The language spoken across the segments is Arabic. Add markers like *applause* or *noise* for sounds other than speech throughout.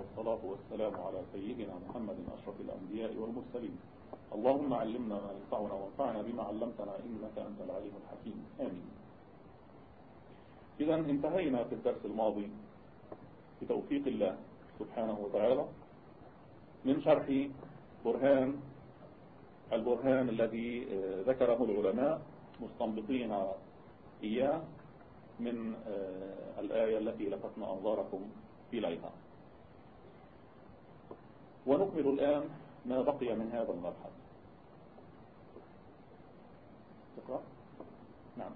والصلاة والسلام على سيدنا محمد أشرف الأنبياء والمرسلين. اللهم علمنا ما ينفعنا وانفعنا بما علمتنا إنك أنت العليم الحكيم. آمين. إذا انتهينا في الدرس الماضي بتوفيق الله سبحانه وتعالى من شرح برهان البرهان الذي ذكره العلماء مستنبطين إياه من الآية التي لفتنا أنظاركم إليها. ونكمل الآن ما بقي من هذا المبحث. تقرأ؟ نعم.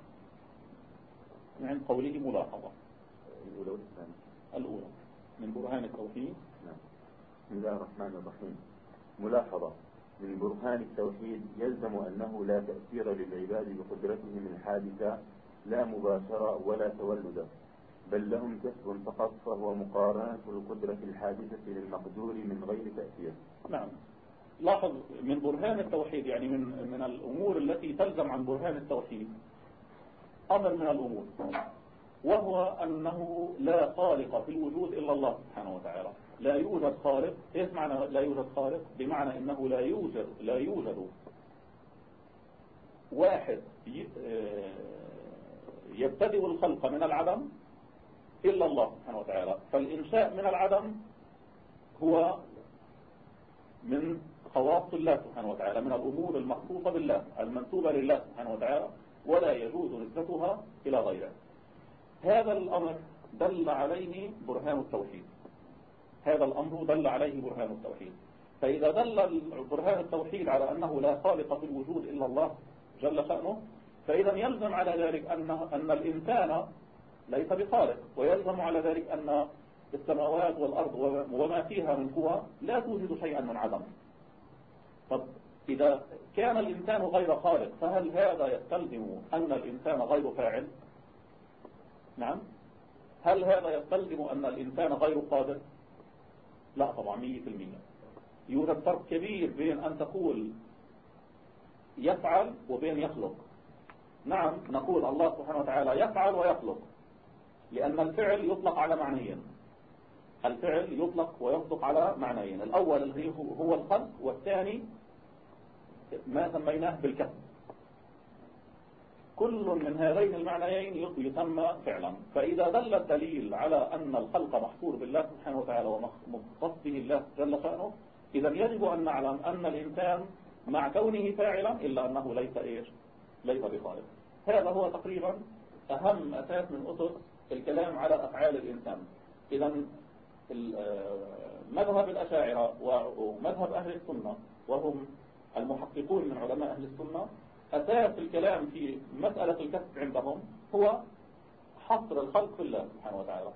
من قوله ملاحظة. الأولى والثانية. الأولى. من برهان التوحيد. نعم. بسم الله الرحمن الرحيم. ملاحظة. من برهان التوحيد يلزم أنه لا تأثير للعباد بقدرتهم الحادثة لا مباشرة ولا تولد. بل لهم كسب فقط فهو مقارنة القدرة الحادثة للمقدور من غير تأثير. نعم. لاحظ من برهان التوحيد يعني من من الأمور التي تلزم عن برهان التوحيد أمر من الأمور وهو أنه لا خالق في الوجود إلا الله سبحانه وتعالى. لا يوجد خالق إيش معنى لا يوجد خالق؟ بمعنى أنه لا يوجد لا يوجد واحد يبتدئ الخلق من العدم إلا الله سبحانه وتعالى. فالإنشاء من العدم هو من خواص الله سبحانه وتعالى من الأمور المخصوصة بالله المنسوبة لله سبحانه وتعالى ولا يجوز نسبتها إلى غيره. هذا الأمر دل عليه برهان التوحيد. هذا الأمر دل عليه برهان التوحيد. فإذا دل برهان التوحيد على أنه لا خالق في الوجود إلا الله جل شأنه فإذا يلزم على ذلك أن, أن الإنسان ليس بخالق. ويلزم على ذلك أن السماوات والأرض وما فيها من قوى لا توجد شيئا من عدم. طب إذا كان الإنسان غير خالق فهل هذا يستلزم أن الإنسان غير فاعل؟ نعم. هل هذا يستلزم أن الإنسان غير قادر؟ لا طبعا مية في المية. يوجد فرق كبير بين أن تقول يفعل وبين يخلق. نعم نقول الله سبحانه وتعالى يفعل ويخلق. لأن الفعل يطلق على معنيين. الفعل يطلق ويصدق على معنيين. الأول اللي هو الخلق والثاني ما سميناه بالكسب. كل من هذين المعنيين يسمى فعلا. فإذا دل الدليل على أن الخلق محصور بالله سبحانه وتعالى ومختص به الله جل شأنه إذا يجب أن نعلم أن الإنسان مع كونه فاعلا إلا أنه ليس إيش؟ ليس بخالق. هذا هو تقريبا أهم أساس من أسس الكلام على أفعال الإنسان. إذا مذهب الأشاعرة ومذهب أهل السنة وهم المحققون من علماء أهل السنة أساس الكلام في مسألة الكسب عندهم هو حصر الخلق في الله سبحانه وتعالى.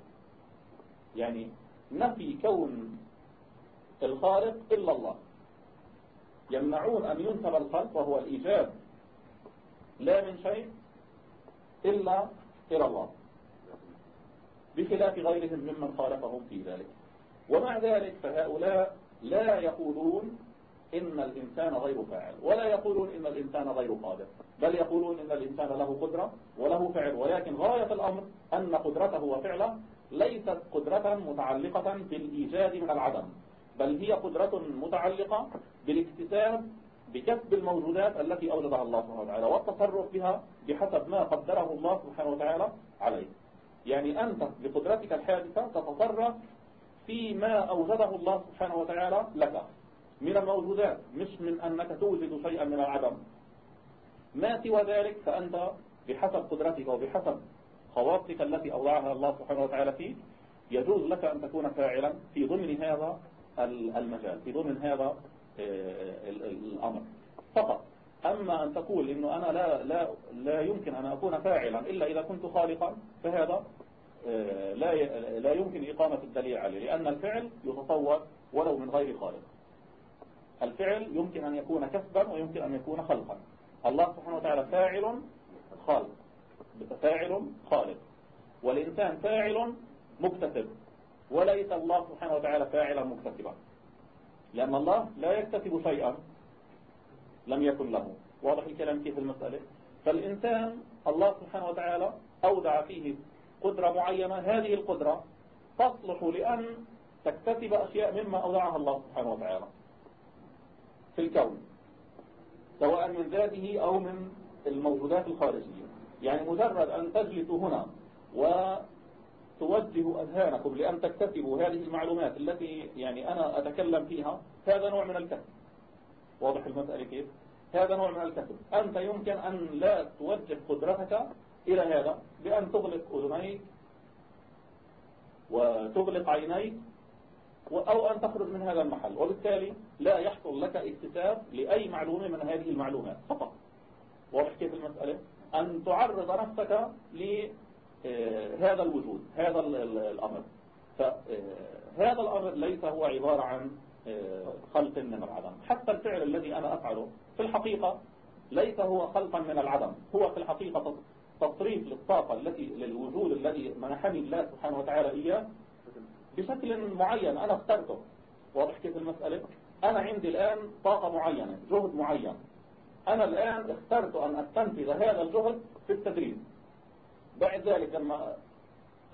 يعني نفي كون الخالق إلا الله. يمنعون أن ينسب الخلق وهو الإيجاد لا من شيء إلا إلى الله. بخلاف غيرهم ممن خالفهم في ذلك. ومع ذلك فهؤلاء لا يقولون إن الإنسان غير فاعل ولا يقولون إن الإنسان غير قادر بل يقولون إن الإنسان له قدرة وله فعل. ولكن غاية الأمر أن قدرته وفعله ليست قدرة متعلقة بالإيجاد من العدم بل هي قدرة متعلقة بالاكتساب بكسب الموجودات التي أوجدها الله سبحانه وتعالى والتصرف بها بحسب ما قدره الله سبحانه وتعالى عليه. يعني أنت بقدرتك الحادثة تتصرف فيما أوجده الله سبحانه وتعالى لك من الموجودات مش من أنك توجد شيئا من العدم. ما سوى ذلك؟ فأنت بحسب قدرتك وبحسب خواصك التي أوضعها الله سبحانه وتعالى فيك يجوز لك أن تكون فاعلا في ضمن هذا المجال في ضمن هذا آه، الأمر. فقط. أما أن تقول إنه أنا لا, لا, لا يمكن أن أكون فاعلا إلا إذا كنت خالقا فهذا آه، لا لا يمكن إقامة الدليل عليه لأن الفعل يتصور ولو من غير خالق. الفعل يمكن أن يكون كسبا ويمكن أن يكون خلقا. الله سبحانه وتعالى فاعل خالق فاعل خالق. والإنسان فاعل مكتسب وليس الله سبحانه وتعالى فاعلا مكتسبا. لأن الله لا يكتسب شيئا لم يكن له. واضح الكلام كيف المسألة؟ فالإنسان الله سبحانه وتعالى أودع فيه قدرة معينة. هذه القدرة تصلح لأن تكتسب أشياء مما أودعها الله سبحانه وتعالى في الكون سواء من ذاته أو من الموجودات الخارجية. يعني مجرد أن تجلسوا هنا وتوجهوا أذهانكم لأن تكتسبوا هذه المعلومات التي يعني أنا أتكلم فيها هذا نوع من الكسب. واضح المسألة كيف؟ هذا نوع من الكسب أنت يمكن أن لا توجه قدرتك إلى هذا بأن تغلق أذنيك وتغلق عينيك أو أن تخرج من هذا المحل. وبالتالي لا يحصل لك اكتساب لأي معلومة من هذه المعلومات فقط. واضح كيف المسألة؟ أن تعرض نفسك لهذا الوجود هذا الأمر. فهذا الأمر ليس هو عبارة عن خلق من العدم. حتى الفعل الذي أنا أفعله في الحقيقة ليس هو خلقا من العدم. هو في الحقيقة تصريف للطاقة التي للوجود الذي منحني الله سبحانه وتعالى إياه بشكل معين. أنا اخترته. واضح كيف المسألة؟ أنا عندي الآن طاقة معينة جهد معين. أنا الآن اخترت أن أستنفذ هذا الجهد في التدريب. بعد ذلك لما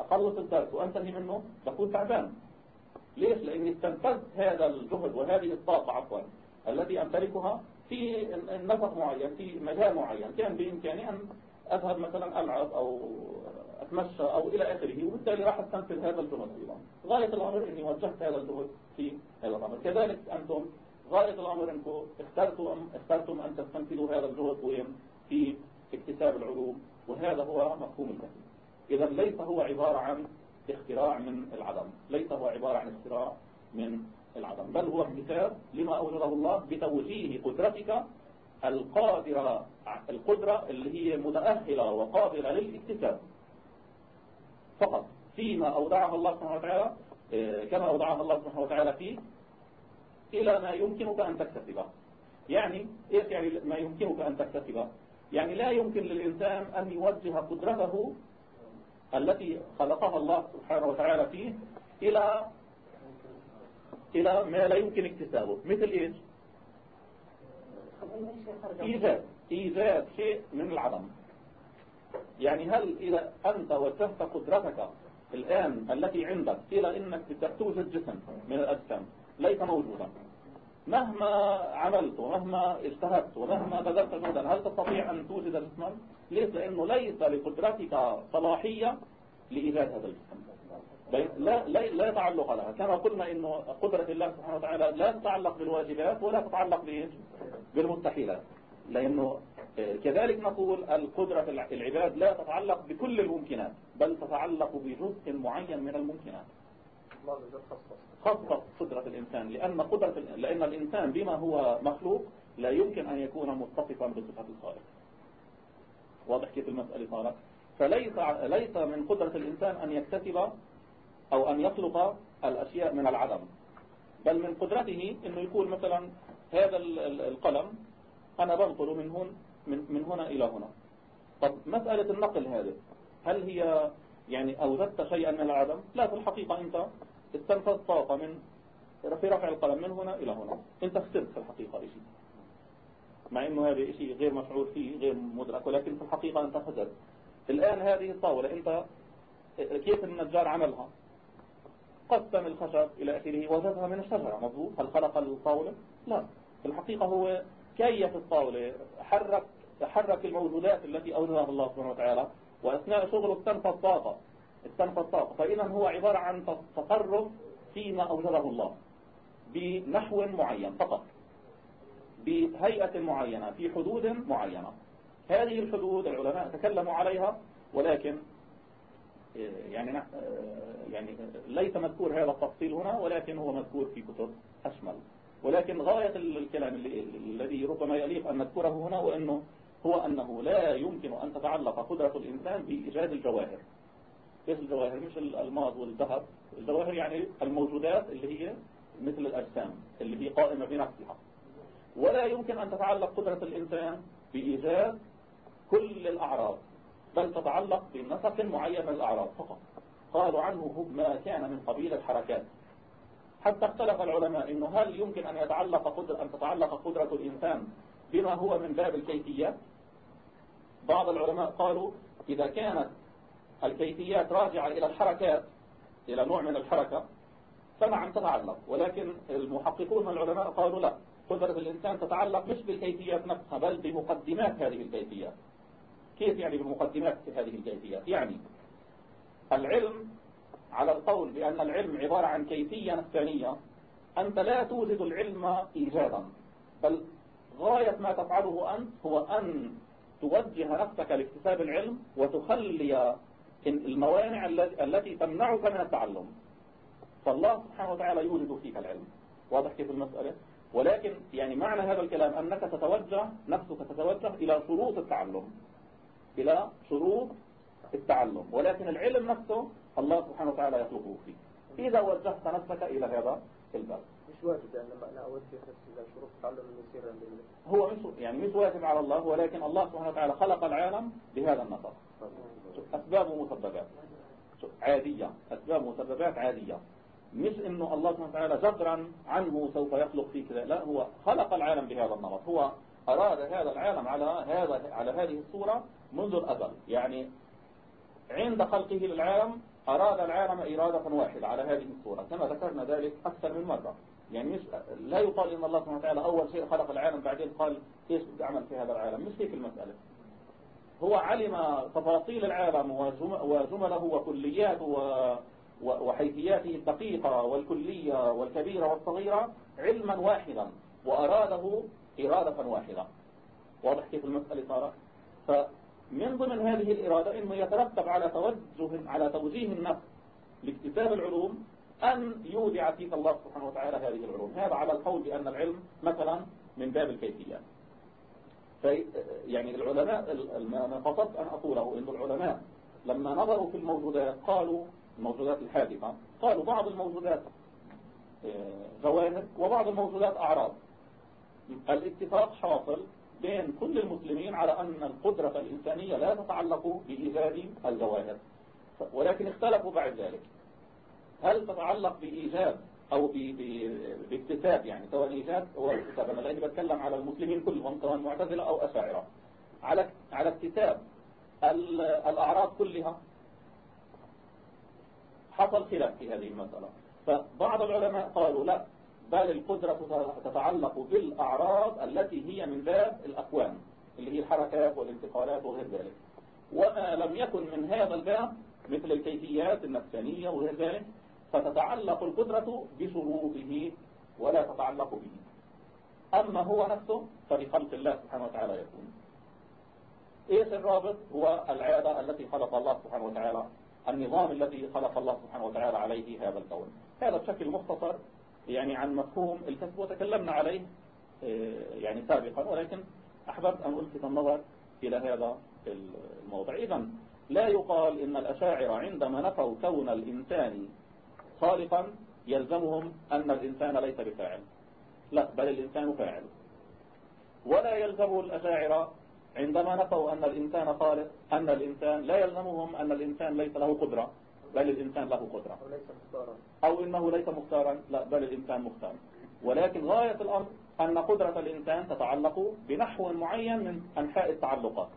أخلص الدرس وأنتهي منه بكون تعبان. ليش؟ لأني استنفذت هذا الجهد وهذه الطاقة عفوا التي أمتلكها في نفق معين في مجال معين كان بإمكاني أن أذهب مثلا ألعب أو أتمشى أو إلى آخره وبالتالي راح أستنفذ هذا الجهد أيضا. غاية الأمر أني وجهت هذا الجهد في هذا الأمر. كذلك أنتم غاية الأمر أنكم اخترتم, اخترتم أن تستنفذوا هذا الجهد وين؟ في اكتساب العلوم وهذا هو مفهوم الكثير إذا ليس هو عبارة عن اختراع من العدم ليس هو عبارة عن اختراع من العدم بل هو اكتساب لما أوجده الله بتوجيه قدرتك القادرة القدرة اللي هي متأهلة وقابلة للاكتساب. فقط فيما أودعها الله سبحانه وتعالى آه، كما أودعها الله سبحانه وتعالى فيه إلى ما يمكنك أن تكتسبه. يعني إيش يعني ما يمكنك أن تكتسبه. يعني لا يمكن للإنسان أن يوجه قدرته التي خلقها الله سبحانه وتعالى فيه إلى إلى ما لا يمكن اكتسابه. مثل إيش؟ إيجاد. إيجاد شيء من العدم يعني هل إذا أنت وجهت قدرتك الآن التي عندك إلى أنك بدك توجد جسم من الأجسام ليس موجودا. مهما عملت ومهما اجتهدت ومهما بذلت جهدا هل تستطيع أن توجد جسما؟ ليس لأنه ليس لقدرتك صلاحية لإيجاد هذا الجسم لا, لا, لا تعلق لها. كما قلنا أنه قدرة الله سبحانه وتعالى لا تتعلق بالواجبات ولا تتعلق بالمستحيلات. لأنه آه، كذلك نقول القدرة العباد لا تتعلق بكل الممكنات بل تتعلق بجزء معين من الممكنات. خصص. قدرة الإنسان لأن قدرة لأن الإنسان بما هو مخلوق لا يمكن أن يكون متصفا بصفة الخالق واضح كيف المسألة صارت؟ فليس ليس من قدرة الإنسان أن يكتسب أو أن يخلق الأشياء من العدم. بل من قدرته أنه يقول مثلا هذا القلم أنا بنقل من هون من, من هنا إلى هنا. طب مسألة النقل هذه هل هي يعني أوجدت شيئا من العدم؟ لا في الحقيقة أنت استنفذت طاقة من في رفع القلم من هنا إلى هنا. أنت خسرت في الحقيقة شيء مع أنه هذا شيء غير مشعور فيه غير مدرك ولكن في الحقيقة أنت خسرت الآن هذه الطاولة أنت كيف النجار عملها؟ قسم الخشب إلى آخره وجدها من الشجرة. مضبوط هل خلق الطاولة؟ لا. في الحقيقة هو كيف الطاولة حرك حرك الموجودات التي أوجدها الله سبحانه وتعالى وأثناء شغله استنفذ طاقة. استنفذ طاقة فإذا هو عبارة عن تصرف فيما أوجده الله بنحو معين فقط بهيئة معينة في حدود معينة. هذه الحدود العلماء تكلموا عليها ولكن يعني يعني ليس مذكور هذا التفصيل هنا ولكن هو مذكور في كتب أشمل. ولكن غاية الكلام الذي ربما يليق أن نذكره هنا وأنه هو أنه لا يمكن أن تتعلق قدرة الإنسان بإيجاد الجواهر. إيش الجواهر مش الألماظ والذهب. الجواهر يعني الموجودات اللي هي مثل الأجسام اللي هي قائمة بنفسها ولا يمكن أن تتعلق قدرة الإنسان بإيجاد كل الأعراض بل تتعلق بنسق معين من الأعراض فقط. قالوا عنه ما كان من قبيل الحركات. حتى اختلف العلماء إنه هل يمكن أن يتعلق قدر أن تتعلق قدرة الإنسان بما هو من باب الكيفيات بعض العلماء قالوا إذا كانت الكيفيات راجعة إلى الحركات إلى نوع من الحركة فنعم تتعلق. ولكن المحققون من العلماء قالوا لا قدرة الإنسان تتعلق مش بالكيفيات نفسها بل بمقدمات هذه الكيفيات كيف يعني بمقدمات هذه الكيفيات يعني العلم على القول بأن العلم عبارة عن كيفية نفسانية أنت لا توجد العلم إيجادا بل غاية ما تفعله أنت هو أن توجه نفسك لاكتساب العلم وتخلي الموانع التي تمنعك من التعلم. فالله سبحانه وتعالى يوجد فيك العلم. واضح كيف المسألة؟ ولكن يعني معنى هذا الكلام أنك تتوجه نفسك تتوجه إلى شروط التعلم. إلى شروط التعلم. ولكن العلم نفسه الله سبحانه وتعالى يخلقه فيك. إذا وجهت نفسك إلى هذا الباب. واجب يعني لما أنا شروط عند هو مش يعني مش واجب على الله ولكن الله سبحانه وتعالى خلق العالم بهذا النظر أسباب ومسببات. عادية أسباب ومسببات عادية. مش إنه الله سبحانه وتعالى جبرا عنه سوف يخلق فيه كذا لا هو خلق العالم بهذا النمط هو أراد هذا العالم على هذا على هذه الصورة منذ الأزل. يعني عند خلقه للعالم أراد العالم إرادة واحدة على هذه الصورة. كما ذكرنا ذلك أكثر من مرة. يعني لا يقال إن الله سبحانه وتعالى أول شيء خلق العالم بعدين قال إيش بدي أعمل في هذا العالم. مش هيك المسألة. هو علم تفاصيل العالم وجمله وكلياته وحيثياته الدقيقة والكلية والكبيرة والصغيرة علما واحدا وأراده إرادة واحدة. واضح كيف المسألة صارت؟ فمن ضمن هذه الإرادة إنه يترتب على توجه على توجيه النفس لاكتساب العلوم أن يودع فيك الله سبحانه وتعالى هذه العلوم. هذا على القول بأن العلم مثلا من باب الكيفيات في يعني العلماء ما قصدت أن أقوله إن العلماء لما نظروا في الموجودات قالوا الموجودات الحادثة قالوا بعض الموجودات آه، وبعض الموجودات أعراض. الاتفاق حاصل بين كل المسلمين على أن القدرة الإنسانية لا تتعلق بإيجاد الجواهر ولكن اختلفوا بعد ذلك. هل تتعلق بإيجاد أو باكتساب يعني سواء إيجاد أو اكتساب أنا الآن بتكلم على المسلمين كلهم سواء معتزلة أو أشاعرة. على على اكتساب الأعراض كلها حصل خلاف في هذه المسألة. فبعض العلماء قالوا لا بل القدرة تتعلق بالأعراض التي هي من باب الأكوان اللي هي الحركات والانتقالات وغير ذلك. وما لم يكن من هذا الباب مثل الكيفيات النفسانية وغير ذلك. فتتعلق القدرة بشروطه ولا تتعلق به. أما هو نفسه فبخلق الله سبحانه وتعالى يكون. إيش الرابط؟ هو العادة التي خلق الله سبحانه وتعالى النظام الذي خلق الله سبحانه وتعالى عليه هذا الكون. هذا بشكل مختصر يعني عن مفهوم الكسب وتكلمنا عليه آه، يعني سابقا ولكن أحببت أن ألفت النظر إلى هذا الموضع. إذا لا يقال إن الأشاعرة عندما نفوا كون الإنسان خالقا يلزمهم أن الإنسان ليس بفاعل. لا بل الإنسان فاعل. ولا يلزم الأشاعرة عندما نفوا أن الإنسان خالق أن الإنسان لا يلزمهم أن الإنسان ليس له قدرة بل الإنسان له قدرة. أو ليس مختارا. أو إنه ليس مختارا لا بل الإنسان مختار. ولكن غاية الأمر أن قدرة الإنسان تتعلق بنحو معين من أنحاء التعلقات.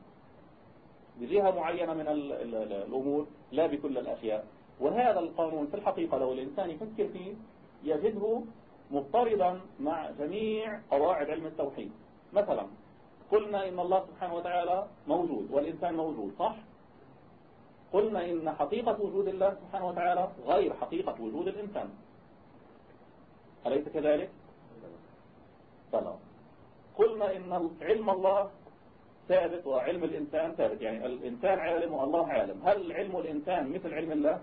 بجهة معينة من الأمور لا بكل الأشياء. وهذا القانون في الحقيقة لو الإنسان يفكر فيه يجده مضطردا مع جميع قواعد علم التوحيد. مثلا قلنا إن الله سبحانه وتعالى موجود والإنسان موجود صح؟ قلنا إن حقيقة وجود الله سبحانه وتعالى غير حقيقة وجود الإنسان. أليس كذلك؟ بلى. قلنا إن علم الله ثابت وعلم الإنسان ثابت يعني الإنسان عالم والله عالم. هل علم الإنسان مثل علم الله؟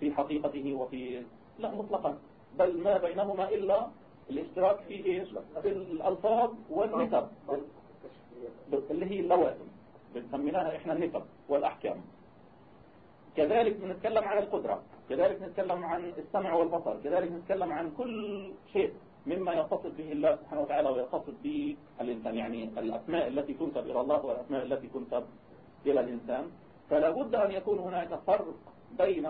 في حقيقته وفي لا مطلقا. بل ما بينهما إلا الاشتراك في إيش؟ في الألفاظ والنسب اللي هي اللوازم. بنسميناها إحنا النسب والأحكام. كذلك بنتكلم عن القدرة. كذلك نتكلم عن السمع والبصر. كذلك نتكلم عن كل شيء مما يتصف به الله سبحانه وتعالى ويتصف به الإنسان. يعني الأسماء التي تنسب إلى الله والأسماء التي تنسب إلى الإنسان. فلا بد أن يكون هناك فرق بين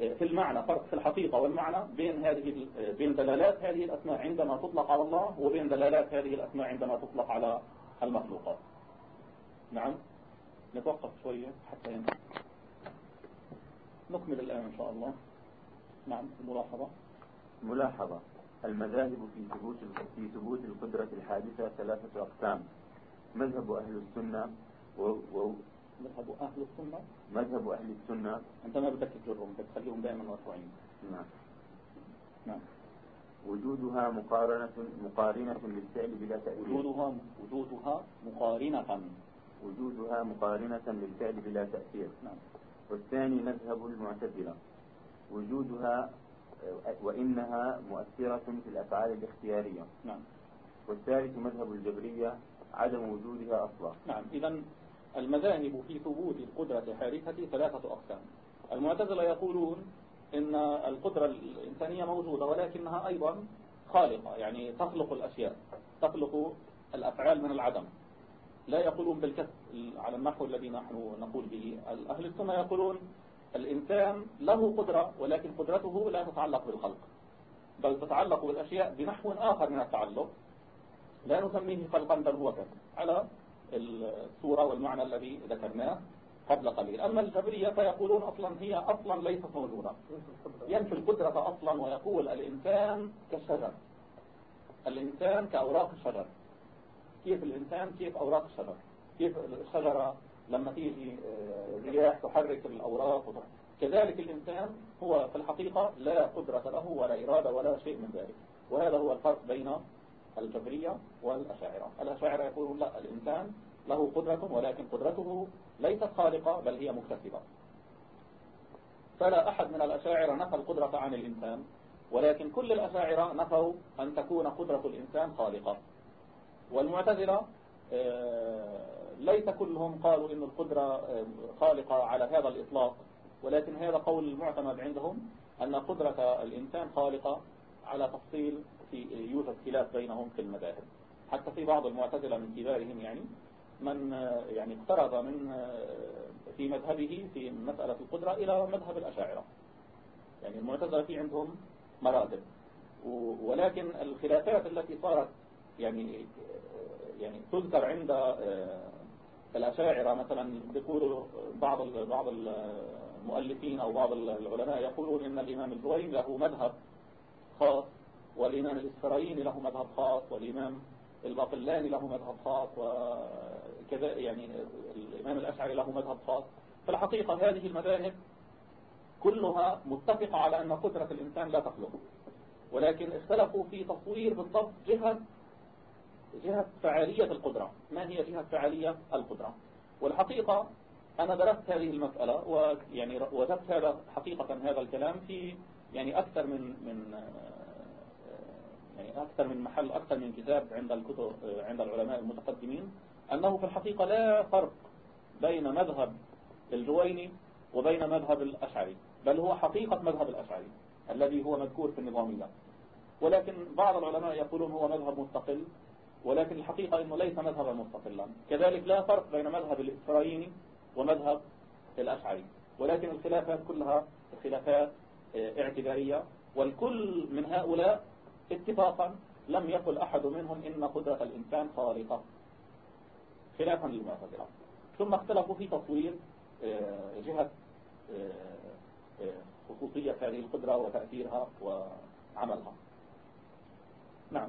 في المعنى فرق في الحقيقة والمعنى بين هذه بين دلالات هذه الأسماء عندما تطلق على الله وبين دلالات هذه الأسماء عندما تطلق على المخلوقات. نعم؟ نتوقف شوية حتى ينتهي نكمل الآن إن شاء الله. نعم الملاحظة. ملاحظة. المذاهب في ثبوت في ثبوت القدرة الحادثة ثلاثة أقسام. مذهب أهل السنة. مذهب أهل السنة؟ مذهب أهل السنة. أنت ما بدك تجرهم بدك تخليهم دائما مرفوعين نعم. نعم. وجودها مقارنة مقارنة للفعل بلا تأثير وجودها وجودها مقارنة. وجودها مقارنة للفعل بلا تأثير. نعم. والثاني مذهب المعتزلة. وجودها وإنها مؤثرة في الأفعال الاختيارية. نعم. والثالث مذهب الجبرية عدم وجودها أصلا. نعم. إذا المذاهب في ثبوت القدرة الحادثة ثلاثة أقسام. المعتزلة يقولون إن القدرة الإنسانية موجودة ولكنها أيضا خالقة يعني تخلق الأشياء تخلق الأفعال من العدم. لا يقولون بالكسب على النحو الذي نحن نقول به. أهل السنة يقولون الإنسان له قدرة ولكن قدرته لا تتعلق بالخلق بل تتعلق بالأشياء بنحو آخر من التعلق. لا نسميه خلقا بل هو كسب. على الصورة والمعنى الذي ذكرناه قبل قليل. أما الجبرية فيقولون أصلا هي أصلا ليست موجودة. ينفي القدرة أصلا ويقول الإنسان كالشجر. الإنسان كأوراق الشجر. كيف الإنسان؟ كيف أوراق الشجر؟ كيف الشجرة لما تيجي آه، رياح تحرك الأوراق؟ كذلك الإنسان هو في الحقيقة لا قدرة له ولا إرادة ولا شيء من ذلك. وهذا هو الفرق بين الجبرية والأشاعرة. الأشاعرة يقولون لا الإنسان له قدرة ولكن قدرته ليست خالقة بل هي مكتسبة. فلا أحد من الأشاعرة نفى القدرة عن الإنسان ولكن كل الأشاعرة نفوا أن تكون قدرة الإنسان خالقة. والمعتزلة آه، ليس كلهم قالوا إن القدرة آه، خالقة على هذا الإطلاق ولكن هذا قول المعتمد عندهم أن قدرة الإنسان خالقة على تفصيل يوجد خلاف بينهم في المذاهب. حتى في بعض المعتزلة من كبارهم يعني من يعني اقترب من في مذهبه في مسألة القدرة إلى مذهب الأشاعرة. يعني المعتزلة في عندهم مراتب. ولكن الخلافات التي صارت يعني يعني تذكر عند الأشاعرة مثلا بيقولوا بعض بعض المؤلفين أو بعض العلماء يقولون إن الإمام الجويني له مذهب خاص والإمام الإسفرايني له مذهب خاص والإمام الباقلاني له مذهب خاص وكذا يعني الإمام الأشعري له مذهب خاص. في الحقيقة هذه المذاهب كلها متفقة على أن قدرة الإنسان لا تخلق. ولكن اختلفوا في تصوير بالضبط جهة جهة فعالية القدرة. ما هي جهة فعالية؟ القدرة. والحقيقة أنا درست هذه المسألة ويعني وجدت هذا حقيقة هذا الكلام في يعني أكثر من من يعني أكثر من محل أكثر من كتاب عند الكتب عند العلماء المتقدمين أنه في الحقيقة لا فرق بين مذهب الجويني وبين مذهب الأشعري بل هو حقيقة مذهب الأشعري الذي هو مذكور في النظامية ولكن بعض العلماء يقولون هو مذهب مستقل ولكن الحقيقة أنه ليس مذهبا مستقلا. كذلك لا فرق بين مذهب الإسرائيلي ومذهب الأشعري. ولكن الخلافات كلها خلافات آه، اعتبارية والكل من هؤلاء اتفاقا لم يقل أحد منهم إن قدرة الإنسان خارقة. خلافا للمعتزلة ثم اختلفوا في تصوير آه، جهة آه، آه، خصوصية هذه القدرة وتأثيرها وعملها. نعم.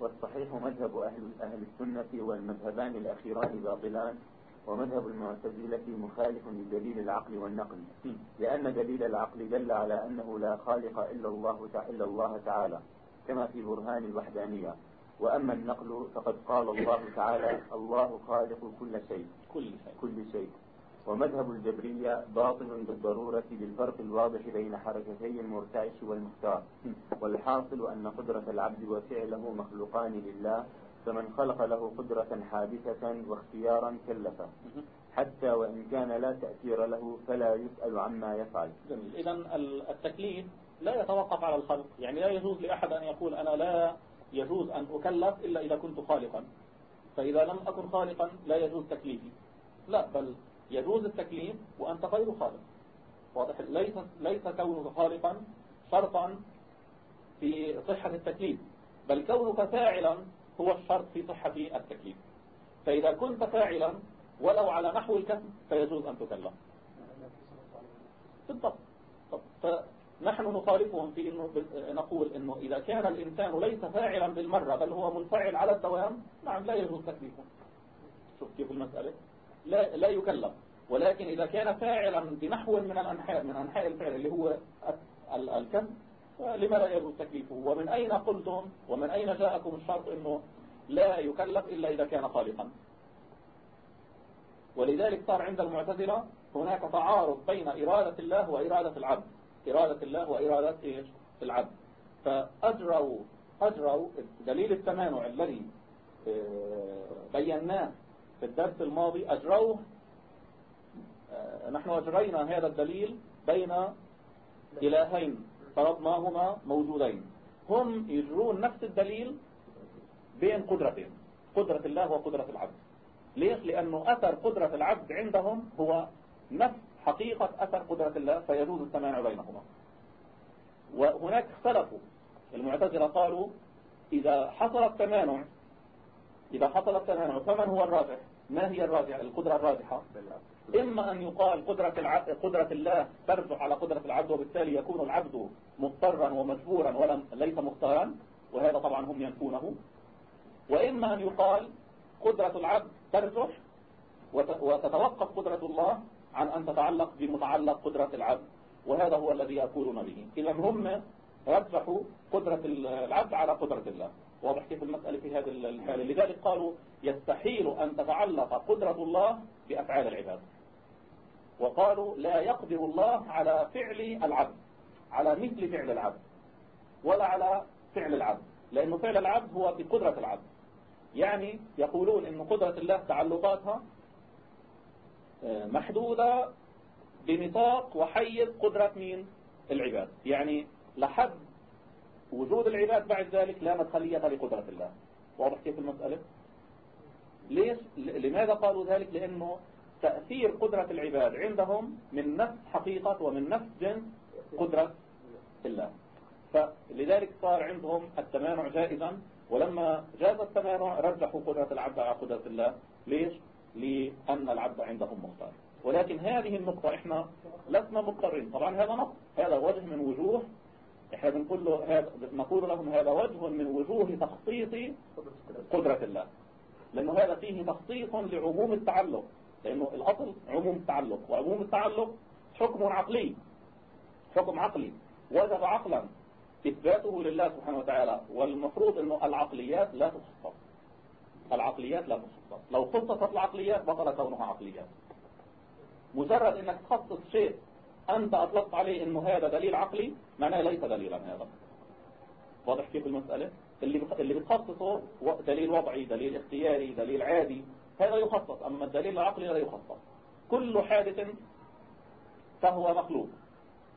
والصحيح مذهب أهل, أهل السنة والمذهبان الأخيران باطلان ومذهب المعتزلة مخالف لدليل العقل والنقل. لأن دليل العقل دل على أنه لا خالق إلا الله, إلا الله تعالى. كما في برهان الوحدانية. وأما النقل فقد قال الله تعالى الله خالق كل شيء. كل شيء, كل شيء. ومذهب الجبرية باطل بالضرورة للفرق الواضح بين حركتي المرتعش والمختار. والحاصل أن قدرة العبد وفعله مخلوقان لله فمن خلق له قدرة حادثة واختيارا كلفة. حتى وإن كان لا تأثير له فلا يسأل عما يفعل. جميل. إذا التكليف لا يتوقف على الخلق. يعني لا يجوز لأحد أن يقول أنا لا يجوز أن أكلف إلا إذا كنت خالقا. فإذا لم أكن خالقا لا يجوز تكليفي. لا بل يجوز التكليف وأنت غير خالق. واضح؟ ليس ليس كونك خالقا شرطا في صحة التكليف بل كونك فاعلا هو الشرط في صحة التكليف. فإذا كنت فاعلا ولو على نحو الكسب فيجوز أن تكلف. بالضبط. نحن نخالفهم في إنه نقول إنه إذا كان الإنسان ليس فاعلا بالمرة بل هو منفعل على الدوام نعم لا يجوز تكليفه. شوف كيف المسألة. لا لا يكلف. ولكن إذا كان فاعلا بنحو من الأنحاء من أنحاء الفعل اللي هو الكذب فلما لا يجوز تكليفه؟ ومن أين قلتم؟ ومن أين جاءكم الشرط أنه لا يكلف إلا إذا كان خالقا ولذلك صار عند المعتزلة هناك تعارض بين إرادة الله وإرادة العبد. إرادة الله وإرادة إيش العبد. فأجروا أجروا دليل التمانع الذي آه، بيناه في الدرس الماضي أجروه آه، نحن أجرينا هذا الدليل بين إلهين فرضناهما موجودين. هم يجرون نفس الدليل بين قدرتين قدرة الله وقدرة العبد. ليش؟ لأنه أثر قدرة العبد عندهم هو نفس حقيقة أثر قدرة الله فيجوز التمانع بينهما. وهناك اختلفوا. المعتزلة قالوا إذا حصل التمانع إذا حصل التمانع فمن هو الراجح؟ ما هي الراجحة؟ القدرة الراجحة. إما أن يقال قدرة, قدرة الله ترجح على قدرة العبد وبالتالي يكون العبد مضطرا ومجبورا ولم ليس مختارا وهذا طبعا هم ينفونه وإما أن يقال قدرة العبد ترجح وتتوقف قدرة الله عن أن تتعلق بمتعلق قدرة العبد وهذا هو الذي يقولون به. إذا هم رجحوا قدرة العبد على قدرة الله. واضح كيف المسألة في هذه الحالة لذلك قالوا يستحيل أن تتعلق قدرة الله بأفعال العباد. وقالوا لا يقدر الله على فعل العبد على مثل فعل العبد ولا على فعل العبد لأنه فعل العبد هو بقدرة العبد. يعني يقولون أن قدرة الله تعلقاتها محدودة بنطاق وحيز قدرة مين؟ العباد. يعني لحد وجود العباد بعد ذلك لا مدخلية لقدرة الله. واضح كيف المسألة؟ ليش؟ لماذا قالوا ذلك؟ لأنه تأثير قدرة العباد عندهم من نفس حقيقة ومن نفس جنس قدرة الله. فلذلك صار عندهم التمانع جائزا ولما جاز التمانع رجحوا قدرة العبد على قدرة الله. ليش؟ لأن العبد عندهم مختار ولكن هذه النقطة إحنا لسنا مضطرين. طبعا هذا نقص. هذا وجه من وجوه. إحنا بنقول له هذا نقول لهم هذا وجه من وجوه تخصيص قدرة الله. لأنه هذا فيه تخصيص لعموم التعلق. لأنه الأصل عموم التعلق. وعموم التعلق حكم عقلي. حكم عقلي. وجب عقلا. إثباته لله سبحانه وتعالى. والمفروض أنه العقليات لا تخصص العقليات لا تخصص لو خصصت العقليات بطل كونها عقليات. مجرد أنك تخصص شيء أنت أطلقت عليه أنه هذا دليل عقلي معناه ليس دليلا هذا. واضح كيف المسألة؟ اللي اللي بتخصصه دليل وضعي دليل اختياري دليل عادي هذا يخصص. أما الدليل العقلي لا يخصص. كل حادث فهو مخلوق.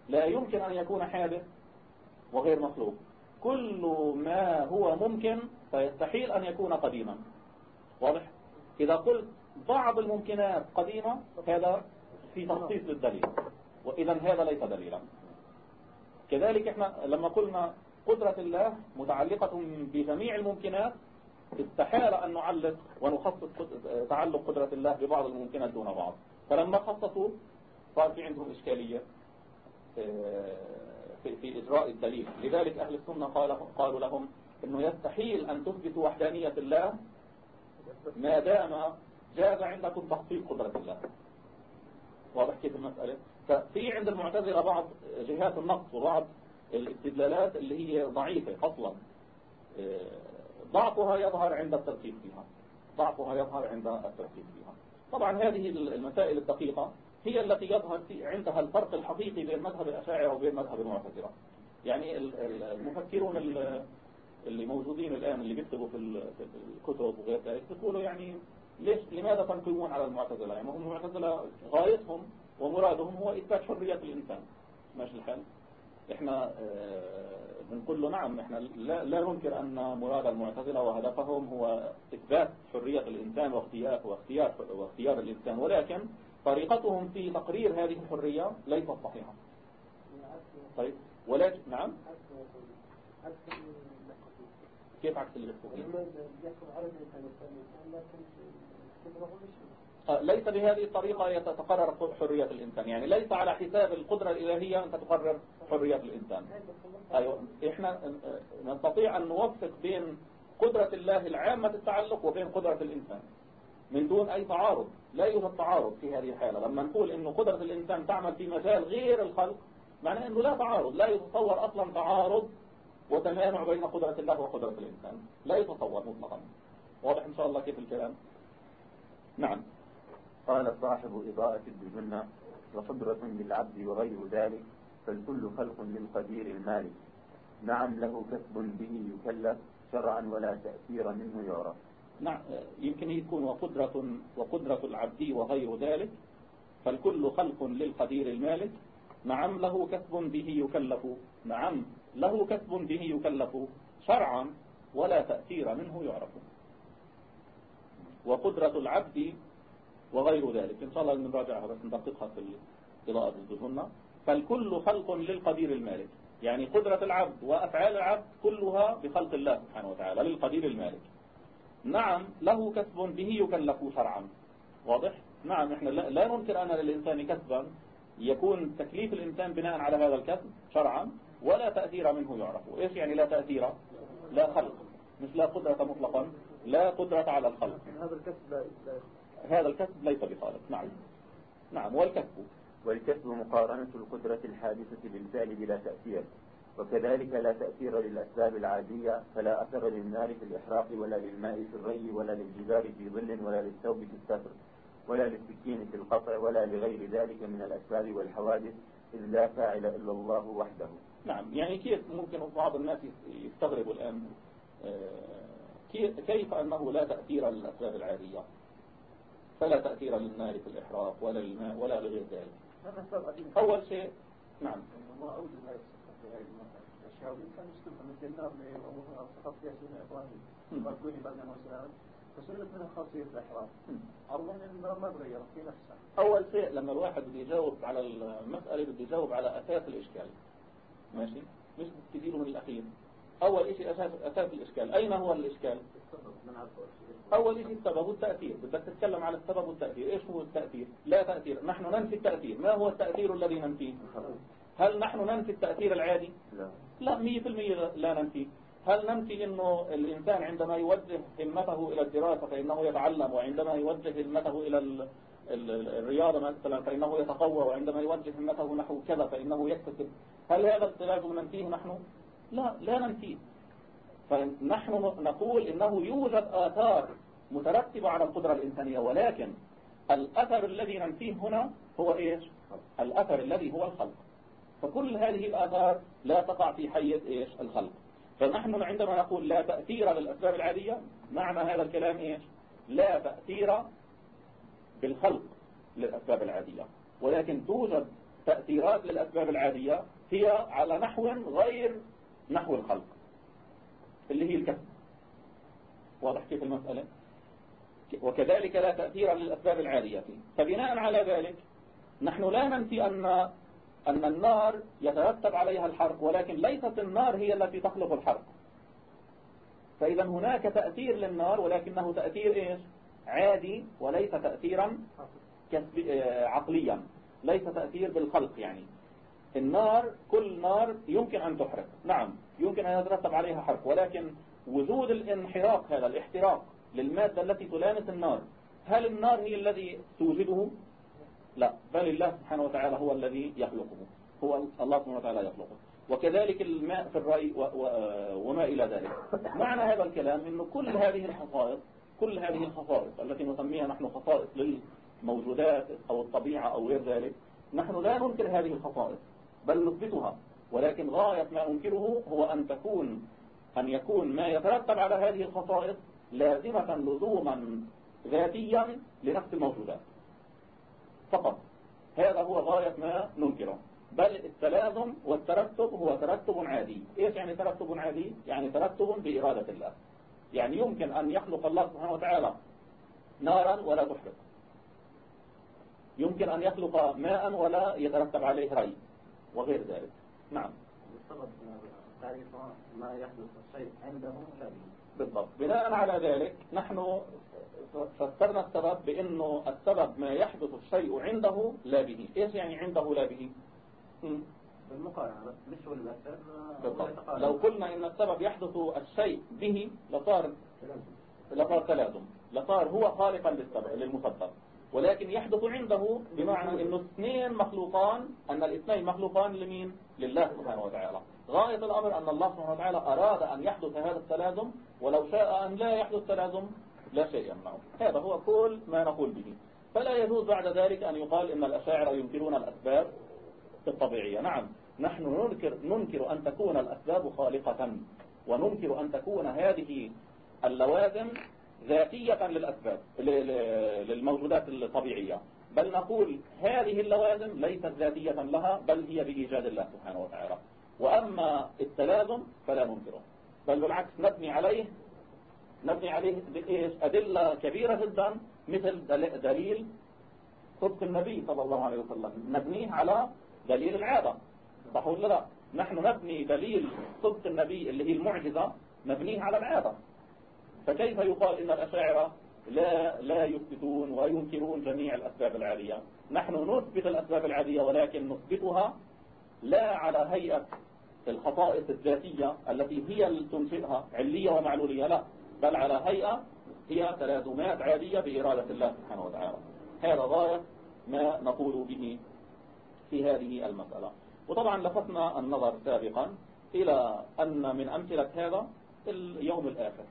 لا يمكن أن يكون حادث وغير مخلوق. كل ما هو ممكن فيستحيل أن يكون قديما. واضح؟ إذا قلت بعض الممكنات قديمة هذا في تخصيص للدليل. وإذا هذا ليس دليلا. كذلك إحنا لما قلنا قدرة الله متعلقة بجميع الممكنات استحال أن نعلق ونخصص تعلق قدرة الله ببعض الممكنات دون بعض. فلما خصصوا صار في عندهم إشكالية آه، في, في إجراء الدليل. لذلك أهل السنة قالوا لهم أنه يستحيل أن تثبتوا وحدانية الله ما دام جاز عندكم تخصيص قدرة الله. واضح كيف المسألة؟ ففي عند المعتزلة بعض جهات النقص وبعض الاستدلالات اللي هي ضعيفة أصلا. آه، ضعفها يظهر عند التركيب فيها. ضعفها يظهر عند التركيب فيها. طبعا هذه المسائل الدقيقة هي التي يظهر عندها الفرق الحقيقي بين مذهب الأشاعرة وبين مذهب المعتزلة. يعني المفكرون اللي موجودين الآن اللي بيكتبوا في الكتب وغير ذلك بيقولوا يعني ليش لماذا تنقمون على المعتزلة؟ يعني هم المعتزلة غايتهم ومرادهم هو إثبات حرية الإنسان. ماشي الحال؟ إحنا آه، بنقول له نعم إحنا لا, لا ننكر أن مراد المعتزلة وهدفهم هو إثبات حرية الإنسان واختيار واختيار واختيار الإنسان. ولكن طريقتهم في تقرير هذه الحرية ليست صحيحة. طيب ولكن نعم. كيف عكس اللي آه، ليس بهذه الطريقة تتقرر حرية الإنسان. يعني ليس على حساب القدرة الإلهية أن تقرر حرية الإنسان. أيوة. إحنا آه، نستطيع أن نوفق بين قدرة الله العامة التعلق وبين قدرة الإنسان. من دون أي تعارض. لا يوجد تعارض في هذه الحالة. لما نقول أن قدرة الإنسان تعمل في مجال غير الخلق معناه أنه لا تعارض لا يتصور أصلا تعارض وتمانع بين قدرة الله وقدرة الإنسان. لا يتصور مطلقا. واضح إن شاء الله كيف الكلام؟ نعم. قال صاحب إضاءة الدجنة وقدرة للعبد وغير ذلك فالكل خلق للقدير المالك. نعم له كسب به يكلف شرعا ولا تأثير منه يعرف نعم يمكن يكون وقدرة, وقدرة العبد وغير ذلك فالكل خلق للقدير المالك. نعم له كسب به يكلف. نعم له كسب به يكلف شرعا ولا تأثير منه يعرف. وقدرة العبد وغير ذلك. إن شاء الله نراجعها بس ندققها في القراءة الزهنة فالكل خلق للقدير المالك. يعني قدرة العبد وأفعال العبد كلها بخلق الله سبحانه وتعالى للقدير المالك. نعم له كسب به يكلف شرعا. واضح؟ نعم إحنا لا ننكر أن للإنسان كسبا يكون تكليف الإنسان بناء على هذا الكسب شرعا. ولا تأثير منه يعرف. إيش يعني لا تأثير؟ لا خلق. مش لا قدرة مطلقا لا قدرة على الخلق. هذا الكسب لا هذا الكسب ليس بخالق. نعم. نعم والكسب. والكسب مقارنة القدرة الحادثة بالفعل بلا تأثير. وكذلك لا تأثير للأسباب العادية فلا أثر للنار في الإحراق ولا للماء في الري ولا للجبال في ظل ولا للثوب في السفر ولا للسكين في القطع ولا لغير ذلك من الأسباب والحوادث إذ لا فاعل إلا الله وحده. نعم يعني كيف ممكن بعض الناس يستغربوا الآن؟ آه، كيف أنه لا تأثير للأسباب العادية؟ فلا تأثير للنار في الإحراق ولا للماء ولا لغير ذلك. أول شيء نعم. الله أوجد هذه الأشياء والإنسان يستلقى مثل النار فقط فيها سنة إبراهيم. وقوني بعد ما سلام فسلت منها خاصية الإحرام الله ما تغيرت في نفسها. أول شيء لما الواحد بده يجاوب على المسألة بده يجاوب على أساس الإشكال. ماشي؟ مش بتجيله من الأخير أول شيء أساس, أساس الإشكال. أين هو الإشكال؟ أول شيء السبب والتأثير. بدك تتكلم على السبب والتأثير. إيش هو التأثير؟ لا تأثير. نحن ننفي التأثير. ما هو التأثير الذي ننفيه هل نحن ننفي التأثير العادي؟ لا. لا مية في المية لا ننفي هل ننفي أنه الإنسان عندما يوجه همته إلى الدراسة فإنه يتعلم وعندما يوجه همته إلى الرياضة مثلا فإنه يتقوى وعندما يوجه همته نحو كذا فإنه يكتسب. هل هذا لازم ننفيه نحن؟ لا لا ننفيه. فنحن نقول إنه يوجد آثار مترتبة على القدرة الإنسانية ولكن الأثر الذي ننفيه هنا هو إيش؟ الأثر الذي هو الخلق. فكل هذه الآثار لا تقع في حيز إيش؟ الخلق. فنحن عندما نقول لا تأثير للأسباب العادية معنى هذا الكلام إيش؟ لا تأثير بالخلق للأسباب العادية. ولكن توجد تأثيرات للأسباب العادية هي على نحو غير نحو الخلق اللي هي الكسب. واضح كيف المسألة؟ وكذلك لا تأثير للأسباب العادية. فبناء على ذلك نحن لا ننفي أن أن النار يترتب عليها الحرق ولكن ليست النار هي التي تخلق الحرق. فإذا هناك تأثير للنار ولكنه تأثير إيش؟ عادي وليس تأثيرا عقليا ليس تأثير بالخلق يعني. النار كل نار يمكن أن تحرق. نعم يمكن أن يترتب عليها حرق ولكن وجود الانحراق هذا الاحتراق للمادة التي تلامس النار هل النار هي الذي توجده؟ لا بل الله سبحانه وتعالى هو الذي يخلقه. هو الله سبحانه وتعالى يخلقه. وكذلك الماء في الرأي وما إلى ذلك. معنى هذا الكلام أنه كل هذه الخصائص كل هذه الخصائص التي نسميها نحن خصائص للموجودات أو الطبيعة أو غير ذلك نحن لا ننكر هذه الخصائص بل نثبتها ولكن غاية ما ننكره هو أن تكون أن يكون ما يترتب على هذه الخصائص لازمة لزوما ذاتيا لنفس الموجودات. فقط هذا هو غاية ما ننكره بل التلازم والترتب هو ترتب عادي. إيش يعني ترتب عادي؟ يعني ترتب بإرادة الله. يعني يمكن أن يخلق الله سبحانه وتعالى نارا ولا تحرق. يمكن أن يخلق ماء ولا يترتب عليه ري وغير ذلك. نعم. تعريف ما يحدث الشيء عنده لا به بالضبط. بناء على ذلك نحن فسرنا السبب بأنه السبب ما يحدث الشيء عنده لا به. إيش يعني عنده لا به؟ بالمقارنة مش هو بالضبط. لو قلنا إن السبب يحدث الشيء به لصار لصار تلازم. لصار هو خالقا للسبب للمسبب ولكن يحدث عنده بمعنى إنه اثنين مخلوقان أن الاثنين مخلوقان لمين؟ لله سبحانه وتعالى. غاية الأمر أن الله سبحانه وتعالى أراد أن يحدث هذا التلازم ولو شاء أن لا يحدث تلازم لا شيء يمنعه. هذا هو كل ما نقول به. فلا يجوز بعد ذلك أن يقال إن الأشاعرة ينكرون الأسباب الطبيعية. نعم. نحن ننكر, ننكر أن تكون الأسباب خالقة وننكر أن تكون هذه اللوازم ذاتية للأسباب للموجودات الطبيعية. بل نقول هذه اللوازم ليست ذاتية لها بل هي بإيجاد الله سبحانه وتعالى. وأما التلازم فلا ننكره. بل بالعكس نبني عليه نبني عليه أدلة كبيرة جدا مثل دليل صدق النبي صلى الله عليه وسلم. نبنيه على دليل العادة. صح ولا لا نحن نبني دليل صدق النبي اللي هي المعجزة نبنيه على العادة. فكيف يقال إن الأشاعرة لا لا يثبتون وينكرون جميع الأسباب العادية نحن نثبت الأسباب العادية ولكن نثبتها لا على هيئة الخصائص الذاتية التي هي اللي تنشئها علية ومعلولية لا بل على هيئة هي تلازمات عادية بإرادة الله سبحانه وتعالى. هذا غاية ما نقول به في هذه المسألة. وطبعا لفتنا النظر سابقا إلى أن من أمثلة هذا اليوم الآخر.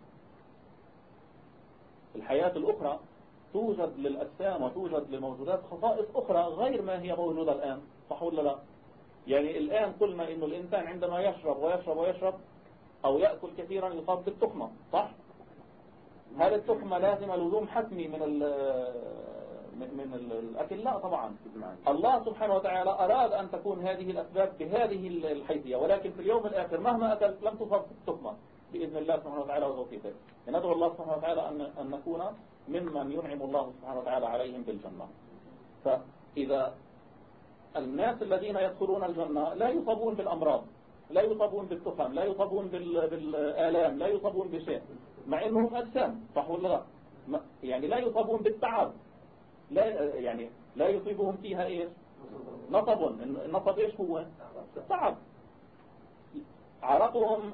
الحياة الأخرى توجد للأجسام وتوجد للموجودات خصائص أخرى غير ما هي موجودة الآن صح ولا لا؟ يعني الآن قلنا إنه الإنسان عندما يشرب ويشرب ويشرب أو يأكل كثيرا يصاب بالتخمة صح؟ هل التخمة لازم لزوم حتمي من من الأكل لا طبعا. الله سبحانه وتعالى أراد أن تكون هذه الأسباب بهذه الحيثية ولكن في اليوم الآخر مهما أكلت لم تصاب بالتخمة بإذن الله سبحانه وتعالى وتوفيقه. ندعو الله سبحانه وتعالى أن, أن نكون ممن ينعم الله سبحانه وتعالى عليهم بالجنة. فإذا الناس الذين يدخلون الجنة لا يصابون بالأمراض لا يصابون بالتخم لا يصابون بالآلام لا يصابون بشيء مع أنهم أجسام صح ولا لا؟ يعني لا يصابون بالتعب. لا يعني لا يصيبهم فيها إيش؟ نصب. النصب إيش هو؟ التعب عرقهم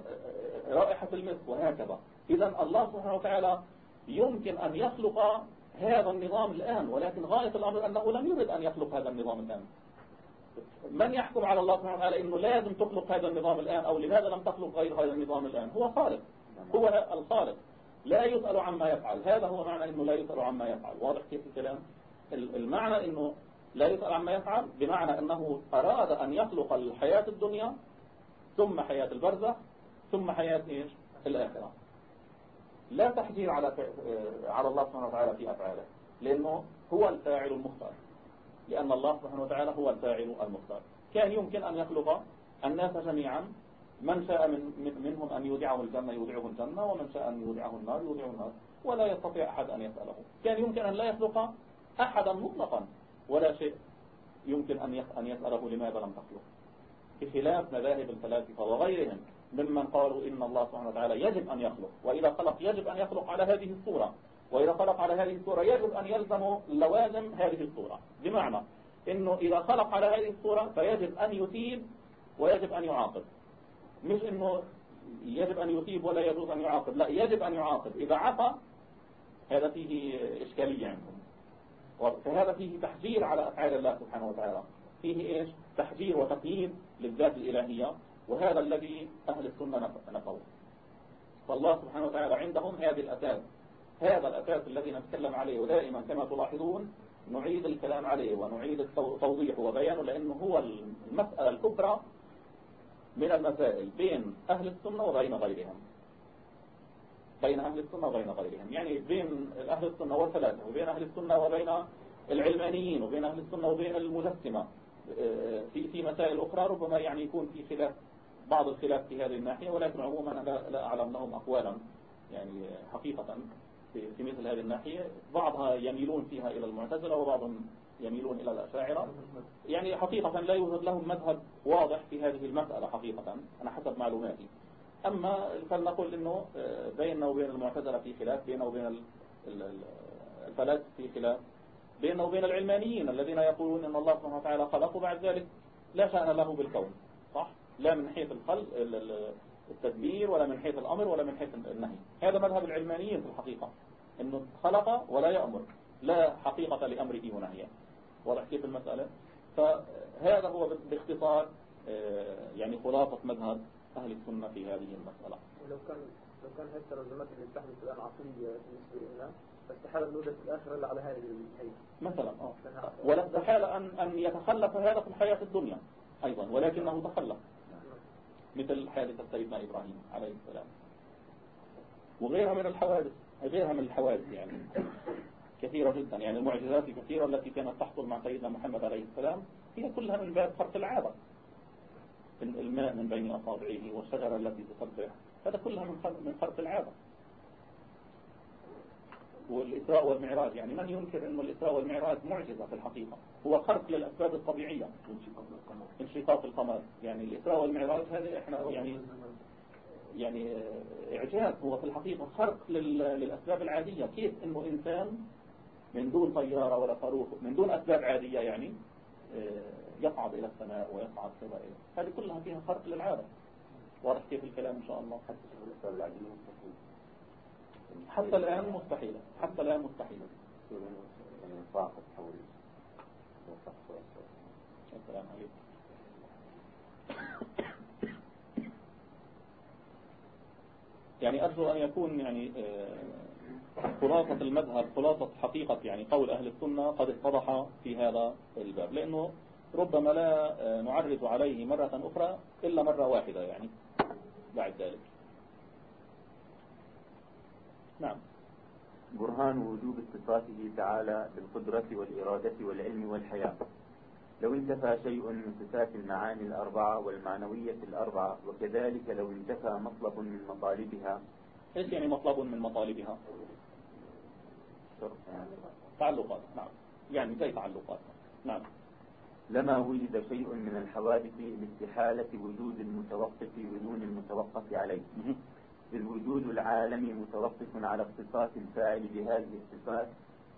رائحة المسك وهكذا. إذا الله سبحانه وتعالى يمكن أن يخلق هذا النظام الآن ولكن غاية الأمر أنه لم يرد أن يخلق هذا النظام الآن. من يحكم على الله سبحانه وتعالى أنه لازم تخلق هذا النظام الآن أو لماذا لم تخلق غير هذا النظام الآن؟ هو خالق. هو الخالق. لا يسأل عما يفعل. هذا هو معنى أنه لا يسأل عما يفعل. واضح كيف الكلام؟ المعنى أنه لا يسأل عما يفعل بمعنى أنه أراد أن يخلق الحياة الدنيا ثم حياة البرزخ ثم حياة إيش؟ الآخرة. لا تحجير على على الله سبحانه وتعالى في أفعاله لأنه هو الفاعل المختار لأن الله سبحانه وتعالى هو الفاعل المختار. كان يمكن أن يخلق الناس جميعا من شاء من منهم أن يودعه الجنة يودعه الجنة ومن شاء أن يودعه النار يودعه النار ولا يستطيع أحد أن يسأله. كان يمكن أن لا يخلق أحدا مطلقا ولا شيء يمكن أن يسأله لماذا لم تخلق. بخلاف مذاهب الفلاسفة وغيرهم ممن قالوا إن الله سبحانه وتعالى يجب أن يخلق وإذا خلق يجب أن يخلق على هذه الصورة وإذا خلق على هذه الصورة يجب أن يلزم لوازم هذه الصورة. بمعنى إنه إذا خلق على هذه الصورة فيجب أن يثيب ويجب أن يعاقب. مش إنه يجب أن يثيب ولا يجوز أن يعاقب لا يجب أن يعاقب. إذا عصى هذا فيه إشكالية عندهم. فهذا فيه تحجير على أفعال الله سبحانه وتعالى. فيه إيش؟ تحجير وتقييد للذات الإلهية وهذا الذي أهل السنة نفوا. فالله سبحانه وتعالى عندهم هذه الأساس هذا الأساس الذي نتكلم عليه ودائما كما تلاحظون نعيد الكلام عليه ونعيد التوضيح وبيانه لأنه هو المسألة الكبرى من المسائل بين أهل السنة وبين غيرهم. بين أهل السنة وبين غيرهم. يعني بين أهل السنة والثلاثة وبين أهل السنة وبين العلمانيين وبين أهل السنة وبين المجسمة. في في مسائل أخرى ربما يعني يكون في خلاف بعض الخلاف في هذه الناحية ولكن عموما أنا لا أعلم لهم أقوالا يعني حقيقة في مثل هذه الناحية. بعضها يميلون فيها إلى المعتزلة وبعضهم يميلون إلى الأشاعرة. يعني حقيقة لا يوجد لهم مذهب واضح في هذه المسألة حقيقة أنا حسب معلوماتي. أما فلنقل أنه آه، بيننا وبين المعتزلة في خلاف بيننا وبين الفلاسفة في خلاف بيننا وبين العلمانيين الذين يقولون أن الله سبحانه وتعالى خلق وبعد ذلك لا شأن له بالكون صح؟ لا من حيث الخلق التدبير ولا من حيث الأمر ولا من حيث النهي. هذا مذهب العلمانيين في الحقيقة أنه خلق ولا يأمر لا حقيقة لأمره ونهيه. واضح كيف المسألة؟ فهذا هو باختصار آه، يعني خلاصة مذهب أهل السنة في هذه المسألة. ولو كان لو كان هذه الترجمات اللي تحدث الآن عقلية بالنسبة لنا فاستحالة نوجد في الآخرة إلا على هذه الهيئة مثلا آه. ولا استحالة أن أن يتخلف هذا في الحياة الدنيا أيضا ولكنه تخلف. مثل حادثة سيدنا إبراهيم عليه السلام. وغيرها من الحوادث غيرها من الحوادث يعني. كثيرة جدا يعني المعجزات الكثيرة التي كانت تحصل مع سيدنا محمد عليه السلام هي كلها من باب خرق العادة. الماء من بين أصابعه والشجرة التي تصبح هذا كلها من خرق العادة. والإسراء والمعراج يعني من ينكر أن الإسراء والمعراج؟ معجزة في الحقيقة. هو خرق للأسباب الطبيعية. انشقاق القمر. يعني الإسراء والمعراج هذا إحنا يعني يعني إعجاز. هو في الحقيقة خرق للأسباب العادية. كيف أنه إنسان من دون طيارة ولا صاروخ من دون أسباب عادية يعني يصعد إلى السماء ويصعد كذا هذه كلها فيها خرق للعادة واضح كيف الكلام إن شاء الله؟ حتى الآن مستحيلة. حتى الآن مستحيلة. السلام عليكم. يعني أرجو أن يكون يعني آه، خلاصة المذهب خلاصة حقيقة يعني قول أهل السنة قد اتضح في هذا الباب لأنه ربما لا نعرض عليه مرة أخرى إلا مرة واحدة يعني بعد ذلك. نعم. برهان وجوب صفاته تعالى بالقدرة والإرادة والعلم والحياة. لو انتفى شيء من صفات المعاني الأربعة والمعنوية الأربعة وكذلك لو انتفى مطلب من مطالبها. إيش يعني مطلب من مطالبها؟ تعلقات نعم. يعني زي تعلقات. نعم. لما وجد شيء من الحوادث لاستحالة وجود المتوقف بدون المتوقف عليه. الوجود العالمي متوقف على اختصاص الفاعل بهذه الصفات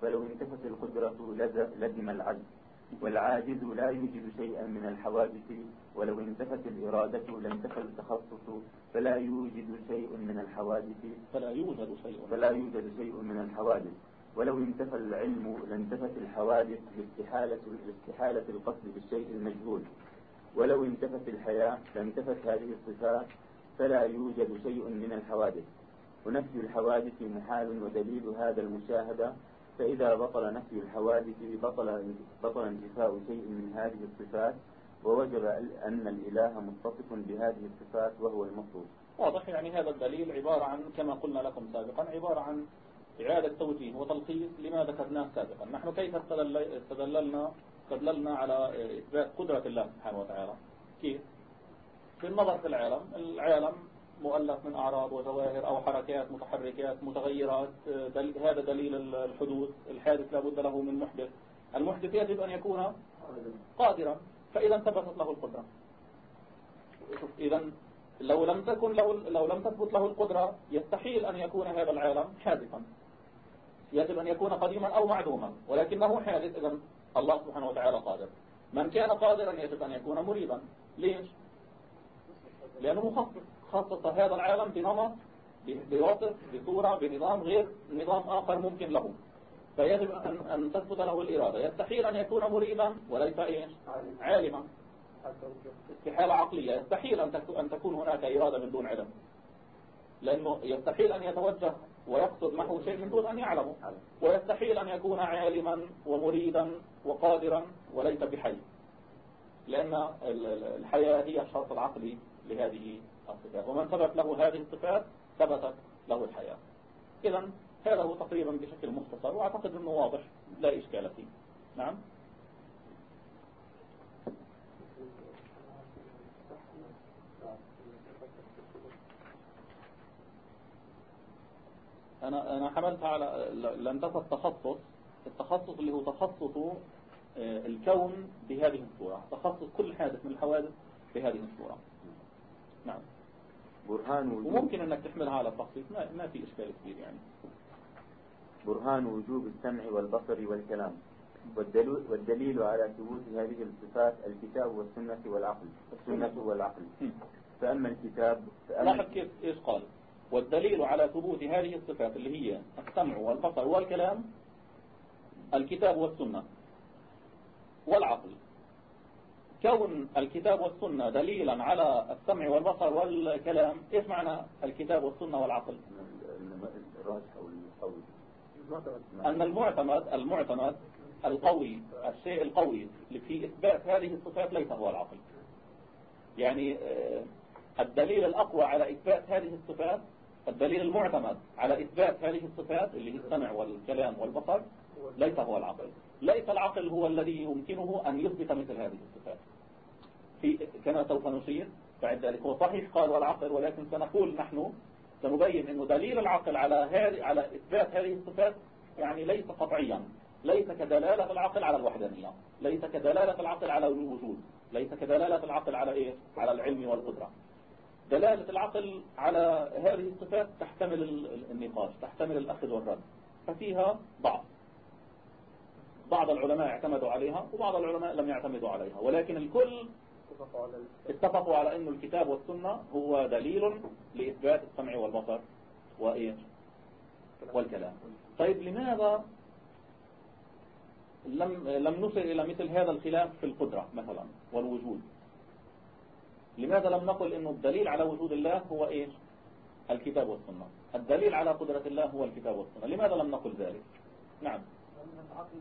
فلو انتفت القدرة لزم العجز. والعاجز لا يوجد شيئا من الحوادث ولو انتفت الإرادة لانتفى التخصص فلا يوجد شيء من الحوادث. فلا يوجد شيء. فلا يوجد شيء من الحوادث. ولو انتفى العلم لانتفت الحوادث لاستحالة لاستحالة القصد بالشيء المجهول. ولو انتفت الحياة لانتفت هذه الصفات فلا يوجد شيء من الحوادث. ونفي الحوادث محال ودليل هذا المشاهدة فإذا بطل نفي الحوادث بطل بطل انتفاء شيء من هذه الصفات ووجب أن الإله متصف بهذه الصفات وهو المطلوب. واضح يعني هذا الدليل عبارة عن كما قلنا لكم سابقا عبارة عن إعادة توجيه وتلخيص لما ذكرناه سابقا. نحن كيف استدللنا استدللنا على إثبات قدرة الله سبحانه وتعالى؟ كيف؟ بالنظر في العالم. العالم مؤلف من أعراض وظواهر أو حركات متحركات متغيرات. دل هذا دليل الحدوث. الحادث لابد له من محدث. المحدث يجب أن يكون قادرا. فإذا ثبتت له القدرة. إذا لو لم تكن له لو لم تثبت له القدرة يستحيل أن يكون هذا العالم حادثا. يجب أن يكون قديما أو معدوما ولكنه حادث إذا الله سبحانه وتعالى قادر. من كان قادرا يجب أن يكون مريبا. ليش؟ لأنه مخصص خصص هذا العالم بنمط بوصف بصورة بنظام غير نظام آخر ممكن له. فيجب أن, أن تثبت له الإرادة. يستحيل أن يكون مريبا وليس إيش؟ عالما. استحالة عقلية. يستحيل أن تكون هناك إرادة من دون علم. لأنه يستحيل أن يتوجه ويقصد معه شيء من دون أن يعلمه. ويستحيل أن يكون عالما ومريدا وقادرا وليس بحي. لأن الحياة هي الشرط العقلي لهذه الصفات. ومن ثبت له هذه الصفات ثبتت له الحياة. إذا هذا هو تقريبا بشكل مختصر وأعتقد أنه واضح لا إشكال فيه. نعم؟ أنا أنا حملت على لم تفت التخصص التخصص اللي هو تخصص آه، الكون بهذه الصورة. تخصص كل حادث من الحوادث بهذه الصورة. نعم. برهان وجوب وممكن أنك تحملها على التخصيص. ما, ما في إشكال كبير يعني. برهان وجوب السمع والبصر والكلام. والدلو- والدليل على ثبوت هذه الصفات الكتاب والسنة والعقل. السنة. والعقل. فأما الكتاب فأما لاحظ كيف إيش قال؟ والدليل على ثبوت هذه الصفات اللي هي السمع والبصر والكلام الكتاب والسنة والعقل. كون الكتاب والسنة دليلا على السمع والبصر والكلام إيش معنى الكتاب والسنة والعقل؟ أن المعتمد المعتمد القوي الشيء القوي في إثبات هذه الصفات ليس هو العقل. يعني آه، الدليل الأقوى على إثبات هذه الصفات الدليل المعتمد على إثبات هذه الصفات اللي هي السمع والكلام والبصر ليس هو العقل. ليس العقل هو الذي يمكنه أن يثبت مثل هذه الصفات. في كما سوف نشير بعد ذلك هو صحيح قال والعقل ولكن سنقول نحن سنبين أنه دليل العقل على هذه على إثبات هذه الصفات يعني ليس قطعيا ليس كدلالة العقل على الوحدانية. ليس كدلالة العقل على الوجود. ليس كدلالة العقل على إيه؟ على العلم والقدرة. دلالة العقل على هذه الصفات تحتمل ال- النقاش تحتمل الأخذ والرد. ففيها ضعف بعض العلماء اعتمدوا عليها وبعض العلماء لم يعتمدوا عليها. ولكن الكل اتفقوا على ال- اتفقوا على أن الكتاب والسنة هو دليل لإثبات السمع والبصر وإيه والكلام. طيب لماذا لم لم نصل إلى مثل هذا الخلاف في القدرة مثلا والوجود؟ لماذا لم نقل أنه الدليل على وجود الله هو إيش؟ الكتاب والسنة. الدليل على قدرة الله هو الكتاب والسنة. لماذا لم نقل ذلك؟ نعم. لأن العقل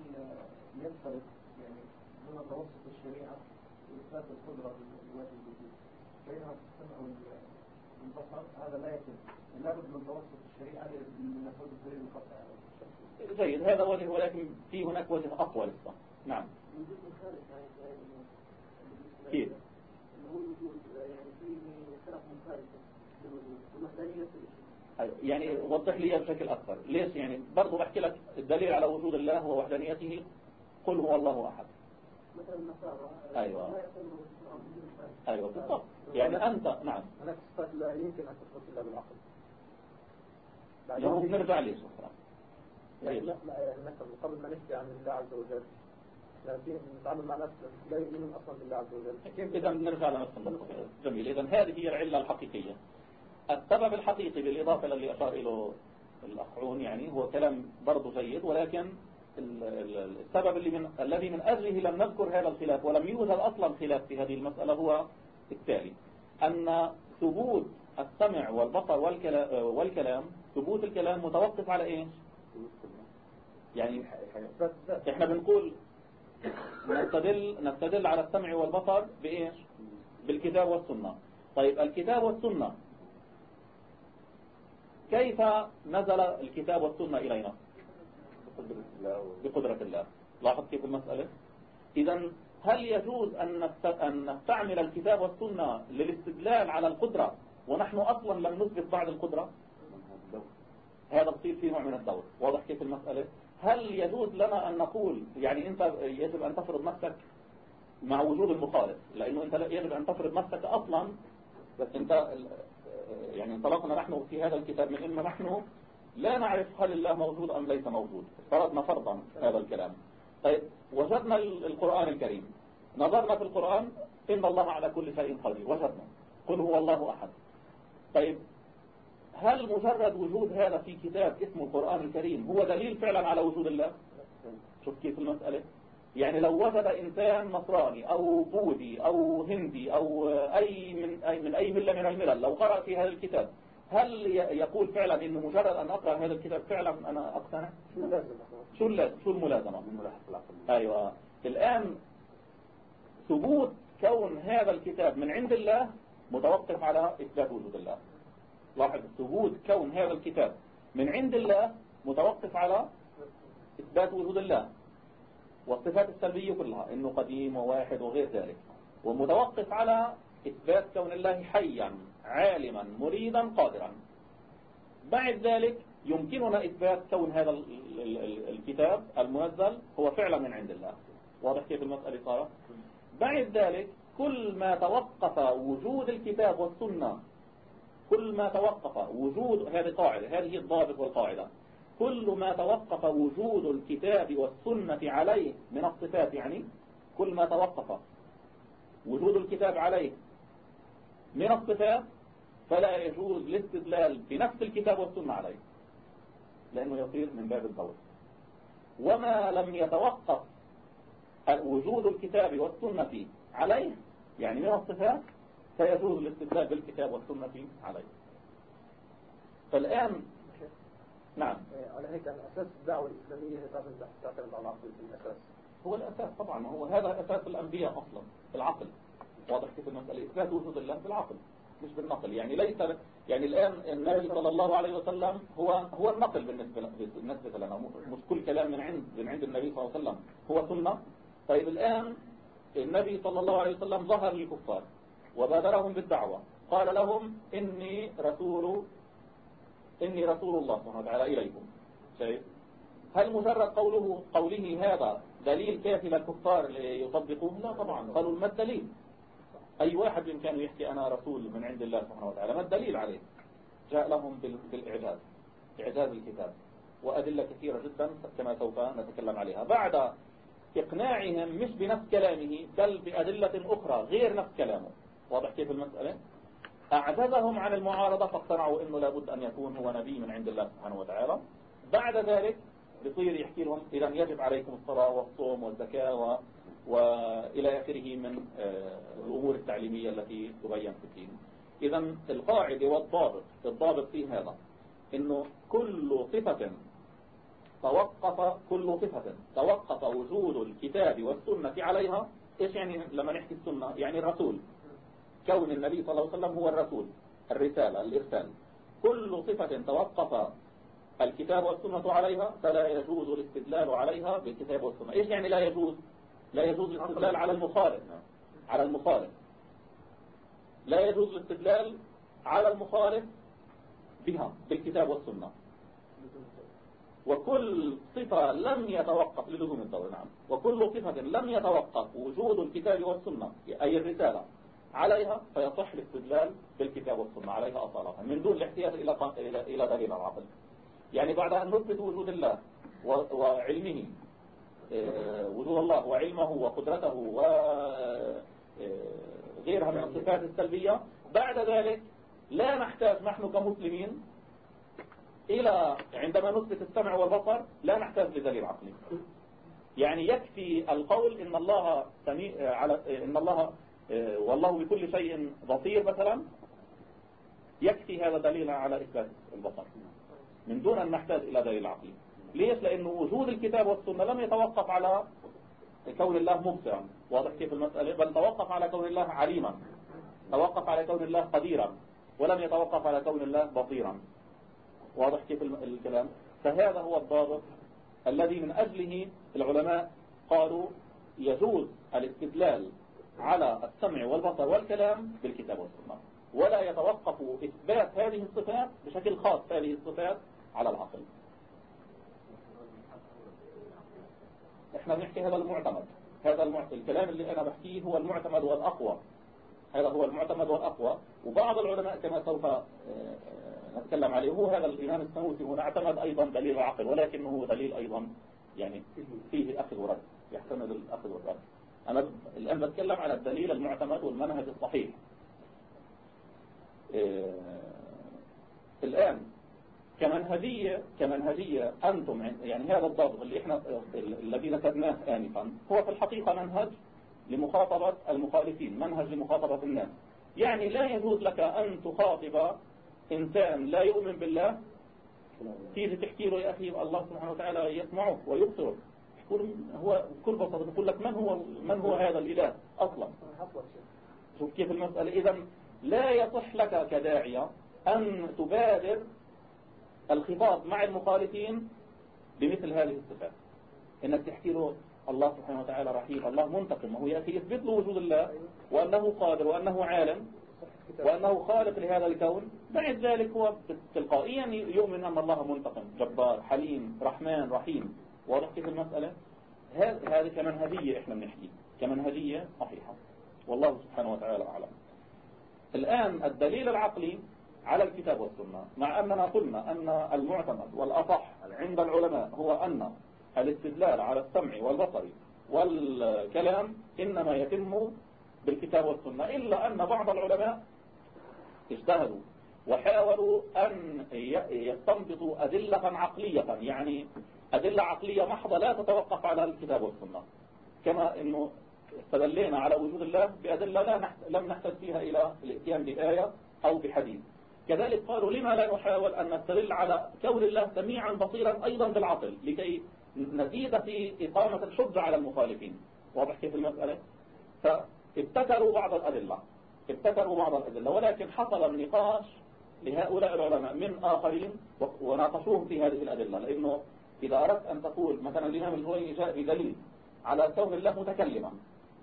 ينفرد يعني دون توسط الشريعة وإثبات القدرة لواجب الوجود بينما في السمع وال- والبصر هذا لا يتم. لابد من توسط الشريعة لنفوذ الدليل القطعي جيد. هذا وجه ولكن في هناك وجه أقوى لسه نعم. وجود مخالف يعني كيف؟ يعني فرق. يعني وضح لي بشكل أكثر. ليش يعني؟ برضو بحكي لك الدليل على وجود الله ووحدانيته. قل هو الله أحد. مثلا النصارى أيوة. أيوة بالضبط. يعني أنت نعم. هناك صفات لا يمكن أن تثبت إلا بالعقل لو بنرجع ليش أخرى لا لا لا، مثلا قبل ما نحكي عن الله عز وجل. نتعامل مع ناس لا يؤمنون أصلا بالله عز وجل. إذا بنرجع لنفس جميل. إذا هذه هي العلة الحقيقية. السبب الحقيقي بالإضافة للي أشار إليه الأخعون يعني هو كلام برضه جيد ولكن ال- ال- السبب اللي من الذي من أجله لم نذكر هذا الخلاف ولم يوجد أصلا خلاف في هذه المسألة هو التالي. أن ثبوت السمع والبصر والكلام, ثبوت الكلام متوقف على إيش؟ يعني إحنا بنقول نستدل نستدل على السمع والبصر بإيش؟ بالكتاب والسنة. طيب الكتاب والسنة. كيف نزل الكتاب والسنة إلينا؟ بقدرة الله. بقدرة الله لاحظ كيف المسألة؟ إذا هل يجوز أن نستعمل الكتاب والسنة للاستدلال على القدرة ونحن أصلا لم نثبت بعد القدرة؟ هذا بصير فيه نوع من الدور واضح كيف المسألة؟ هل يجوز لنا أن نقول يعني أنت يجب أن تفرض نفسك مع وجود المخالف؟ لأنه أنت يجب أن تفرض نفسك أصلا بس أنت يعني انطلقنا نحن في هذا الكتاب من أنه نحن لا نعرف هل الله موجود أم ليس موجود. فرضنا فرضا هذا الكلام. طيب وجدنا ال- القرآن الكريم. نظرنا في القرآن إن الله على كل شيء قدير. وجدنا. قل هو الله أحد. طيب هل مجرد وجود هذا في كتاب اسمه القرآن الكريم هو دليل فعلا على وجود الله؟ شوف كيف المسألة. يعني لو وجد إنسان نصراني أو بوذي أو هندي أو أي من أي من أي ملة من الملل لو قرأ في هذا الكتاب هل يقول فعلا إنه مجرد أن أقرأ هذا الكتاب فعلا أنا أقتنع؟ شو شو اللازم شو الملازمة؟ أيوة. الآن ثبوت كون هذا الكتاب من عند الله متوقف على إثبات وجود الله. لاحظ ثبوت كون هذا الكتاب من عند الله متوقف على إثبات وجود الله والصفات السلبية كلها إنه قديم وواحد وغير ذلك ومتوقف على إثبات كون الله حيا عالما مريدا قادرا. بعد ذلك يمكننا إثبات كون هذا ال- ال- ال- الكتاب المنزل هو فعلا من عند الله. واضح كيف المسألة صارت؟ بعد ذلك كل ما توقف وجود الكتاب والسنة كل ما توقف وجود هذه قاعدة هذه الضابط والقاعدة. كل ما توقف وجود الكتاب والسنة عليه من الصفات يعني كل ما توقف وجود الكتاب عليه من الصفات فلا يجوز الاستدلال بنفس الكتاب والسنة عليه لأنه يصير من باب الضوء وما لم يتوقف وجود الكتاب والسنة عليه يعني من الصفات فيجوز الاستدلال بالكتاب والسنة عليه. فالآن نعم. على هيك أساس الدعوة الإسلامية هي تعتمد على العقل في الأساس. هو الأساس طبعا هو هذا أساس الأنبياء أصلا العقل. واضح كيف المسألة؟ إثبات وجود الله بالعقل مش بالنقل. يعني ليس يعني الآن النبي صلى الله عليه وسلم هو هو النقل بالنسبة بالنسبة لنا. مش كل كلام من عند من عند النبي صلى الله عليه وسلم. هو سنة. طيب الآن النبي صلى الله عليه وسلم ظهر للكفار. وبادرهم بالدعوة. قال لهم إني رسول إني رسول الله سبحانه وتعالى إليكم. شايف هل مجرد قوله قوله هذا دليل كافي للكفار ليصدقوه لا طبعا. قالوا ما الدليل؟ أي واحد بإمكانه يحكي أنا رسول من عند الله سبحانه وتعالى ما الدليل عليه؟ جاء لهم بالإعجاز إعجاز الكتاب. وأدلة كثيرة جدا كما سوف نتكلم عليها. بعد إقناعهم مش بنفس كلامه بل بأدلة أخرى غير نفس كلامه. واضح كيف المسألة؟ أعجزهم عن المعارضة فاقتنعوا أنه لابد أن يكون هو نبي من عند الله سبحانه وتعالى. بعد ذلك بصير يحكي لهم إذا يجب عليكم الصلاة والصوم والزكاة و... وإلى آخره من آه، الأمور التعليمية التي تبين في الدين. إذا القاعدة والضابط الضابط في هذا إنه كل صفة توقف كل صفة توقف وجود الكتاب والسنة عليها إيش يعني لما نحكي السنة؟ يعني الرسول. كون النبي صلى الله عليه وسلم هو الرسول الرسالة الإرسال. كل صفة توقف الكتاب والسنة عليها فلا يجوز الاستدلال عليها بالكتاب والسنة. إيش يعني لا يجوز؟ لا يجوز الاستدلال على المخالف. على المخالف. لا يجوز الاستدلال على المخالف بها بالكتاب والسنة. وكل صفة لم يتوقف للزوم الدور نعم. وكل صفة لم يتوقف وجود الكتاب والسنة أي الرسالة. عليها فيصح الاستدلال بالكتاب والسنة عليها أصالة من دون الاحتياج إلى إلى دليل العقل يعني بعد أن نثبت وجود الله وعلمه آه، وجود الله وعلمه وقدرته وغيرها آه، من الصفات السلبية بعد ذلك لا نحتاج نحن كمسلمين إلى عندما نثبت السمع والبصر لا نحتاج لدليل عقلي. يعني يكفي القول إن الله سميع على إن الله آه، والله بكل شيء بصير مثلا يكفي هذا دليل على إثبات البصر. من دون أن نحتاج إلى دليل عقلي. ليش؟ لأنه وجود الكتاب والسنة لم يتوقف على كون الله مبصرا. واضح كيف المسألة؟ بل توقف على كون الله عليما. توقف على كون الله قديرا. ولم يتوقف على كون الله بصيرا. واضح كيف الكلام؟ فهذا هو الضابط الذي من أجله العلماء قالوا يجوز الاستدلال على السمع والبصر والكلام بالكتاب والسنة. ولا يتوقف إثبات هذه الصفات بشكل خاص هذه الصفات على العقل. إحنا بنحكي هذا المعتمد. هذا المعتمد. الكلام اللي أنا بحكيه هو المعتمد والأقوى. هذا هو المعتمد والأقوى. وبعض العلماء كما سوف آه، آه، نتكلم عليه هو هذا الإمام السنوسي هنا اعتمد أيضا دليل العقل ولكنه دليل أيضا يعني فيه أخذ ورد يحتمل الأخذ والرد. أنا الآن بتكلم على الدليل المعتمد والمنهج الصحيح. آه، الآن كمنهجية كمنهجية أنتم يعني هذا الضابط اللي إحنا الذي ذكرناه آنفا هو في الحقيقة منهج لمخاطبة المخالفين منهج لمخاطبة الناس. يعني لا يجوز لك أن تخاطب إنسان لا يؤمن بالله. تيجي تحكي له يا أخي؟ الله سبحانه وتعالى يسمعه ويبصره. يقول هو كل بساطة يقول لك من هو من هو هذا الإله أصلا؟ شوف كيف المسألة. إذا لا يصح لك كداعية أن تبادر الخطاب مع المخالفين بمثل هذه الصفات. إنك تحكي له الله سبحانه وتعالى رحيم الله منتقم وهو يا أخي يثبت له وجود الله وأنه قادر وأنه عالم وأنه خالق لهذا الكون. بعد ذلك هو تلقائيا يؤمن أن الله منتقم جبار حليم رحمن رحيم. واضح كيف المسألة؟ هذه كمنهجية إحنا بنحكي كمنهجية صحيحة. والله سبحانه وتعالى أعلم. الآن الدليل العقلي على الكتاب والسنة مع أننا قلنا أن المعتمد والأصح عند العلماء هو أن الاستدلال على السمع والبصر والكلام إنما يتم بالكتاب والسنة إلا أن بعض العلماء اجتهدوا وحاولوا أن يستنبطوا أدلة عقلية يعني أدلة عقلية محضة لا تتوقف على الكتاب والسنة. كما أنه استدلينا على وجود الله بأدلة لا نحت... لم نحتاج فيها إلى الإتيان بآية أو بحديث. كذلك قالوا لما لا نحاول أن نستدل على كون الله سميعا بصيرا أيضا بالعقل لكي نزيد في إقامة الحجة على المخالفين. واضح كيف المسألة؟ فابتكروا بعض الأدلة. ابتكروا بعض الأدلة. ولكن حصل النقاش لهؤلاء العلماء من آخرين وناقشوهم في هذه الأدلة لأنه إذا أردت أن تقول مثلا الإمام الهويني جاء بدليل على كون الله متكلما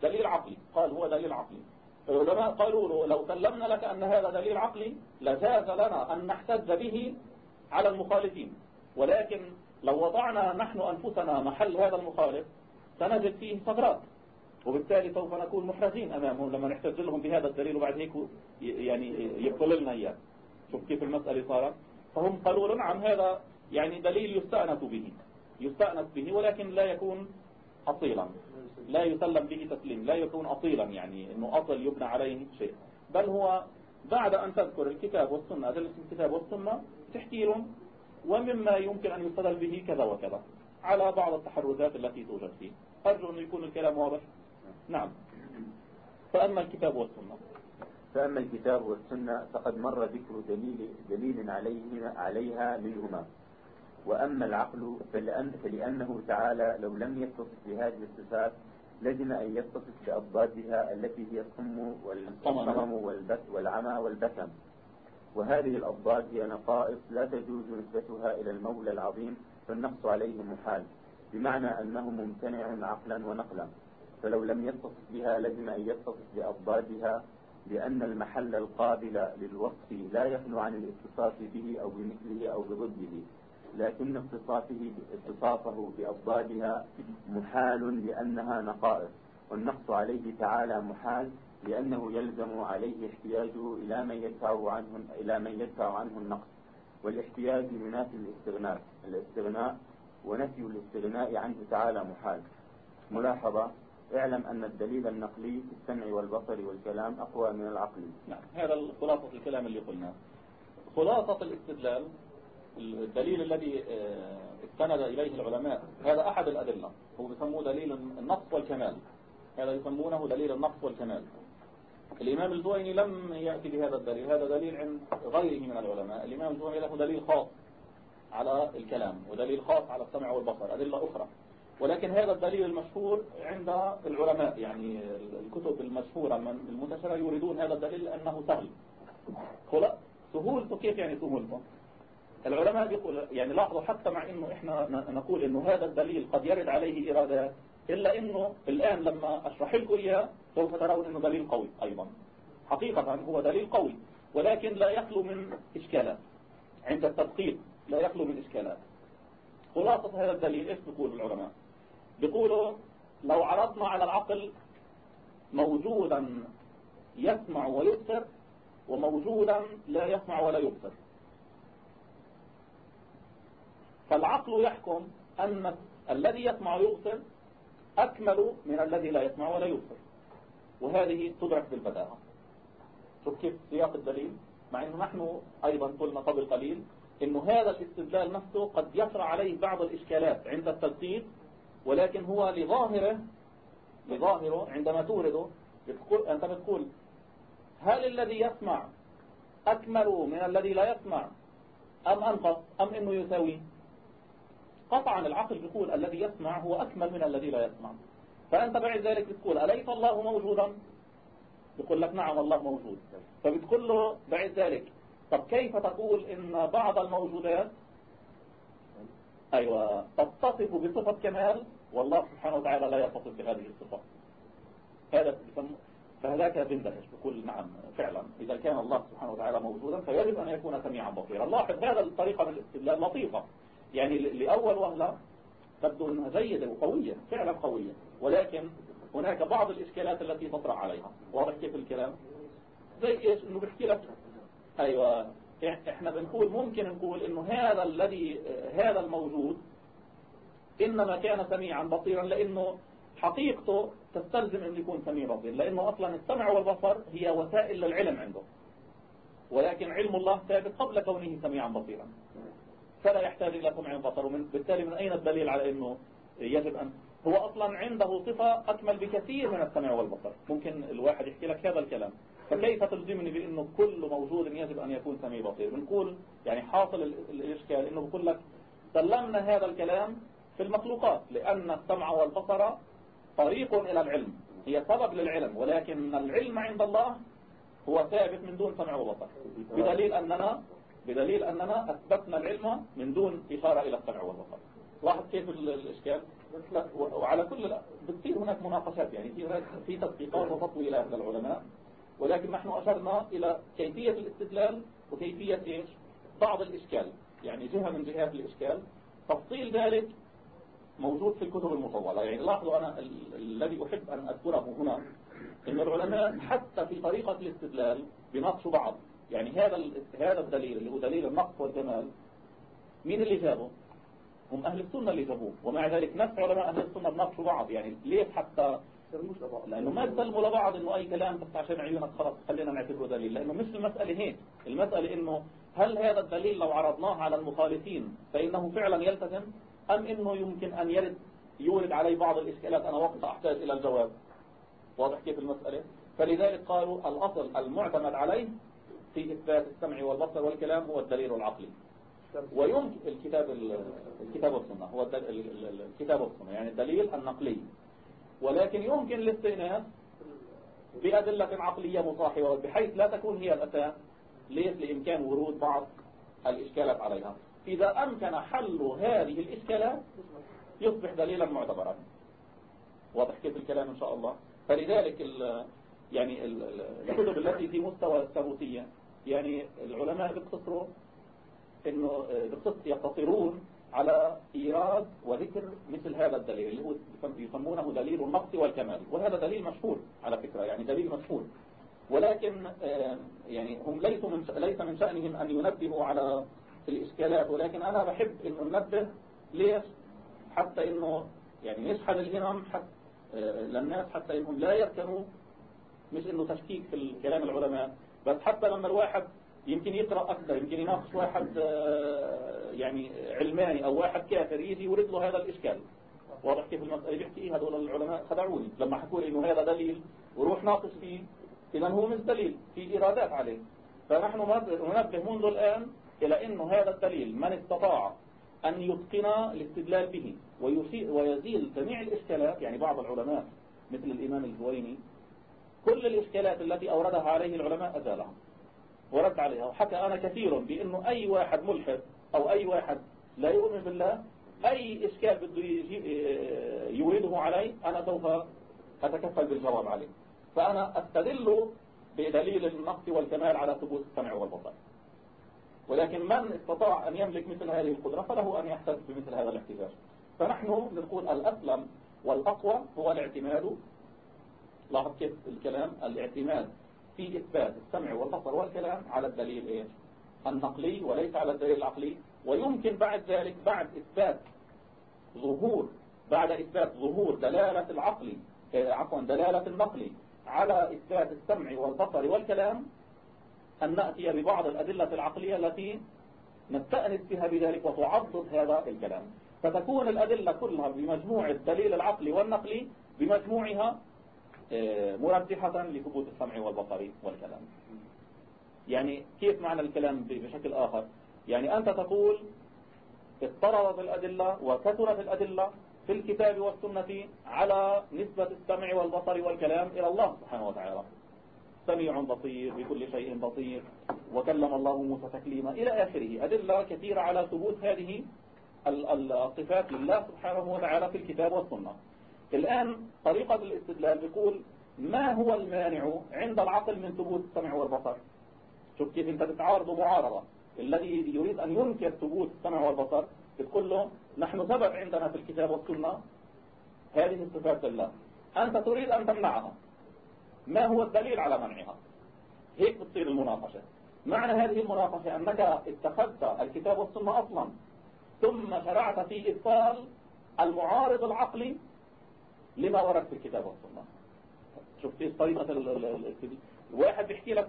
دليل عقلي. قال هو دليل عقلي. العلماء قالوا له لو سلمنا لك أن هذا دليل عقلي لجاز لنا أن نحتج به على المخالفين. ولكن لو وضعنا نحن أنفسنا محل هذا المخالف سنجد فيه ثغرات وبالتالي سوف نكون محرجين أمامهم لما نحتج لهم بهذا الدليل. وبعد هيك يعني يبطل لنا إياه. شوف كيف المسألة صارت. فهم قالوا نعم هذا يعني دليل يستأنس به. يستأنس به ولكن لا يكون أصيلا. لا يسلم به تسليم. لا يكون أصيلا يعني أنه أصل يبنى عليه شيء. بل هو بعد أن تذكر الكتاب والسنة أدلة الكتاب والسنة تحكي لهم ومما يمكن أن يستدل به كذا وكذا على بعض التحرزات التي توجد فيه. أرجو أن يكون الكلام واضح. نعم. فأما الكتاب والسنة. فأما الكتاب والسنة فقد مر ذكر دليل, دليل عليه عليها منهما. وأما العقل فلأن فلأنه تعالى لو لم يتصف بهذه الصفات لزم أن يتصف بأضدادها التي هي الصم والصمم والبث والعمى والبثم وهذه الأضداد هي نقائص لا تجوز نسبتها إلى المولى العظيم فالنقص عليه محال بمعنى أنه ممتنع عقلا ونقلا. فلو لم يتصف بها لزم أن يتصف بأضدادها لأن المحل القابل للوصف لا يخلو عن الاتصاف به أو بمثله أو بضده. لكن اتصافه اتصافه بأضدادها محال لأنها نقائص والنقص عليه تعالى محال لأنه يلزم عليه احتياجه إلى من يدفع عنه إلى من يدفع عنه النقص والاحتياج ينافي الاستغناء الاستغناء ونفي الاستغناء عنه تعالى محال. ملاحظة؟ اعلم أن الدليل النقلي في السمع والبصر والكلام أقوى من العقل. نعم هذا خلاصة الكلام اللي قلناه. خلاصة الاستدلال الدليل الذي آه، استند إليه العلماء هذا أحد الأدلة. هو بيسموه دليل النقص والكمال. هذا يسمونه دليل النقص والكمال. الإمام الزويني لم يأتي بهذا الدليل. هذا دليل عند غيره من العلماء. الإمام الزويني له دليل خاص على الكلام ودليل خاص على السمع والبصر أدلة أخرى. ولكن هذا الدليل المشهور عند العلماء يعني الكتب المشهورة من المنتشرة يريدون هذا الدليل لأنه سهل. سهولته كيف يعني سهولته العلماء بيقول يعني لاحظوا حتى مع إنه إحنا نقول إنه هذا الدليل قد يرد عليه ارادات إلا إنه الآن لما أشرح لكم إياه سوف ترون إنه دليل قوي أيضا. حقيقة هو دليل قوي ولكن لا يخلو من إشكالات. عند التدقيق لا يخلو من إشكالات. خلاصة هذا الدليل إيش بيقول العلماء؟ بيقولوا لو عرضنا على العقل موجودا يسمع ويبصر وموجودا لا يسمع ولا يبصر. فالعقل يحكم أن الذي يسمع ويبصر أكمل من الذي لا يسمع ولا يبصر وهذه تدرك بالبداهة. شوف كيف سياق الدليل. مع أنه نحن أيضا قلنا قبل قليل أنه هذا الاستدلال نفسه قد يطرأ عليه بعض الإشكالات عند التدقيق ولكن هو لظاهره لظاهره عندما تورده بتقول أنت بتقول هل الذي يسمع أكمل من الذي لا يسمع؟ أم أنقص؟ أم أنه يساوي؟ قطعا العقل بيقول الذي يسمع هو أكمل من الذي لا يسمع فأنت بعد ذلك بتقول أليس الله موجودا؟ بيقول لك نعم الله موجود. فبتقول له بعد ذلك. طب كيف تقول إن بعض الموجودات؟ أيوة تتصف بصفة كمال والله سبحانه وتعالى لا يتصف بهذه الصفات هذا فهذاك بندهش. بقول نعم فعلا. إذا كان الله سبحانه وتعالى موجودا فيجب أن يكون سميعا بصيرا. لاحظ هذا الطريقة من الاستدلال لطيفة. يعني لأول وهلة تبدو أنها جيدة وقوية فعلا قوية. ولكن هناك بعض الإشكالات التي تطرح عليها. واضح كيف الكلام؟ زي إيش؟ إنه بحكي لك. أيوة. إحنا بنقول ممكن نقول إنه هذا الذي هذا الموجود إنما كان سميعا بصيرا لأنه حقيقته تستلزم أن يكون سميع بصير. لأنه أصلا السمع والبصر هي وسائل للعلم عنده. ولكن علم الله ثابت قبل كونه سميعا بصيرا. فلا يحتاج إلى سمع وبصر وبالتالي من أين الدليل على أنه يجب أن هو أصلا عنده صفة أكمل بكثير من السمع والبصر. ممكن الواحد يحكي لك هذا الكلام. فكيف تلزمني بأنه كل موجود يجب أن يكون سميع بصير؟ بنقول يعني حاصل الإشكال أنه بقول لك سلمنا هذا الكلام في المخلوقات لأن السمع والبصر طريق إلى العلم. هي سبب للعلم ولكن العلم عند الله هو ثابت من دون سمع وبصر. بدليل أننا بدليل أننا أثبتنا العلم من دون إشارة إلى السمع والبصر. لاحظ كيف الإشكال؟ وعلى كل بتصير هناك مناقشات يعني في في تدقيقات وتطويلات للعلماء ولكن نحن أشرنا إلى كيفية الاستدلال وكيفية إيش؟ بعض الإشكال يعني جهة من جهات الإشكال. تفصيل ذلك موجود في الكتب المطولة يعني لاحظوا أنا الذي أحب أن أذكره هنا إن العلماء حتى في طريقة الاستدلال بنقصوا بعض. يعني هذا هذا الدليل اللي هو دليل النقص والجمال مين اللي جابه؟ هم أهل السنة اللي جابوه ومع ذلك نفس علماء أهل السنة بنقصوا بعض يعني ليش حتى لأنه ما تسلموا لبعض إنه أي كلام بس عشان عيونك خلاص خلينا نعتبره دليل لأنه مش المسألة هيك المسألة إنه هل هذا الدليل لو عرضناه على المخالفين فإنه فعلا يلتزم أم إنه يمكن أن يرد يورد علي بعض الإشكالات؟ أنا وقتها أحتاج إلى الجواب. واضح كيف المسألة؟ فلذلك قالوا الأصل المعتمد عليه في إثبات السمع والبصر والكلام هو الدليل العقلي. ويمكن الكتاب الكتاب والسنة هو الكتاب والسنة يعني الدليل النقلي. ولكن يمكن الاستئناس بأدلة عقلية مصاحبة بحيث لا تكون هي الأساس ليس لإمكان ورود بعض الإشكالات عليها. إذا أمكن حل هذه الإشكالات يصبح دليلا معتبرا. واضح كيف الكلام إن شاء الله؟ فلذلك يعني الكتب التي في مستوى الثبوتية يعني العلماء بيقتصروا إنه يقتصرون على إيراد وذكر مثل هذا الدليل اللي هو يسمونه دليل النقص والكمال وهذا دليل مشهور على فكرة يعني دليل مشهور. ولكن يعني هم ليسوا من ليس من شأنهم أن ينبهوا على الإشكالات ولكن أنا بحب إنه ننبه ليش؟ حتى إنه يعني نشحن الهمم حتى للناس حتى إنهم لا يركنوا مش إنه تشكيك في الكلام العلماء. بس حتى لما الواحد يمكن يقرأ أكثر يمكن يناقش واحد يعني علماني أو واحد كافر يجي يورد له هذا الإشكال. واضح كيف المسألة بيحكي إيه هذول العلماء؟ خدعوني. لما حكوا لي إنه هذا دليل وروح ناقش فيه إذا هو مش دليل في إيرادات عليه. فنحن ننبه منذ الآن إلى أنه هذا الدليل من استطاع أن يتقن الاستدلال به ويزيل جميع الإشكالات. يعني بعض العلماء مثل الإمام الجويني كل الإشكالات التي أوردها عليه العلماء أزالها ورد عليها. وحكى أنا كثير بأنه أي واحد ملحد أو أي واحد لا يؤمن بالله أي إشكال بده يورده علي أنا سوف أتكفل بالجواب عليه. فأنا أستدل بدليل النقص والكمال على ثبوت السمع والبصر. ولكن من استطاع أن يملك مثل هذه القدرة فله أن يحتج بمثل هذا الاحتجاج. فنحن نقول الأسلم والأقوى هو الاعتماد لاحظ كيف الكلام؟ الاعتماد في إثبات السمع والبصر والكلام على الدليل إيش؟ النقلي وليس على الدليل العقلي. ويمكن بعد ذلك بعد إثبات ظهور بعد إثبات ظهور دلالة العقل عفوا دلالة النقل على إثبات السمع والبصر والكلام أن نأتي ببعض الأدلة العقلية التي نستأنس بها بذلك وتعضد هذا الكلام. فتكون الأدلة كلها بمجموع الدليل العقلي والنقلي بمجموعها مرجحة لثبوت السمع والبصر والكلام. يعني كيف معنى الكلام بشكل آخر؟ يعني أنت تقول اضطربت الأدلة وكثرت الأدلة في الكتاب والسنة على نسبة السمع والبصر والكلام إلى الله سبحانه وتعالى. سميع بصير بكل شيء بصير. وكلم الله موسى تكليما إلى آخره. أدلة كثيرة على ثبوت هذه الصفات لله سبحانه وتعالى في الكتاب والسنة. الآن طريقة الاستدلال بيقول ما هو المانع عند العقل من ثبوت السمع والبصر؟ شوف كيف انت تتعارض معارضة. الذي يريد أن ينكر ثبوت السمع والبصر بتقول له نحن ثبت عندنا في الكتاب والسنة هذه الصفات لله. أنت تريد أن تمنعها. ما هو الدليل على منعها؟ هيك بتصير المناقشة. معنى هذه المناقشة أنك اتخذت الكتاب والسنة أصلا ثم شرعت في إبطال المعارض العقلي لما ورد في الكتاب والسنة. شفت طريقة الواحد بيحكي لك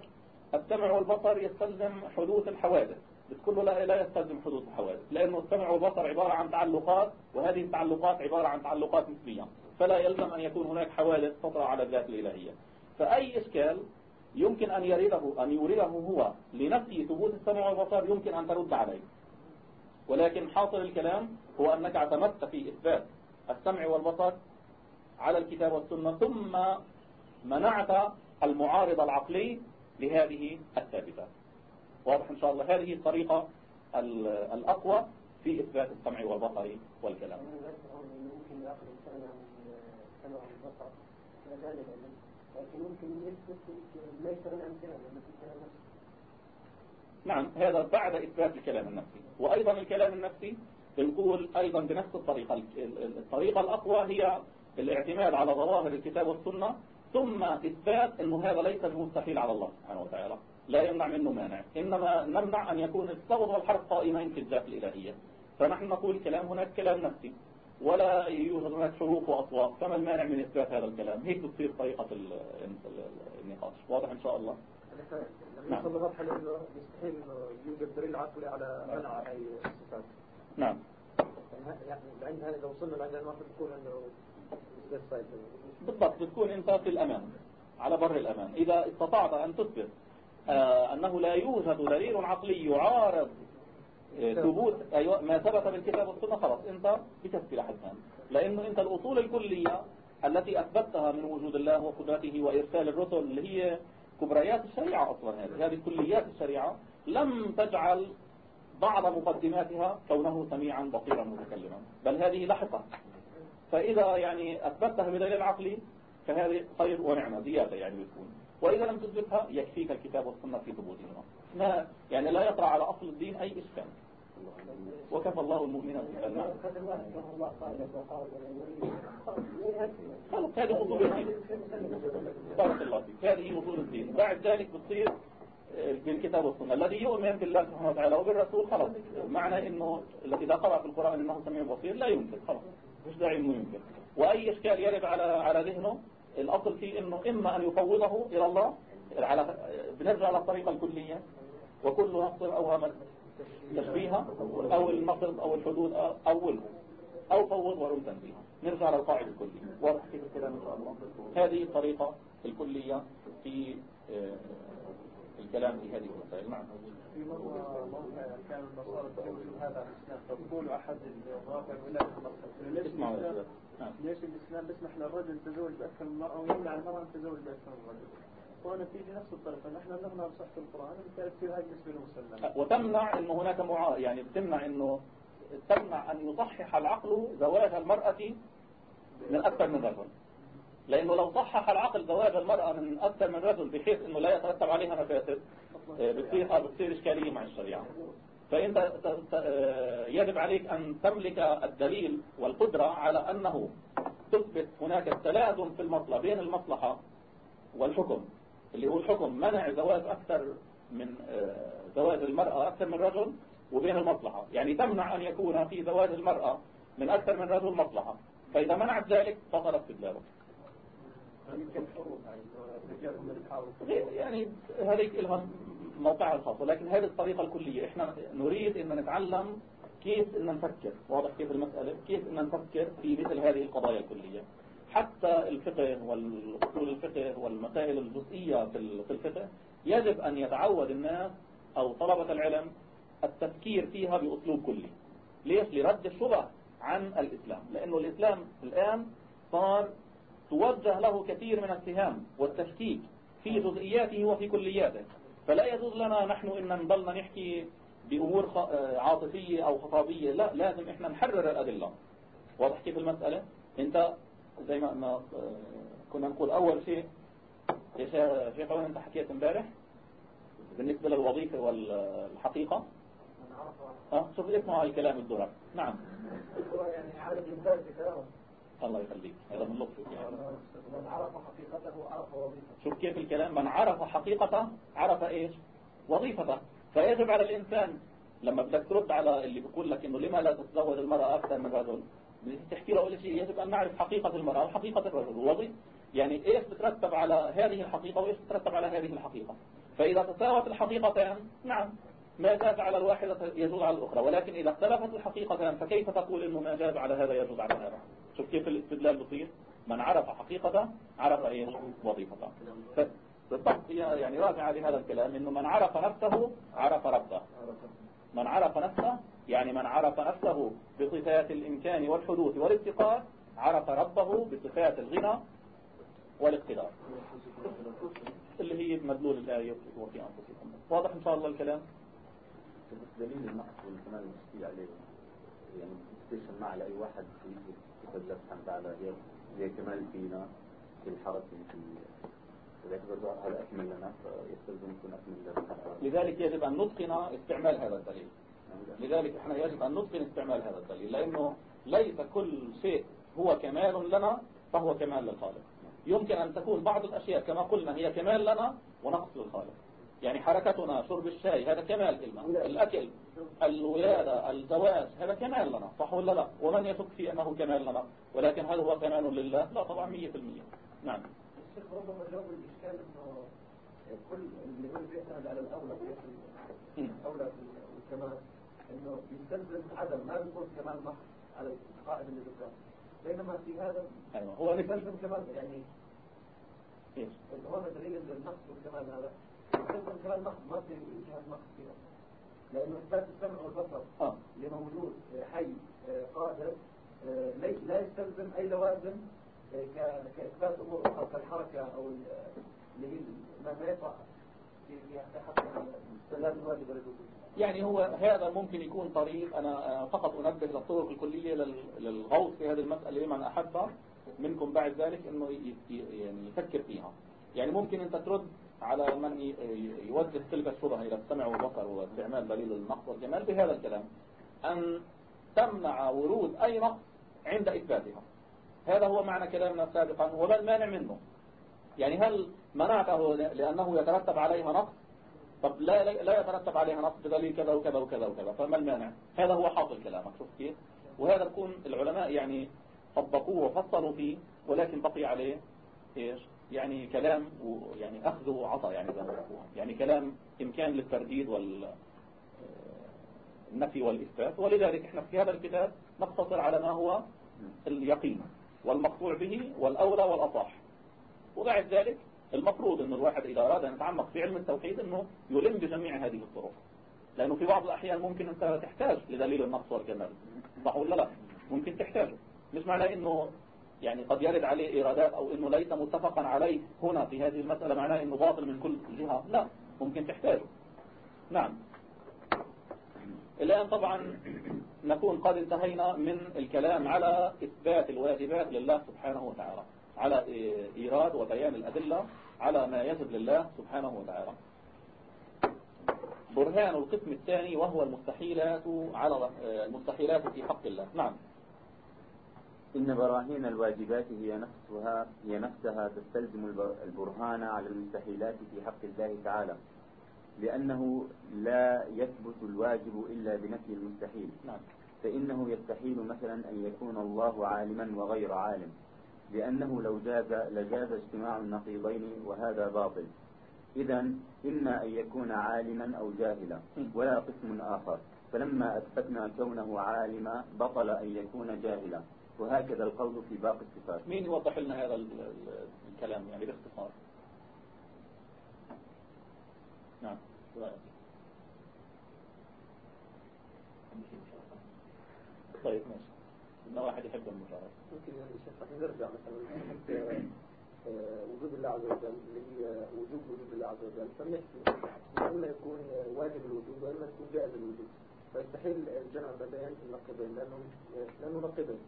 السمع والبصر يستلزم حدوث الحوادث. بتقول له لا لا يستلزم حدوث الحوادث لأنه السمع والبصر عبارة عن تعلقات وهذه التعلقات عبارة عن تعلقات نسبية. فلا يلزم أن يكون هناك حوادث تطرأ على الذات الإلهية. فأي إشكال يمكن أن يريده أن يورده هو لنفسه ثبوت السمع والبصر يمكن أن ترد عليه. ولكن حاصل الكلام هو أنك اعتمدت في إثبات السمع والبصر على الكتاب والسنة ثم منعت المعارض العقلي لهذه الثابتات واضح إن شاء الله هذه الطريقة الأقوى في إثبات السمع والبصر والكلام. لكن ممكن أمثلة نعم هذا بعد إثبات الكلام النفسي. وأيضا الكلام النفسي بنقول أيضا بنفس الطريقة الطريقة الأقوى هي الاعتماد على ظواهر الكتاب والسنة ثم إثبات أنه هذا ليس بمستحيل على الله سبحانه وتعالى. لا يمنع منه مانع. إنما نمنع أن يكون الصوت والحرف قائمين في الذات الإلهية. فنحن نقول كلام هناك كلام نفسي ولا يوجد هناك حروف وأصوات. فما المانع من إثبات هذا الكلام؟ هيك تصير طريقة النقاش. واضح إن شاء الله؟ نعم. صلى الله عليه وسلم يستحيل يوجد دليل عقلي على منع أي صفات نعم. يعني بعد هذا لو وصلنا بعد ما تكون أنه بالضبط بتكون انت في الأمان على بر الأمان. إذا استطعت أن تثبت آه أنه لا يوجد دليل عقلي يعارض آه، ثبوت أيوة ما ثبت بالكتاب والسنة خلاص انت بكسب لحدثان لأنه أنت الأصول الكلية التي أثبتها من وجود الله وقدرته وإرسال الرسل اللي هي كبريات الشريعة أصلا هذه. هذه كليات الشريعة لم تجعل بعض مقدماتها كونه سميعا بصيرا متكلما. بل هذه لحقة فإذا يعني أثبتها بدليل عقلي فهذه خير ونعمة زيادة يعني بتكون. وإذا لم تثبتها يكفيك الكتاب والسنة في ثبوتهما ما يعني لا يطرأ على أصل الدين أي إشكال. وكفى الله المؤمنين خلق هذه أصول الدين. بارك الله فيك. هذه أصول الدين. بعد ذلك بتصير بالكتاب والسنة. الذي يؤمن بالله سبحانه وتعالى وبالرسول خلاص. معنى إنه إذا قرأ في القرآن إنه سميع بصير لا يمكن خلاص. مش داعي إنه يمكن وأي إشكال يرد على على ذهنه الأصل فيه إنه إما أن يفوضه إلى الله على بنرجع على الطريقة الكلية وكل نقص أو همل تشبيها أو النقص أو الحدود أو أو فوض ورم تنزيها نرجع على القاعدة الكلية. واضح كيف الكلام إن شاء الله؟ هذه الطريقة الكلية في آه، الكلام في هذه المسائل نعم. في مرة كان النصارى تقول هذا الإسلام. تقول أحد الرافع ولا ليش الإسلام نعم. ليش الإسلام بيسمح للرجل يتزوج بأكثر من مرأة ويمنع المرأة أن تتزوج بأكثر من رجل وأنا في نفس الطريقة. نحن نغنى بصحة القرآن وبالتالي تصير هذه بالنسبة له مسلمة وتمنع أنه هناك معا يعني بتمنع أنه تمنع أن يصحح العقل زواج المرأة من أكثر من رجل. لأنه لو صحح العقل زواج المرأة من أكثر من رجل بحيث أنه لا يترتب عليها مفاسد. بتصير بتصير إشكالية مع الشريعة. فأنت آه، يجب عليك أن تملك الدليل والقدرة على أنه تثبت هناك التلازم في المصلحة بين المصلحة والحكم اللي هو الحكم منع زواج أكثر من آه، زواج المرأة أكثر من رجل وبين المصلحة. يعني تمنع أن يكون في زواج المرأة من أكثر من رجل مصلحة. فإذا منعت ذلك بطل استدلالك يعني هذه لها موقعها الخاص ولكن هذه الطريقة الكلية. إحنا نريد إن نتعلم كيف إن نفكر. واضح كيف المسألة؟ كيف إن نفكر في مثل هذه القضايا الكلية. حتى الفقه والأصول الفقه والمسائل الجزئية في الفقه يجب أن يتعود الناس أو طلبة العلم التفكير فيها بأسلوب كلي. ليش؟ لرد الشبه عن الإسلام. لأنه الإسلام الآن صار توجه له كثير من السهام والتشكيك في جزئياته وفي كلياته. فلا يجوز لنا نحن إن نضلنا نحكي بأمور عاطفية أو خطابية. لا لازم إحنا نحرر الأدلة. واضح كيف المسألة؟ أنت زي ما كنا نقول أول شيء شيخ أول أنت حكيت امبارح بالنسبة للوظيفة والحقيقة؟ آه شوف اسمعوا الكلام الدرر. نعم. يعني الإنسان في كلامه الله يخليك. هذا من لطفك يعني من عرف حقيقته عرف وظيفته. شوف كيف الكلام. من عرف حقيقته عرف إيش؟ وظيفته. فيجب على الإنسان لما بدك ترد على اللي بيقول لك إنه لما لا تتزوج المرأة أكثر من رجل؟ تحكي له أول شيء يجب أن نعرف حقيقة المرأة وحقيقة الرجل. وظيفة. يعني إيش بترتب على هذه الحقيقة وإيش بترتب على هذه الحقيقة؟ فإذا تساوت الحقيقتان نعم ما جاز على الواحدة يجوز على الأخرى. ولكن إذا اختلفت الحقيقتان فكيف تقول إنه ما جاز على هذا يجوز على هذا؟ شوف كيف الاستدلال بصير؟ من عرف حقيقته عرف إيش؟ وظيفته. بالضبط. يعني راجع لهذا الكلام إنه من عرف نفسه عرف ربه. من عرف نفسه يعني من عرف نفسه بصفات الإمكان والحدوث والافتقار عرف ربه بصفات الغنى والاقتدار اللي هي مدلول الآية وفي أنفسكم. واضح إن شاء الله الكلام؟ دليل النقص والكمال المشكلة عليه. يعني ستيشن مع لأي واحد يكتب الحمد على هي هي كمال فينا في الحركة في هذا أكمل لنا فيستلزم يكون أكمل لنا. لذلك يجب أن نتقن استعمال هذا الدليل. لذلك إحنا يجب أن نتقن استعمال هذا الدليل لأنه ليس كل شيء هو كمال لنا فهو كمال للخالق. يمكن أن تكون بعض الأشياء كما قلنا هي كمال لنا ونقص للخالق. يعني حركتنا شرب الشاي هذا كمال لنا الأكل الولادة الزواج هذا كمال لنا صح ولا لا؟ ومن يشك في أنه كمال لنا؟ ولكن هل هو كمال لله؟ لا طبعا 100% نعم. الشيخ ربما جاوب الإشكال إنه كل اللي هو بيعتمد على الأولى الأولى في الكمال إنه يستلزم عدم ما بيكون كمال محض على القائد اللي ذكره بينما في هذا أيوة هو يستلزم كمال يعني إيش؟ هو دليل النقص والكمال هذا. يعني هو هذا ممكن يكون طريق. أنا فقط أنبه للطرق الكلية للغوص في هذه المسألة لمن أحب منكم بعد ذلك أنه يعني يفكر فيها. يعني ممكن أنت ترد على من يوجه تلك الشبهة إلى السمع والبصر واستعمال دليل النقص والجمال بهذا الكلام أن تمنع ورود أي نقص عند إثباتها. هذا هو معنى كلامنا سابقا وما المانع منه. يعني هل منعته لأنه يترتب عليها نقص؟ طب لا لا يترتب عليها نقص بدليل كذا وكذا وكذا وكذا فما المانع؟ هذا هو حاصل كلامك شوف كيف. وهذا يكون العلماء يعني طبقوه وفصلوا فيه ولكن بقي عليه إيش؟ يعني كلام يعني أخذ وعطى يعني زي ما يعني كلام إمكان للترديد وال النفي والإثبات. ولذلك إحنا في هذا الكتاب نقتصر على ما هو اليقين والمقطوع به والأولى والأصح. وبعد ذلك المفروض أن الواحد إذا أراد أن يتعمق في علم التوحيد أنه يلم بجميع هذه الطرق. لأنه في بعض الأحيان ممكن أنت تحتاج لدليل النقص والكمال صح ولا لا؟ ممكن تحتاجه. مش معنى أنه يعني قد يرد عليه إيرادات أو أنه ليس متفقا عليه هنا في هذه المسألة معناه أنه باطل من كل جهة. لا ممكن تحتاجه. نعم. الآن طبعا نكون قد انتهينا من الكلام على إثبات الواجبات لله سبحانه وتعالى على إيراد وبيان الأدلة على ما يجب لله سبحانه وتعالى. برهان القسم الثاني وهو المستحيلات على المستحيلات في حق الله. نعم. إن براهين الواجبات هي نفسها هي نفسها تستلزم البرهان على المستحيلات في حق الله تعالى لأنه لا يثبت الواجب إلا بنفي المستحيل. نعم. فإنه يستحيل مثلا أن يكون الله عالما وغير عالم لأنه لو جاز لجاز اجتماع النقيضين وهذا باطل. إذا إما أن يكون عالما أو جاهلا ولا قسم آخر. فلما أثبتنا كونه عالما بطل أن يكون جاهلا. وهكذا القول في باقي الصفات. مين يوضح لنا هذا الكلام يعني باختصار؟ نعم. طيب ماشي. ما واحد يحب المشاركة. ممكن يعني شيخ نرجع مثلا وجود الله عز وجل اللي هي وجود وجود الله عز وجل فبنحكي اما يكون واجب الوجود واما يكون جائز الوجود فيستحيل الجمع بين النقيضين لأنه لأنه نقيضين.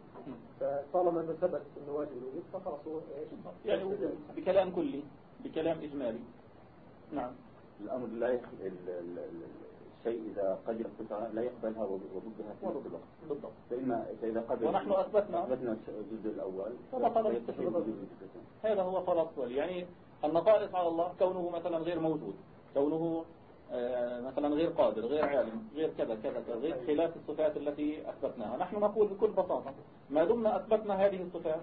فطالما إنه ثبت إنه واجب الوجود فخلاص هو إيش؟ يعني بكلام كلي بكلام إجمالي. نعم. الأمر لا الشيء إذا قدر لا يقبلها وضدها في نفس الوقت بالضبط. فإما إذا قبل ونحن أثبتنا. أثبتنا الجزء الأول فبطل. هذا هو فرض يعني النقائص على الله كونه مثلا غير موجود كونه مثلا غير قادر غير عالم غير كذا كذا كذا غير خلاف الصفات التي أثبتناها. نحن نقول بكل بساطة ما دمنا أثبتنا هذه الصفات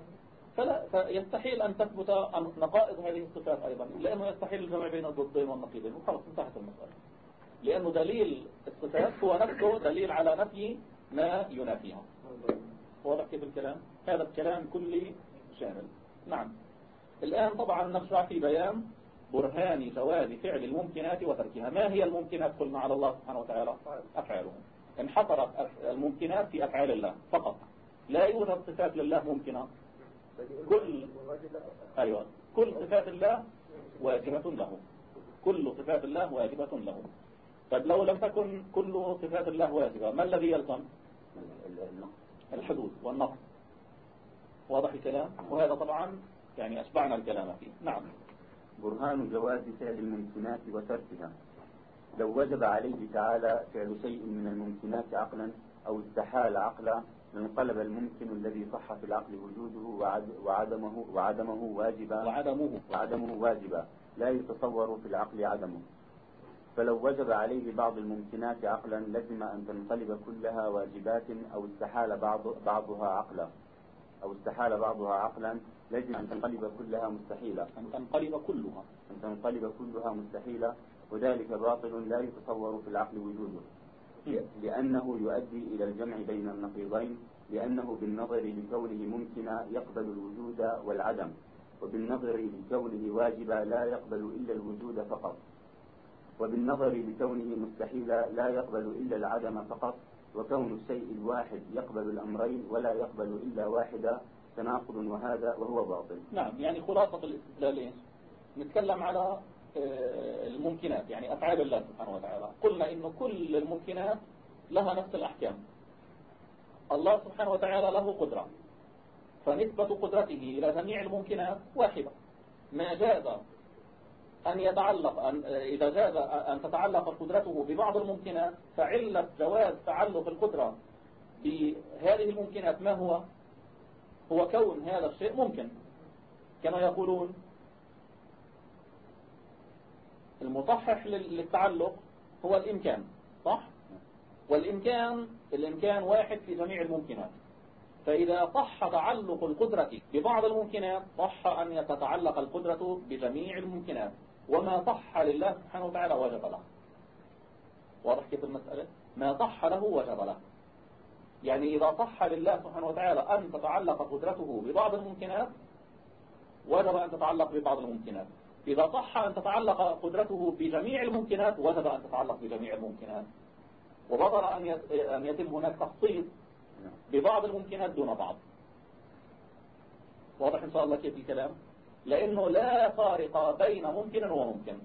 فلا فيستحيل أن تثبت نقائض هذه الصفات أيضا لأنه يستحيل الجمع بين الضدين والنقيضين وخلاص انتهت المسألة. لأنه دليل الصفات هو نفسه دليل على نفي ما ينافيها. واضح كيف الكلام؟ هذا الكلام كلي شامل. نعم. الآن طبعا نشرع في بيان برهان جواز فعل الممكنات وتركها. ما هي الممكنات؟ قلنا على الله سبحانه وتعالى أفعاله انحصرت الممكنات في أفعال الله فقط. لا يوجد صفات لله ممكنة. كل- أيوة. كل صفات الله واجبة له. كل صفات الله واجبة له. طيب لو لم تكن كل صفات الله واجبة ما الذي يلزم؟ ال- ال- الحدود والنقص واضح الكلام؟ وهذا طبعا يعني أشبعنا الكلام فيه. نعم. برهان جواز فعل الممكنات وتركها. لو وجب عليه تعالى فعل شيء من الممكنات عقلا أو استحال عقلا لانقلب الممكن الذي صح في العقل وجوده وعد- وعدمه وعدمه واجبا. وعدمه. وعدمه واجبا. لا يتصور في العقل عدمه. فلو وجب عليه بعض الممكنات عقلا لزم أن تنقلب كلها واجبات أو استحال بعض بعضها عقلا. أو استحال بعضها عقلا لزم أن تنقلب كلها مستحيلة. أن تنقلب كلها. أن تنقلب كلها مستحيلة وذلك باطل لا يتصور في العقل وجوده. لأنه يؤدي إلى الجمع بين النقيضين لأنه بالنظر لكونه ممكنا يقبل الوجود والعدم وبالنظر لكونه واجبا لا يقبل إلا الوجود فقط. وبالنظر لكونه مستحيلا لا يقبل إلا العدم فقط وكون الشيء الواحد يقبل الأمرين ولا يقبل إلا واحدا تناقض وهذا وهو باطل. نعم يعني خلاصة الاستدلال إيش نتكلم على آه، الممكنات يعني أفعال الله سبحانه وتعالى. قلنا إنه كل الممكنات لها نفس الأحكام. الله سبحانه وتعالى له قدرة. فنسبة قدرته إلى جميع الممكنات واحدة. ما جاز أن يتعلق أن إذا جاز أن تتعلق قدرته ببعض الممكنات فعلة جواز تعلق القدرة بهذه الممكنات ما هو؟ هو كون هذا الشيء ممكن. كما يقولون المصحح لل- للتعلق هو الإمكان صح؟ والإمكان الإمكان واحد في جميع الممكنات. فإذا صح تعلق القدرة ببعض الممكنات صح أن تتعلق القدرة بجميع الممكنات. وما صح لله سبحانه وتعالى وجب له. واضح كيف المسألة؟ ما صح له وجب له. يعني إذا صح لله سبحانه وتعالى أن تتعلق قدرته ببعض الممكنات وجب أن تتعلق ببعض الممكنات. إذا صح أن تتعلق قدرته بجميع الممكنات وجب أن تتعلق بجميع الممكنات. وبطل أن يت- أن يتم هناك تخصيص ببعض الممكنات دون بعض. واضح إن شاء الله كيف الكلام؟ لأنه لا فارق بين ممكن وممكن.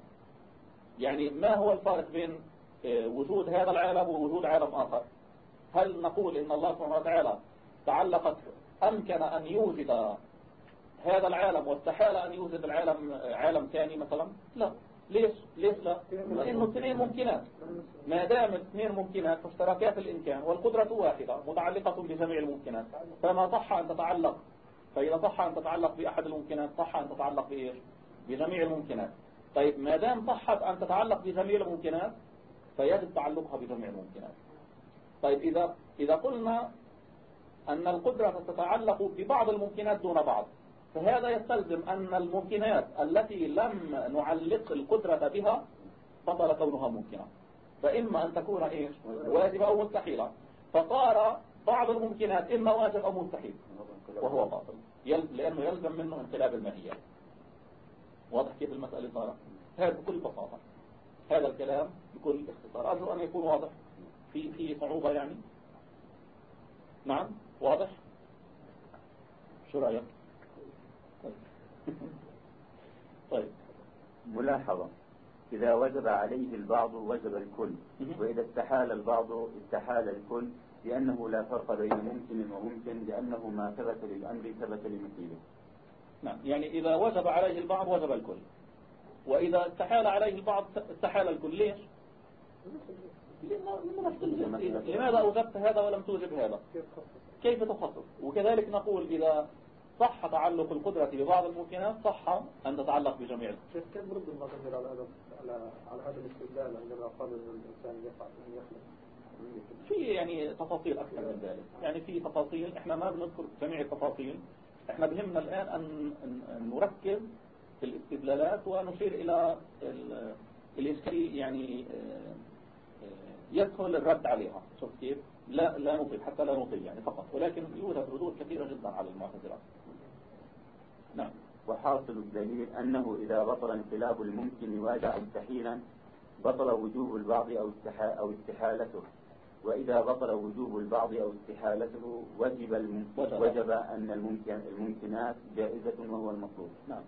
يعني ما هو الفارق بين آه، وجود هذا العالم ووجود عالم آخر؟ هل نقول إن الله سبحانه وتعالى تعلقت أمكن أن يوجد هذا العالم واستحال أن يوجد العالم عالم ثاني مثلا؟ لا. ليش؟ ليش لا؟ لأنه اثنين ممكنات. ما دام اثنين ممكنات فاشتراكات الإمكان والقدرة واحدة متعلقة بجميع الممكنات. فما صح أن تتعلق فإذا صح أن تتعلق بأحد الممكنات صح أن تتعلق بإيش؟ بجميع الممكنات. طيب ما دام صحت أن تتعلق بجميع الممكنات فيجب تعلقها بجميع الممكنات. طيب إذا إذا قلنا أن القدرة تتعلق ببعض الممكنات دون بعض فهذا يستلزم أن الممكنات التي لم نعلق القدرة بها بطل كونها ممكنة. فإما أن تكون إيش؟ واجبة أو مستحيلة. فصار بعض الممكنات إما واجب أو مستحيل. وهو باطل. يل... لأنه يلزم منه انقلاب الماهية. واضح كيف المسألة صارت؟ هذا بكل بساطة. هذا الكلام بكل اختصار. أرجو أن يكون واضح. في في صعوبة يعني؟ نعم؟ واضح؟ شو رأيك؟ طيب. *laughs* طيب. ملاحظة. إذا وجب عليه البعض وجب الكل. وإذا استحال البعض استحال الكل لأنه لا فرق بين ممكن وممكن لأنه ما ثبت للأمر ثبت لمثيله. نعم. يعني إذا وجب عليه البعض وجب الكل. وإذا استحال عليه البعض استحال الكل. ليش؟ لماذا أوجبت هذا ولم توجب هذا؟ كيف تخصص وكذلك نقول إذا صح تعلق القدرة ببعض الممكنات صح أن تتعلق بجميع كيف كيف برد المعتزلة على هذا على على هذا الاستدلال؟ عندما قال الإنسان يقع يخلق في يعني تفاصيل أكثر من ذلك. يعني في تفاصيل إحنا ما بنذكر جميع التفاصيل. إحنا بهمنا الآن أن نركز في الاستدلالات ونشير إلى الإشكالية يعني آه، آه، يدخل الرد عليها. شوف كيف؟ لا لا نطيل حتى لا نطيل يعني فقط. ولكن يوجد ردود كثيرة جدا على المعتزلة نعم. وحاصل الدليل أنه إذا بطل انقلاب الممكن واجع مستحيلا بطل وجوب البعض أو أو استحالته. وإذا بطل وجوب البعض أو استحالته وجب وجب. أن الممكن الممكنات جائزة وهو المطلوب. نعم.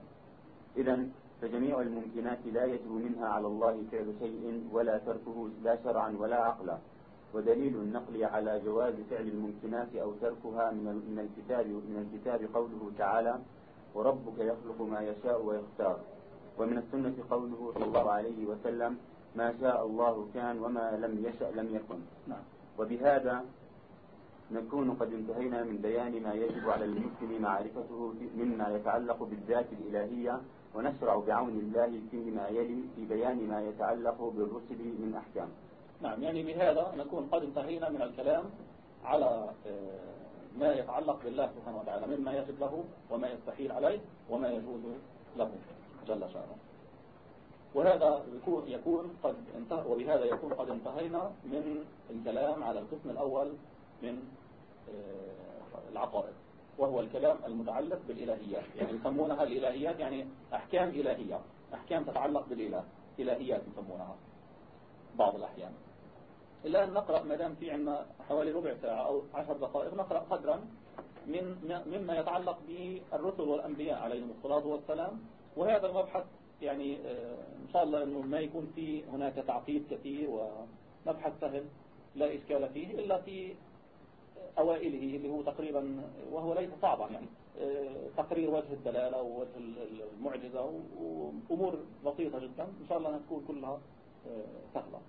إذا فجميع الممكنات لا يجب منها على الله فعل شيء ولا تركه لا شرعا ولا عقلا. ودليل النقل على جواز فعل الممكنات أو تركها من من الكتاب من الكتاب قوله تعالى وربك يخلق ما يشاء ويختار. ومن السنة قوله صلى الله عليه وسلم ما شاء الله كان وما لم يشأ لم يكن. نعم. وبهذا نكون قد انتهينا من بيان ما يجب على المسلم معرفته مما يتعلق بالذات الإلهية ونشرع بعون الله فيما يلي في بيان ما يتعلق بالرسل من أحكام. نعم. يعني بهذا نكون قد انتهينا من الكلام على آه، ما يتعلق بالله سبحانه وتعالى مما يجب له وما يستحيل عليه وما يجوز له. جل شأنه. وهذا يكون يكون قد انتهى وبهذا يكون قد انتهينا من الكلام على القسم الأول من آه، العقائد وهو الكلام المتعلق بالإلهيات. يعني يسمونها الإلهيات يعني أحكام إلهية. أحكام تتعلق بالإله. إلهيات يسمونها بعض الأحيان. أن نقرأ ما دام في عندنا حوالي ربع ساعة أو عشر دقائق نقرأ قدرا من مما يتعلق بالرسل والأنبياء عليهم الصلاة والسلام. وهذا المبحث يعني آه، إن شاء الله أنه ما يكون في هناك تعقيد كثير ومبحث سهل لا إشكال فيه إلا في أوائله اللي هو تقريبا وهو ليس صعبا يعني آه، تقرير وجه الدلالة ووجه المعجزة وأمور بسيطة جدا. إن شاء الله تكون كلها آه، سهلة.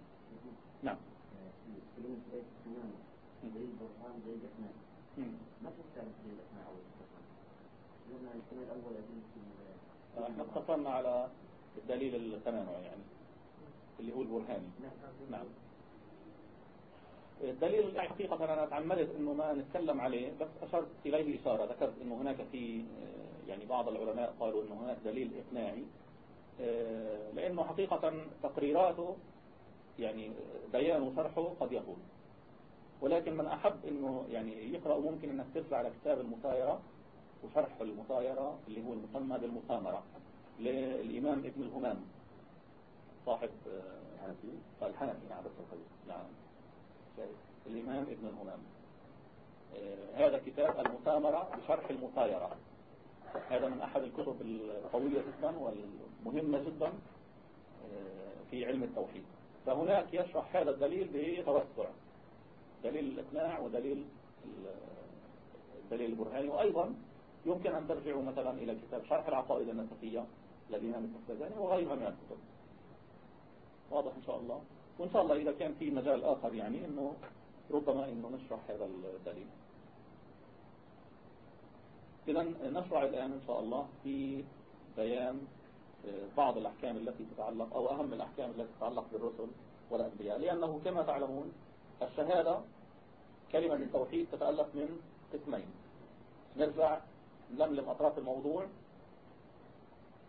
نعم. ما إحنا اتصلنا على الدليل التمانع يعني اللي هو البرهاني. نعم. الدليل حقيقة أنا تعمدت أنه ما نتكلم عليه بس أشرت إليه إشارة. ذكرت أنه هناك في آه، يعني بعض العلماء قالوا أنه هناك دليل إقناعي آه، لأنه حقيقة تقريراته يعني بيان وشرحه قد يطول ولكن من أحب أنه يعني يقرأ ممكن أنك ترجع على كتاب المطايرة وشرح المطايرة اللي هو المسمى بالمثامرة للإمام ابن الهمام صاحب الحنفي؟ آه، الحنفي نعم نعم. الإمام ابن الهمام. آه، هذا كتاب المثامرة بشرح المطايرة. هذا من أحد الكتب القوية جدا والمهمة جدا آه، في علم التوحيد. فهناك يشرح هذا الدليل بتوسع دليل الإقناع ودليل الدليل البرهاني وأيضا يمكن أن ترجعوا مثلا إلى كتاب شرح العقائد النسفية للإمام التفتزاني وغيرها من الكتب. واضح إن شاء الله. وإن شاء الله إذا كان في مجال آخر يعني إنه ربما إنه نشرح هذا الدليل. إذا نشرع الآن إن شاء الله في بيان بعض الأحكام التي تتعلق أو أهم الأحكام التي تتعلق بالرسل والأنبياء لأنه كما تعلمون الشهادة كلمة التوحيد تتألف من قسمين. نرجع نلملم أطراف الموضوع.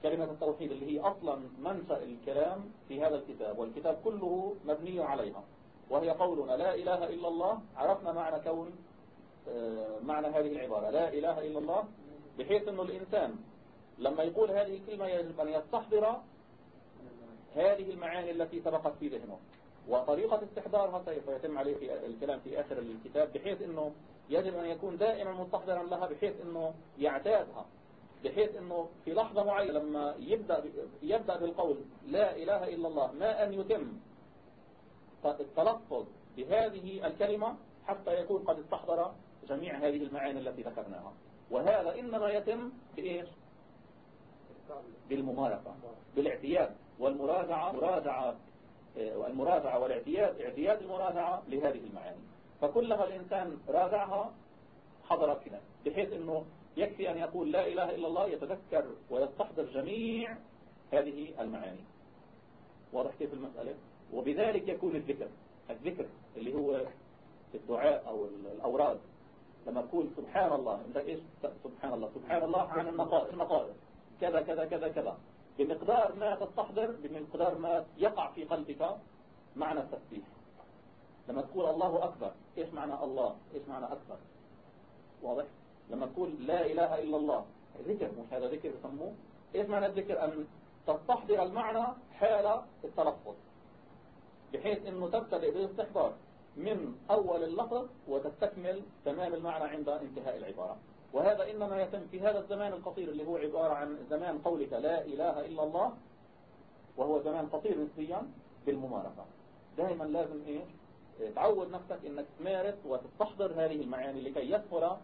كلمة التوحيد اللي هي أصلا منشأ الكلام في هذا الكتاب والكتاب كله مبني عليها وهي قولنا لا إله إلا الله عرفنا معنى كون آه، معنى هذه العبارة لا إله إلا الله بحيث أنه الإنسان لما يقول هذه الكلمة يجب أن يستحضر هذه المعاني التي سبقت في ذهنه. وطريقة استحضارها سوف يتم عليه في الكلام في آخر الكتاب بحيث أنه يجب أن يكون دائما مستحضرا لها بحيث أنه يعتادها بحيث أنه في لحظة معينة لما يبدأ يبدأ بالقول لا إله إلا الله ما أن يتم التلفظ بهذه الكلمة حتى يكون قد استحضر جميع هذه المعاني التي ذكرناها. وهذا إنما يتم بإيش؟ بالممارسة بالاعتياد والمراجعة مراجعة المراجعة والاعتياد اعتياد المراجعة لهذه المعاني. فكلها الإنسان راجعها حضرت كده بحيث أنه يكفي أن يقول لا إله إلا الله يتذكر ويستحضر جميع هذه المعاني. واضح كيف المسألة؟ وبذلك يكون الذكر الذكر اللي هو الدعاء أو الأوراد. لما تقول سبحان الله انت إيش؟ سبحان الله سبحان الله عن النقائص كذا كذا كذا كذا. بمقدار ما تستحضر بمقدار ما يقع في قلبك معنى التسبيح. لما تقول الله أكبر إيش معنى الله؟ إيش معنى أكبر؟ واضح؟ لما تقول لا إله إلا الله ذكر مش هذا ذكر يسموه؟ إيش معنى الذكر؟ أن تستحضر المعنى حال التلفظ. بحيث أنه تبتدئ بالاستحضار من أول اللفظ وتستكمل تمام المعنى عند انتهاء العبارة. وهذا إنما يتم في هذا الزمان القصير اللي هو عبارة عن زمان قولك لا إله إلا الله وهو زمان قصير نسبيا بالممارسة. دائما لازم إيه؟ تعود نفسك إنك تمارس وتستحضر هذه المعاني لكي يسهل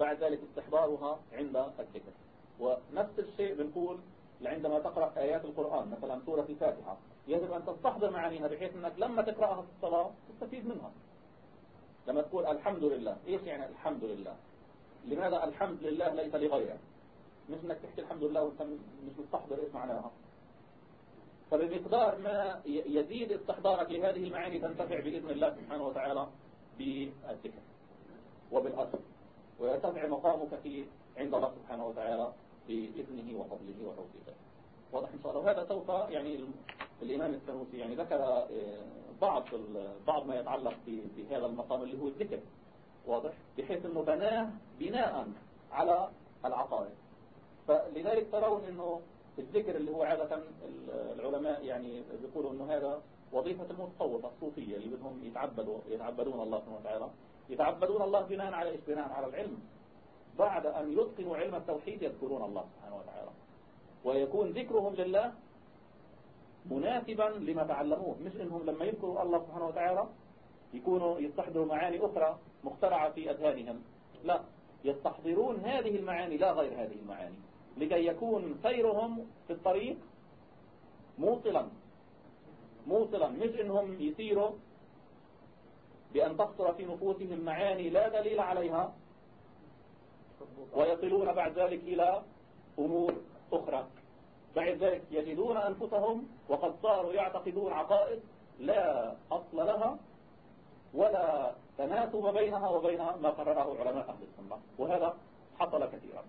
بعد ذلك استحضارها عند الذكر ونفس الشيء بنقول عندما تقرأ آيات القرآن مثلا سورة الفاتحة يجب أن تستحضر معانيها بحيث أنك لما تقرأها في الصلاة تستفيد منها. لما تقول الحمد لله إيش يعني الحمد لله؟ لماذا الحمد لله ليس لغيره؟ مش انك تحكي الحمد لله وانت مش مستحضر إيش معناها. فبمقدار ما يزيد استحضارك لهذه المعاني تنتفع بإذن الله سبحانه وتعالى بالذكر وبالأصل. ويرتفع مقامك في عند الله سبحانه وتعالى بإذنه وفضله وتوفيقه. واضح إن شاء الله. وهذا سوف يعني الإمام السنوسي يعني ذكر آه، بعض بعض ما يتعلق بهذا المقام اللي هو الذكر. واضح؟ بحيث أنه بناه بناء على العقائد. فلذلك ترون أنه الذكر اللي هو عادة العلماء يعني بيقولوا أنه هذا وظيفة المتصوفة الصوفية اللي بدهم يتعبدوا يتعبدون الله سبحانه وتعالى. يتعبدون الله بناء على إيش؟ بناء على العلم. بعد أن يتقنوا علم التوحيد يذكرون الله سبحانه وتعالى. ويكون ذكرهم لله مناسبا لما تعلموه. مش إنهم لما يذكروا الله سبحانه وتعالى يكونوا يستحضروا معاني أخرى مخترعة في أذهانهم. لا يستحضرون هذه المعاني لا غير هذه المعاني. لكي يكون سيرهم في الطريق موصلا. موصلا مش إنهم يسيروا بأن تخطر في نفوسهم معاني لا دليل عليها ويصلون بعد ذلك إلى أمور أخرى. بعد ذلك يجدون أنفسهم وقد صاروا يعتقدون عقائد لا أصل لها. ولا تناسب بينها وبين ما قرره علماء أهل السنة. وهذا حصل كثيرا.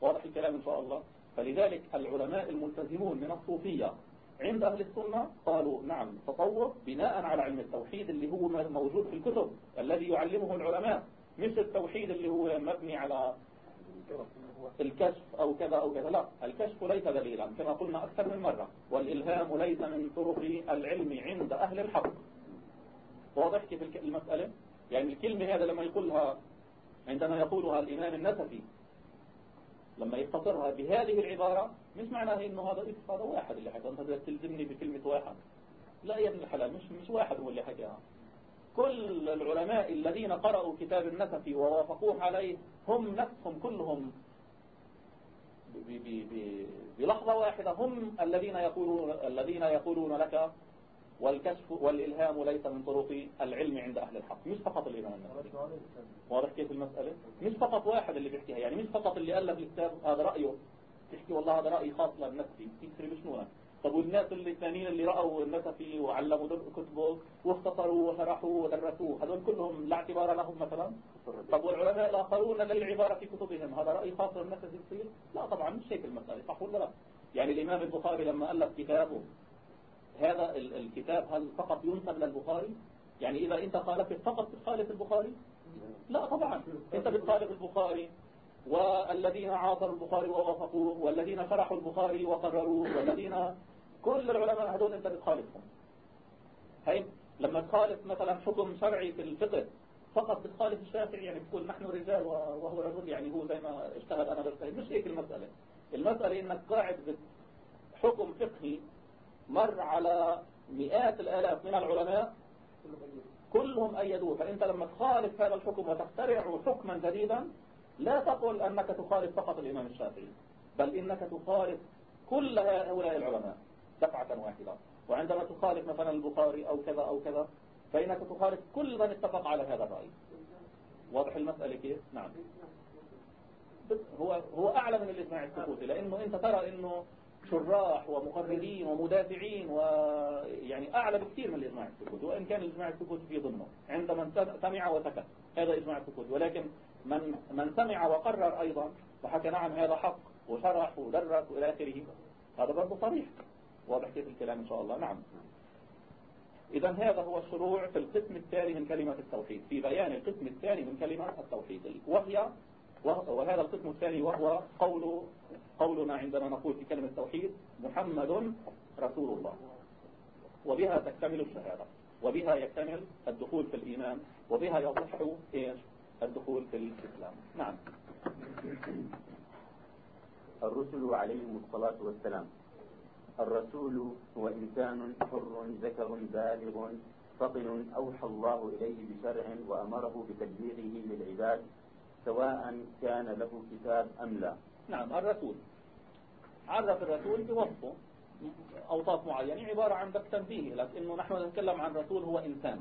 واضح الكلام إن شاء الله. فلذلك العلماء الملتزمون من الصوفية عند أهل السنة قالوا نعم تصوف بناء على علم التوحيد اللي هو موجود في الكتب الذي يعلمه العلماء مش التوحيد اللي هو مبني على الكشف أو كذا أو كذا. لا الكشف ليس دليلا كما قلنا أكثر من مرة. والإلهام ليس من طرق العلم عند أهل الحق. واضح كيف المسألة؟ يعني الكلمة هذا لما يقولها عندما يقولها الإمام النسفي لما يختصرها بهذه العبارة مش معناه إنه هذا هذا واحد اللي حكى أنت تلزمني بكلمة واحد. لا يا ابن الحلال مش مش واحد هو اللي حكاها. كل العلماء الذين قرأوا كتاب النسفي ووافقوه عليه هم نفسهم كلهم بلحظة واحدة هم الذين يقولون الذين يقولون لك والكشف والإلهام ليس من طرق العلم عند أهل الحق. مش فقط الإمام النووي واضح كيف المسألة؟ مش فقط واحد اللي بيحكيها. يعني مش فقط اللي ألف الكتاب هذا رأيه. تحكي والله هذا رأي خاص لنفسي. تكسري بشنونك. طب والناس اللي الثانيين اللي رأوا النسفي وعلموا كتبه واختصروا وشرحوا ودرسوه هذول كلهم لا اعتبار لهم مثلا؟ طب والعلماء الآخرون للعبارة في كتبهم هذا رأي خاص للنسفي لا طبعا مش هيك المسألة صح ولا لا؟ يعني الإمام البخاري لما ألف كتابه هذا الكتاب هل فقط ينسب للبخاري يعني إذا أنت خالفت فقط بتخالف البخاري؟ لا طبعا. أنت بتخالف البخاري. والذين عاصروا البخاري ووافقوه والذين شرحوا البخاري وقرروه والذين كل العلماء هذول أنت بتخالفهم. هاي لما تخالف مثلا حكم شرعي في الفقه فقط بتخالف الشافعي يعني بتقول نحن رجال وهو رجل يعني هو زي ما اجتهد أنا بجتهد مش هيك المسألة. المسألة إنك قاعد حكم فقهي مر على مئات الآلاف من العلماء كلهم أيدوه. فأنت لما تخالف هذا الحكم وتخترع حكما جديدا لا تقل أنك تخالف فقط الإمام الشافعي بل إنك تخالف كل هؤلاء العلماء دفعة واحدة. وعندما تخالف مثلا البخاري أو كذا أو كذا فإنك تخالف كل من اتفق على هذا الرأي. واضح المسألة كيف؟ نعم. هو هو أعلى من الإجماع السكوتي لأنه أنت ترى أنه شراح ومقررين ومدافعين ويعني أعلى بكثير من الإجماع السكوتي وإن كان الإجماع السكوتي في ضمنه عند من سمع وسكت هذا إجماع السكوتي ولكن من من سمع وقرر أيضا وحكى نعم هذا حق وشرح ودرس وإلى آخره هذا برضه صريح. واضح كيف الكلام إن شاء الله. نعم. إذا هذا هو الشروع في القسم الثاني من كلمة التوحيد في بيان القسم الثاني من كلمة التوحيد وهي وهذا القسم الثاني وهو قول قولنا عندما نقول في كلمة التوحيد محمد رسول الله. وبها تكتمل الشهادة. وبها يكتمل الدخول في الإيمان. وبها يصح إيش؟ الدخول في الإسلام. نعم. الرسل عليهم الصلاة والسلام. الرسول هو إنسان حر ذكر بالغ فطن أوحى الله إليه بشرع وأمره بتبليغه للعباد سواء كان له كتاب أم لا. نعم الرسول. عرف الرسول بوصفه أوصاف معينة عبارة عن بس تنبيه لك إنه نحن نتكلم عن رسول هو إنسان.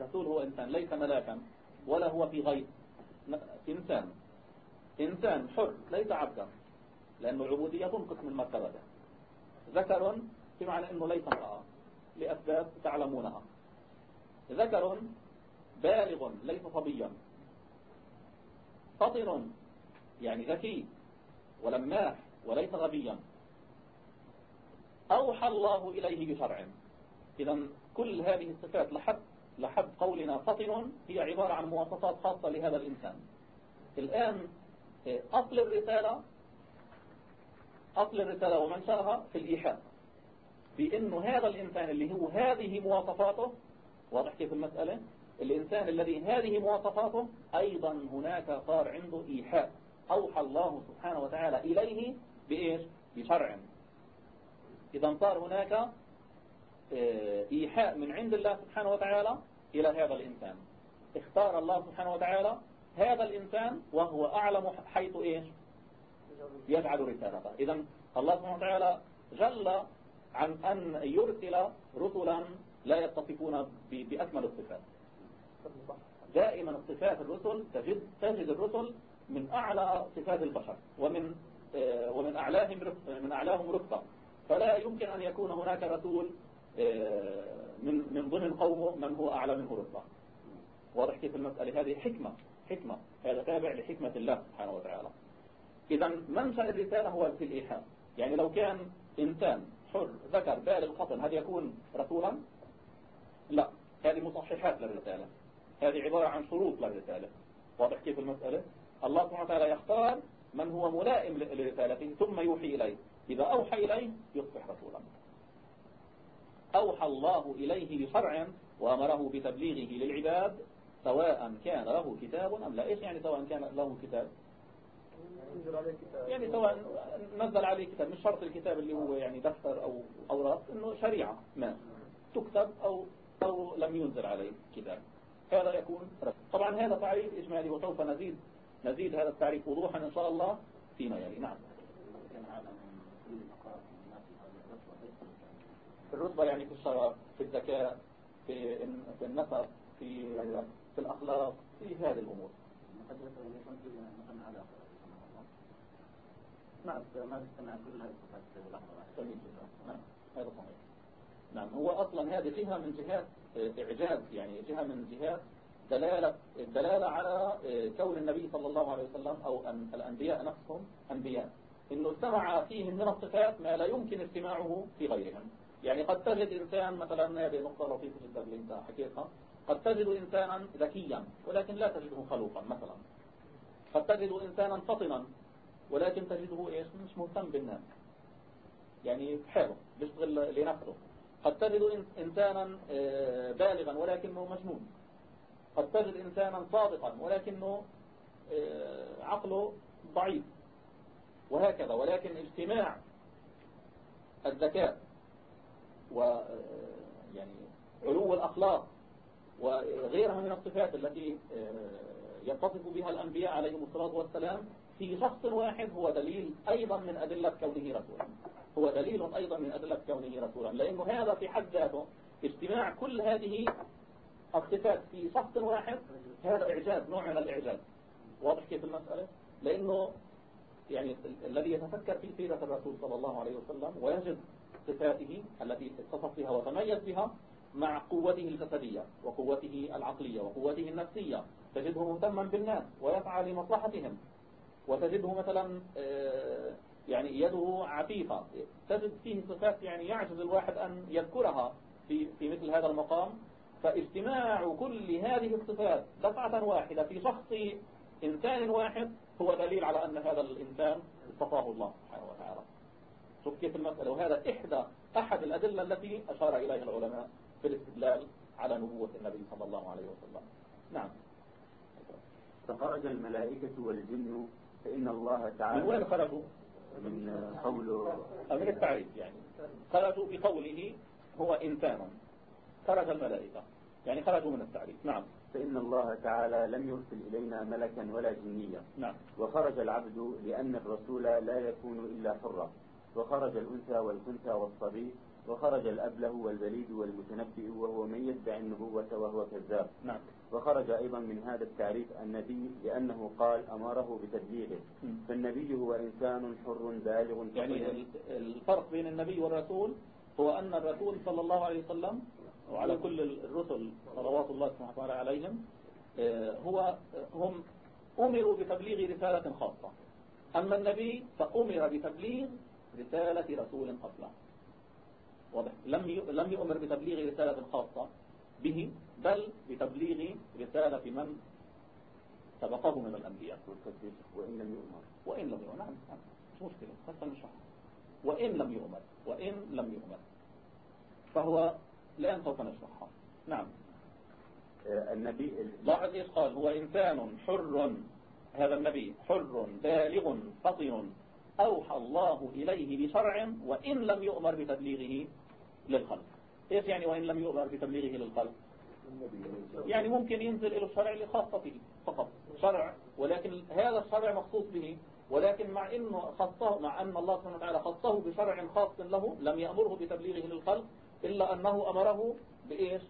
رسول هو إنسان ليس ملاكا ولا هو في غيب إنسان. إنسان حر ليس عبدا لأنه العبودية تنقص من مرتبته ذكر بمعنى أنه ليس امرأة لأسباب تعلمونها. ذكر بالغ ليس صبيا. فطن يعني ذكي ولماح وليس غبيا. أوحى الله إليه بشرع. إذا كل هذه الصفات لحد لحد قولنا فطن هي عبارة عن مواصفات خاصة لهذا الإنسان. الآن أصل الرسالة أصل الرسالة ومنشأها في الإيحاء. بأنه هذا الإنسان اللي هو هذه مواصفاته واضح كيف المسألة؟ الإنسان الذي هذه مواصفاته أيضا هناك صار عنده إيحاء. أوحى الله سبحانه وتعالى إليه بإيش؟ بشرع. إذا صار هناك آه، إيحاء من عند الله سبحانه وتعالى إلى هذا الإنسان. اختار الله سبحانه وتعالى هذا الإنسان وهو أعلم حيث إيش؟ يجعل رسالته. إذا الله سبحانه وتعالى جل عن أن يرسل رسلا لا يتصفون بأكمل الصفات. دائما الصفات الرسل تجد, تجد الرسل من أعلى صفات البشر ومن آه، ومن أعلاهم من أعلاهم رتبة فلا يمكن أن يكون هناك رسول آه، من من ضمن قومه من هو أعلى منه رتبة واضح كيف المسألة؟ هذه حكمة حكمة. هذا تابع لحكمة الله سبحانه وتعالى. إذا منشأ الرسالة هو في الإيحاء. يعني لو كان إنسان حر ذكر بالغ فطن هل يكون رسولا؟ لا. هذه مصححات للرسالة. هذه عبارة عن شروط للرسالة واضح كيف المسألة؟ الله سبحانه وتعالى يختار من هو ملائم لرسالته ثم يوحي إليه. إذا أوحى إليه يصبح رسولا. أوحى الله إليه بشرع وأمره بتبليغه للعباد سواء كان له كتاب أم لا. إيش يعني سواء كان له كتاب. يعني سواء نزل عليه كتاب مش شرط الكتاب اللي هو يعني دفتر أو أوراق إنه شريعة ما. تكتب أو أو لم ينزل عليه كتاب. هذا يكون رسم. طبعا هذا تعريف إجمالي وسوف نزيد نزيد هذا التعريف وضوحا إن شاء الله فيما يلي. نعم. في الرتبة يعني في الشرف في الذكاء في في النسب في في الأخلاق في هذه الأمور. نعم. ما تستمع كل هذه الصفات نعم. هذا صحيح. نعم هو أصلا هذه جهة من جهات آه، إعجاز يعني جهة من جهات دلالة الدلالة على آه، كون النبي صلى الله عليه وسلم أو أن الأنبياء نفسهم أنبياء. إنه استمع فيهم من الصفات ما لا يمكن استماعه في غيرهم. يعني قد تجد إنسان مثلا هذه نقطة لطيفة جدا اللي أنت حكيتها. قد تجد إنسانا ذكيا ولكن لا تجده خلوقا مثلا. قد تجد إنسانا فطنا ولكن تجده إيش؟ مش مهتم بالناس. يعني حاله بيشتغل لنفسه. قد تجد إنسانا آه، بالغا ولكنه مجنون. قد تجد إنسانا صادقا ولكنه آه، عقله ضعيف. وهكذا ولكن اجتماع الذكاء و آه، يعني علو الأخلاق وغيرها من الصفات التي يتصف بها الأنبياء عليهم الصلاة والسلام في شخص واحد هو دليل أيضا من أدلة كونه رسولا. هو دليل أيضا من أدلة كونه رسولا. لأنه هذا في حد ذاته اجتماع كل هذه الصفات. في شخص واحد هذا إعجاز نوع من الإعجاز. واضح كيف المسألة؟ لأنه يعني الذي يتفكر في سيرة الرسول صلى الله عليه وسلم ويجد صفاته التي اتصف بها وتميز بها مع قوته الجسدية وقوته العقلية وقوته النفسية. تجده مهتما بالناس ويسعى لمصلحتهم. وتجده مثلا آه، يعني يده عفيفة. تجد فيه صفات يعني يعجز الواحد أن يذكرها في, في مثل هذا المقام. فاجتماع كل هذه الصفات دفعة واحدة في شخص إنسان واحد هو دليل على أن هذا الإنسان اصطفاه الله سبحانه وتعالى. شوف كيف المسألة. وهذا إحدى أحد الأدلة التي أشار إليها العلماء في الاستدلال على نبوة النبي صلى الله عليه وسلم. نعم. فخرج الملائكة والجن فإن الله تعالى من وين خرجوا؟ من قوله من التعريف يعني. خرجوا بقوله هو إنسان. خرج الملائكة. يعني خرجوا من التعريف. نعم. فإن الله تعالى لم يرسل إلينا ملكا ولا جنيا. نعم. وخرج العبد لأن الرسول لا يكون إلا حرا. وخرج الأنثى والكنثى والصبي. وخرج الأبله والبليد والمتنبئ وهو من يدعي النبوة وهو كذاب. نعم. وخرج أيضا من هذا التعريف النبي لأنه قال أمره بتبليغه فالنبي هو إنسان حر بالغ يعني الفرق بين النبي والرسول هو أن الرسول صلى الله عليه وسلم وعلى كل الرسل صلوات الله سبحانه وتعالى عليهم آه، هو هم أمروا بتبليغ رسالة خاصة. أما النبي فأمر بتبليغ رسالة رسول قبله واضح؟ لم لم يؤمر بتبليغ رسالة خاصة به. بل بتبليغ رسالة من سبقه من الأنبياء. وإن لم يؤمر. وإن لم يؤمر. نعم مش مشكلة. حتى نشرح وإن لم يؤمر. وإن لم يؤمر. فهو الآن سوف نشرحها نعم. آه، النبي لاحظ إيش قال هو إنسان حر. هذا النبي حر بالغ فطن. أوحى الله إليه بشرع وإن لم يؤمر بتبليغه للخلق. إيش يعني وإن لم يؤمر بتبليغه للخلق؟ يعني ممكن ينزل إلى الشرع لخاصته فقط شرع ولكن هذا الشرع مخصوص به. ولكن مع إنه خصه مع أن الله سبحانه وتعالى خصه بشرع خاص له لم يأمره بتبليغه للخلق إلا أنه أمره بإيش؟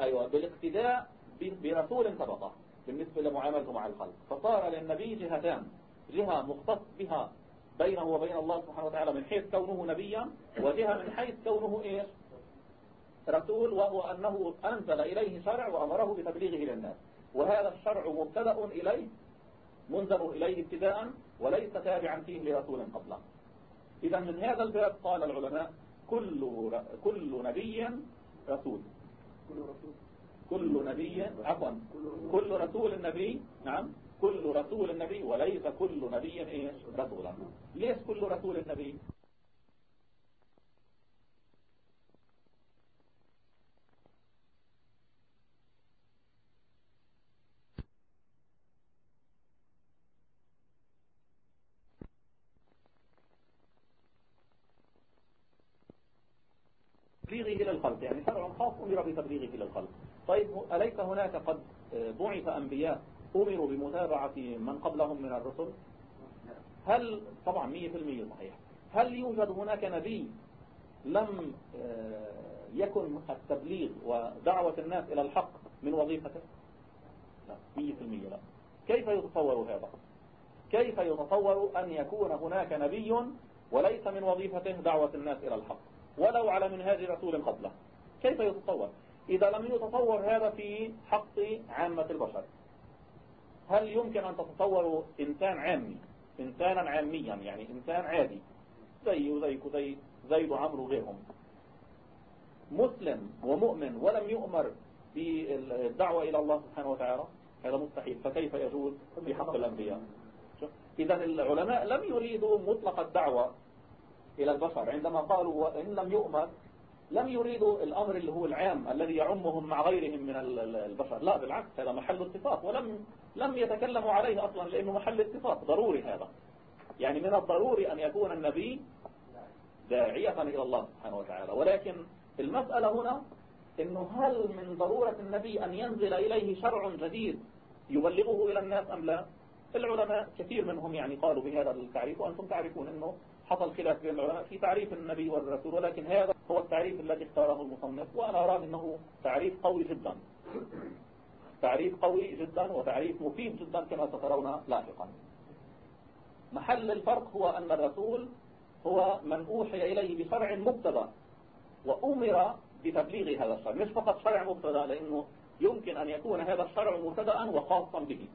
أيوة بالاقتداء برسول سبقه بالنسبة لمعاملته مع الخلق. فصار للنبي جهتان جهة مختص بها بينه وبين الله سبحانه وتعالى من حيث كونه نبيا وجهة من حيث كونه إيش؟ رسول وهو أنه أنزل إليه شرع وأمره بتبليغه للناس وهذا الشرع مبتدأ إليه منزل إليه ابتداء وليس تابعا فيه لرسول قبله إذا من هذا الباب قال العلماء كل كل نبي رسول. كل نبي عفوا. كل رسول. النبي نعم. كل رسول النبي وليس كل نبي رسولا. ليش كل رسول النبي تبليغه إلى الخلق يعني شرع خاص أمر بتبليغه إلى الخلق طيب أليس هناك قد بعث أنبياء أمروا بمتابعة من قبلهم من الرسل؟ هل طبعا مية في المية صحيح. هل يوجد هناك نبي لم آه، يكن التبليغ ودعوة الناس إلى الحق من وظيفته؟ لا مية في المية لا. كيف يتصور هذا؟ كيف يتصور أن يكون هناك نبي وليس من وظيفته دعوة الناس إلى الحق؟ ولو على منهاج رسول قبله. كيف يتصور إذا لم يتصور هذا في حق عامة البشر. هل يمكن أن تتصوروا إنسان عامي؟ إنسانا عاميا يعني إنسان عادي. زي وزيك وزي زيد وعمرو وغيرهم. مسلم ومؤمن ولم يؤمر بالدعوة إلى الله سبحانه وتعالى هذا مستحيل. فكيف يجوز في حق الأنبياء؟ إذا العلماء لم يريدوا مطلق الدعوة إلى البشر. عندما قالوا وإن لم يؤمر لم يريدوا الأمر اللي هو العام الذي يعمهم مع غيرهم من البشر. لا بالعكس هذا محل اتفاق ولم لم يتكلموا عليه أصلا لأنه محل اتفاق. ضروري هذا. يعني من الضروري أن يكون النبي داعية إلى الله سبحانه وتعالى. ولكن المسألة هنا إنه هل من ضرورة النبي أن ينزل إليه شرع جديد يبلغه إلى الناس أم لا؟ العلماء كثير منهم يعني قالوا بهذا التعريف وأنتم تعرفون أنه حصل خلاف بين العلماء في تعريف النبي والرسول ولكن هذا هو التعريف الذي اختاره المصنف وأنا أرى أنه تعريف قوي جدا. تعريف قوي جدا وتعريف مفيد جدا كما سترون لاحقا. محل الفرق هو أن الرسول هو من أوحي إليه بشرع مبتدأ وأمر بتبليغ هذا الشرع. مش فقط شرع مبتدأ لأنه يمكن أن يكون هذا الشرع مبتدأ وخاصا به.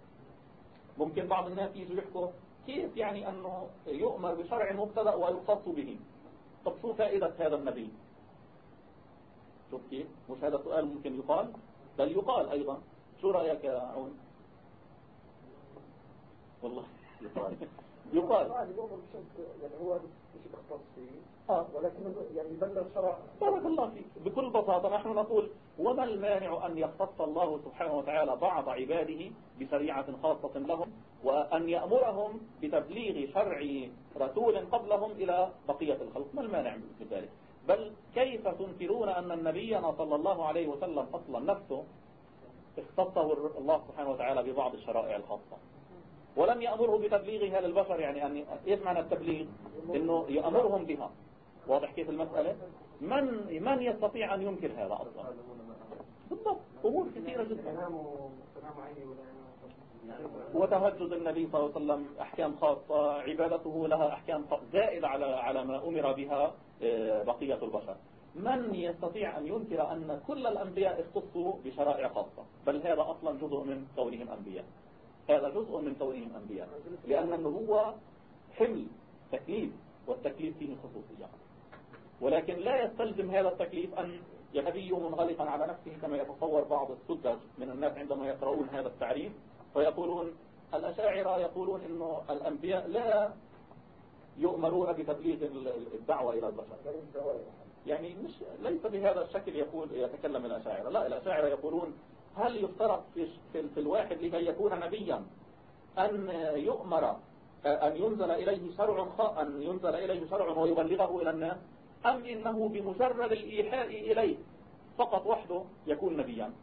ممكن بعض الناس يجوا يحكوا كيف يعني أنه يؤمر بشرع مبتدأ ويخص به؟ طب شو فائدة هذا النبي؟ شوف كيف مش هذا سؤال ممكن يقال بل يقال أيضا. شو رأيك يا عون؟ والله يقال. يقال. يعني آه. ولكن يعني بلغ شرع. بارك الله فيك. بكل بساطة نحن نقول وما المانع أن يختص الله سبحانه وتعالى بعض عباده بشريعة خاصة لهم وأن يأمرهم بتبليغ شرع رسول قبلهم إلى بقية الخلق؟ ما المانع من ذلك؟ بل كيف تنكرون أن النبي صلى الله عليه وسلم أصلا نفسه اختصه الله سبحانه وتعالى ببعض الشرائع الخاصة؟ ولم يأمره بتبليغها للبشر يعني أن إيش معنى التبليغ؟ إنه يأمرهم بها. واضح كيف المسألة؟ من من يستطيع أن ينكر هذا أصلا؟ بالضبط. أمور كثيرة جدا. وتهجد النبي صلى الله عليه وسلم أحكام خاصة عبادته لها أحكام زائدة على على ما أمر بها آه، بقية البشر. من يستطيع أن ينكر أن كل الأنبياء اختصوا بشرائع خاصة؟ بل هذا أصلا جزء من كونهم أنبياء. هذا جزء من كونهم أنبياء لأن النبوة حمل تكليف والتكليف فيه خصوصية ولكن لا يستلزم هذا التكليف أن ينبي منغلقا على نفسه كما يتصور بعض السذج من الناس عندما يقرؤون هذا التعريف فيقولون الأشاعرة يقولون أنه الأنبياء لا يؤمرون بتبليغ الدعوة إلى البشر. يعني مش ليس بهذا الشكل يقول يتكلم الأشاعرة. لا الأشاعرة يقولون هل يفترض في, في الواحد لكي يكون نبيا أن يؤمر أن ينزل إليه شرع أن ينزل إليه شرع ويبلغه إلى الناس أم إنه بمجرد الإيحاء إليه فقط وحده يكون نبيا؟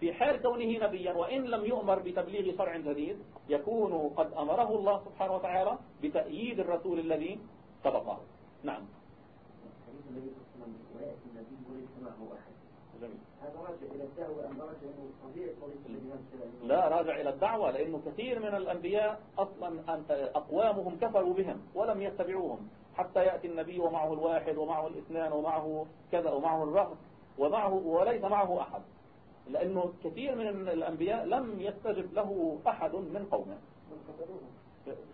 في حال كونه نبيا وإن لم يؤمر بتبليغ شرع جديد يكون قد أمره الله سبحانه وتعالى بتأييد الرسول الذي سبقه. نعم. هذا راجع إلى الدعوة أم راجع طبيعة لا راجع إلى الدعوة لأنه كثير من الأنبياء أصلا أقوامهم كفروا بهم ولم يتبعوهم حتى يأتي النبي ومعه الواحد ومعه الاثنان ومعه كذا ومعه الرهب ومعه وليس معه أحد. لأنه كثير من الأنبياء لم يستجب له أحد من قومه.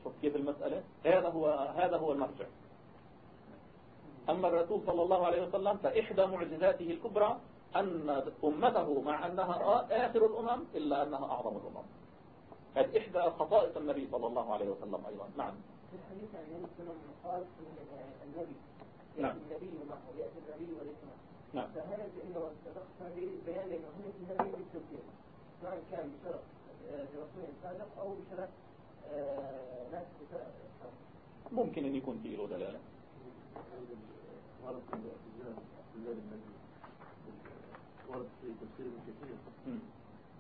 شوف كيف المسألة؟ هذا هو هذا هو المرجع. أما الرسول صلى الله عليه وسلم فإحدى معجزاته الكبرى أن أمته مع أنها آخر الأمم إلا أنها أعظم الأمم. هذه إحدى خصائص النبي صلى الله عليه وسلم أيضا. نعم. في الحديث عن النبي صلى الله عليه وسلم قال النبي. نعم. النبي ومعه يأتي النبي والإسلام. نعم. فهذا بأنه هذه بيان لأنه هم النبي بالتوفيق؟ سواء كان بشرف برسول سابق أو بشرف ناس ممكن أن يكون في له دلالة. ورد في تفسير كثير.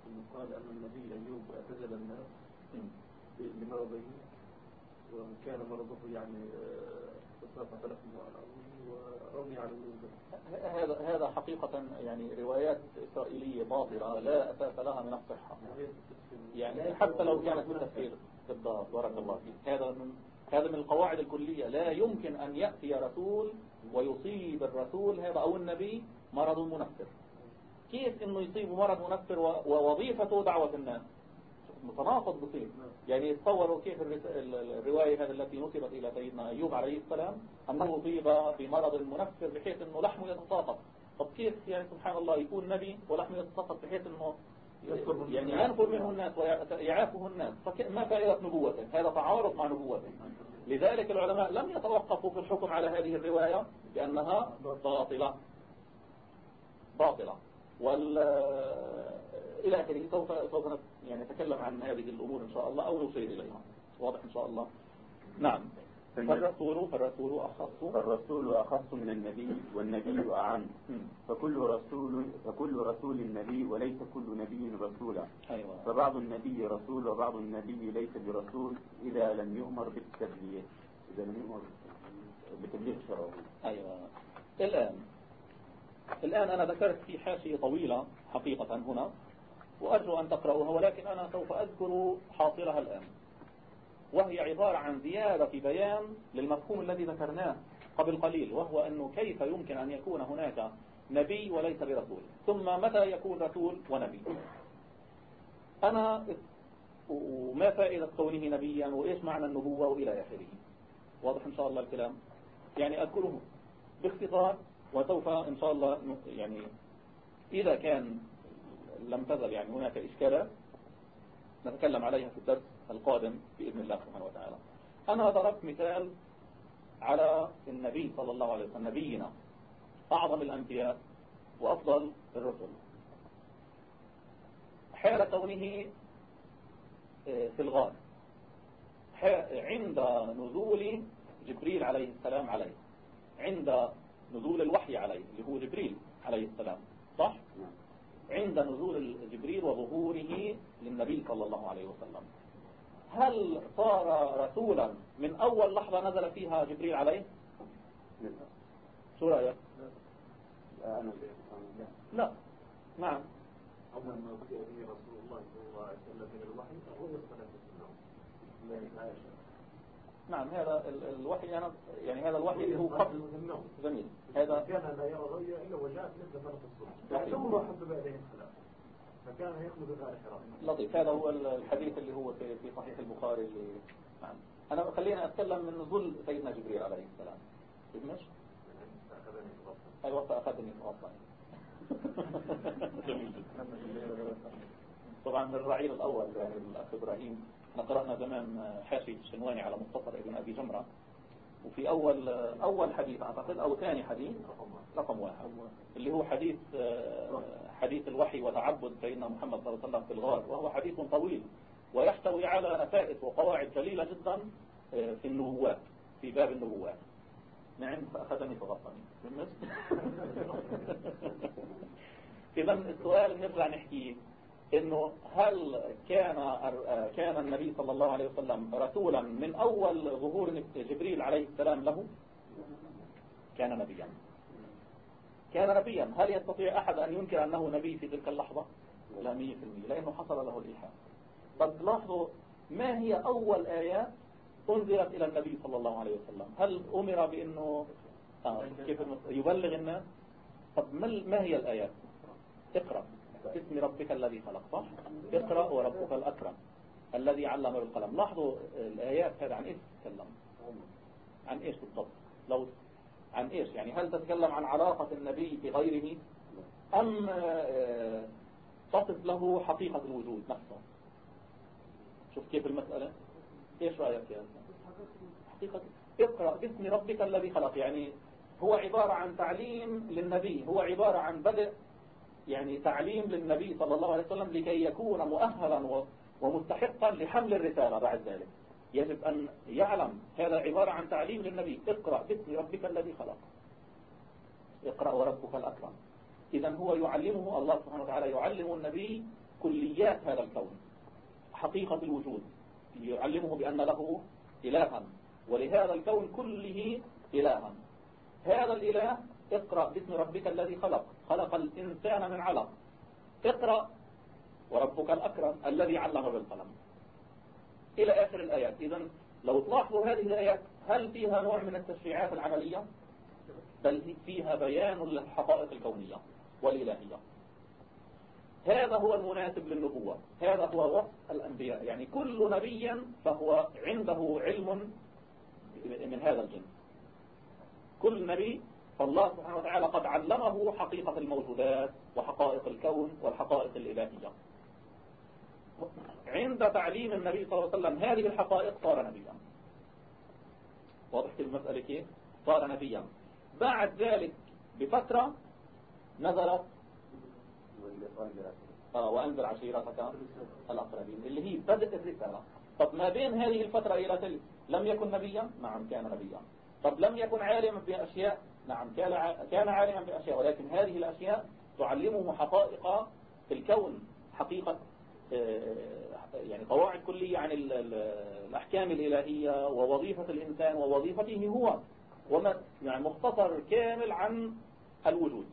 انه قال أن النبي أيوب اعتزل الناس لمرضه وكان مرضه يعني تساقط لحمه على ورمي على هذا هذا حقيقة يعني روايات إسرائيلية باطلة لا أساس لها من الصحة يعني حتى لو كانت من تفسير بالضبط بارك الله فيك. هذا من هذا من القواعد الكلية. لا يمكن أن يأتي رسول ويصيب الرسول هذا أو النبي مرض منفر. كيف إنه يصيب مرض منفر ووظيفته دعوة الناس؟ متناقض بصير يعني يتصوروا كيف الرواية هذه التي نسبت إلى سيدنا أيوب عليه السلام أنه أصيب بمرض منفر بحيث أنه لحمه يتساقط. طب كيف يعني سبحان الله يكون نبي ولحمه يتساقط بحيث أنه يعني ينفر منه الناس ويعافه الناس؟ فما فائدة نبوته؟ هذا تعارض مع نبوته. لذلك العلماء لم يتوقفوا في الحكم على هذه الرواية بأنها باطلة. باطلة. وال إلى آخره. سوف سوف يعني نتكلم عن هذه الأمور إن شاء الله أو نشير إليها. واضح إن شاء الله. نعم. فالرسول فالرسول أخص. فالرسول أخص من النبي والنبي أعم. فكل رسول فكل رسول نبي وليس كل نبي رسولا. أيوة. فبعض النبي رسول وبعض النبي ليس برسول إذا لم يؤمر بالتبليغ. إذا لم يؤمر بتبليغ شرعه أيوة. الآن الآن أنا ذكرت في حاشية طويلة حقيقة هنا وأرجو أن تقرأوها ولكن أنا سوف أذكر حاصلها الآن. وهي عبارة عن زيادة في بيان للمفهوم الذي ذكرناه قبل قليل وهو أنه كيف يمكن أن يكون هناك نبي وليس برسول ثم متى يكون رسول ونبي. أنا وما فائدة كونه نبيا وإيش معنى النبوة وإلى آخره؟ واضح إن شاء الله الكلام؟ يعني أذكره باختصار وسوف إن شاء الله يعني إذا كان لم تزل يعني هناك إشكالات نتكلم عليها في الدرس القادم بإذن الله سبحانه وتعالى. أنا ضربت مثال على النبي صلى الله عليه وسلم نبينا أعظم الأنبياء وأفضل الرسل. حال كونه آه، في الغار. عند نزول جبريل عليه السلام عليه. عند نزول الوحي عليه اللي هو جبريل عليه السلام. صح؟ عند نزول جبريل وظهوره للنبي صلى الله عليه وسلم. هل صار رسولا من أول لحظة نزل فيها جبريل عليه؟ شو رأيك؟ لا. نعم. أول ما بدأ رسول الله صلى الله عليه وسلم من الوحي أول الصلاة والسلام نعم هذا الوحي أنا يعني هذا الوحي اللي هو قبل. جميل. هذا كان لا يرى رؤيا إلا وجاءت مثل فرق الصبح ثم حب بعدين الخلاف فكان يخلق غير حراء لطيف. هذا هو الحديث اللي هو في في صحيح البخاري اللي نعم. أنا خلينا أتكلم من نزول سيدنا جبريل عليه السلام. ابنش أيوة فأخذني فأخذني *laughs* جميل طبعا الرعيل الأول الأخ إبراهيم. إحنا قرأنا زمان حاشية الشنواني على مختصر ابن أبي جمرة وفي أول أول حديث أعتقد أو ثاني حديث رقم واحد. اللي هو حديث حديث الوحي وتعبد سيدنا محمد صلى الله عليه وسلم في الغار وهو حديث طويل ويحتوي على نفائس وقواعد جليلة جدا في النبوات في باب النبوات. نعم فأخذني فغطني. إذا *laughs* السؤال نرجع نحكيه إنه هل كان كان النبي صلى الله عليه وسلم رسولا من أول ظهور جبريل عليه السلام له؟ كان نبيا. كان نبيا. هل يستطيع أحد أن ينكر أنه نبي في تلك اللحظة؟ لا 100% لأنه حصل له الالحام طب لاحظوا ما هي أول ايات أنزلت إلى النبي صلى الله عليه وسلم؟ هل أمر بإنه آه كيف يبلغ الناس؟ طب ما هي الآيات؟ اقرأ. باسم ربك الذي خلق صح اقرأ وربك الأكرم الذي علم بالقلم لاحظوا الآيات هذا عن إيش تتكلم عن إيش بالضبط؟ لو عن إيش؟ يعني هل تتكلم عن علاقة النبي بغيره؟ أم آه، تصف له حقيقة الوجود نفسه؟ شوف كيف المسألة. إيش رأيك يا حقيقة اقرأ باسم ربك الذي خلق. يعني هو عبارة عن تعليم للنبي هو عبارة عن بدء يعني تعليم للنبي صلى الله عليه وسلم لكي يكون مؤهلا ومستحقا لحمل الرسالة بعد ذلك. يجب أن يعلم هذا عبارة عن تعليم للنبي. اقرأ باسم ربك الذي خلق. اقرأ وربك الأكرم. إذا هو يعلمه الله سبحانه وتعالى يعلم النبي كليات هذا الكون. حقيقة الوجود. يعلمه بأن له إلها. ولهذا الكون كله إلها. هذا الإله اقرأ باسم ربك الذي خلق. خلق الإنسان من علق. اقرأ وربك الأكرم الذي علم بالقلم. إلى آخر الآيات. إذا لو تلاحظوا هذه الآيات هل فيها نوع من التشريعات العملية؟ بل فيها بيان للحقائق الكونية والإلهية. هذا هو المناسب للنبوة. هذا هو وصف الأنبياء. يعني كل نبي فهو عنده علم من هذا الجنس كل نبي فالله سبحانه وتعالى قد علمه حقيقة الموجودات وحقائق الكون والحقائق الإلهية عند تعليم النبي صلى الله عليه وسلم هذه الحقائق صار نبيا. واضح المسألة كيف؟ صار نبيا. بعد ذلك بفترة نزلت آه وأنزل عشيرتك الأقربين اللي هي بدء الرسالة. طب ما بين هذه الفترة إلى تلك لم يكن نبيا؟ نعم كان نبيا. طب لم يكن عالما بأشياء نعم كان عالما بأشياء ولكن هذه الأشياء تعلمه حقائق في الكون حقيقة آه، يعني قواعد كلية عن الأحكام الإلهية ووظيفة الإنسان ووظيفته هو وما يعني مختصر كامل عن الوجود.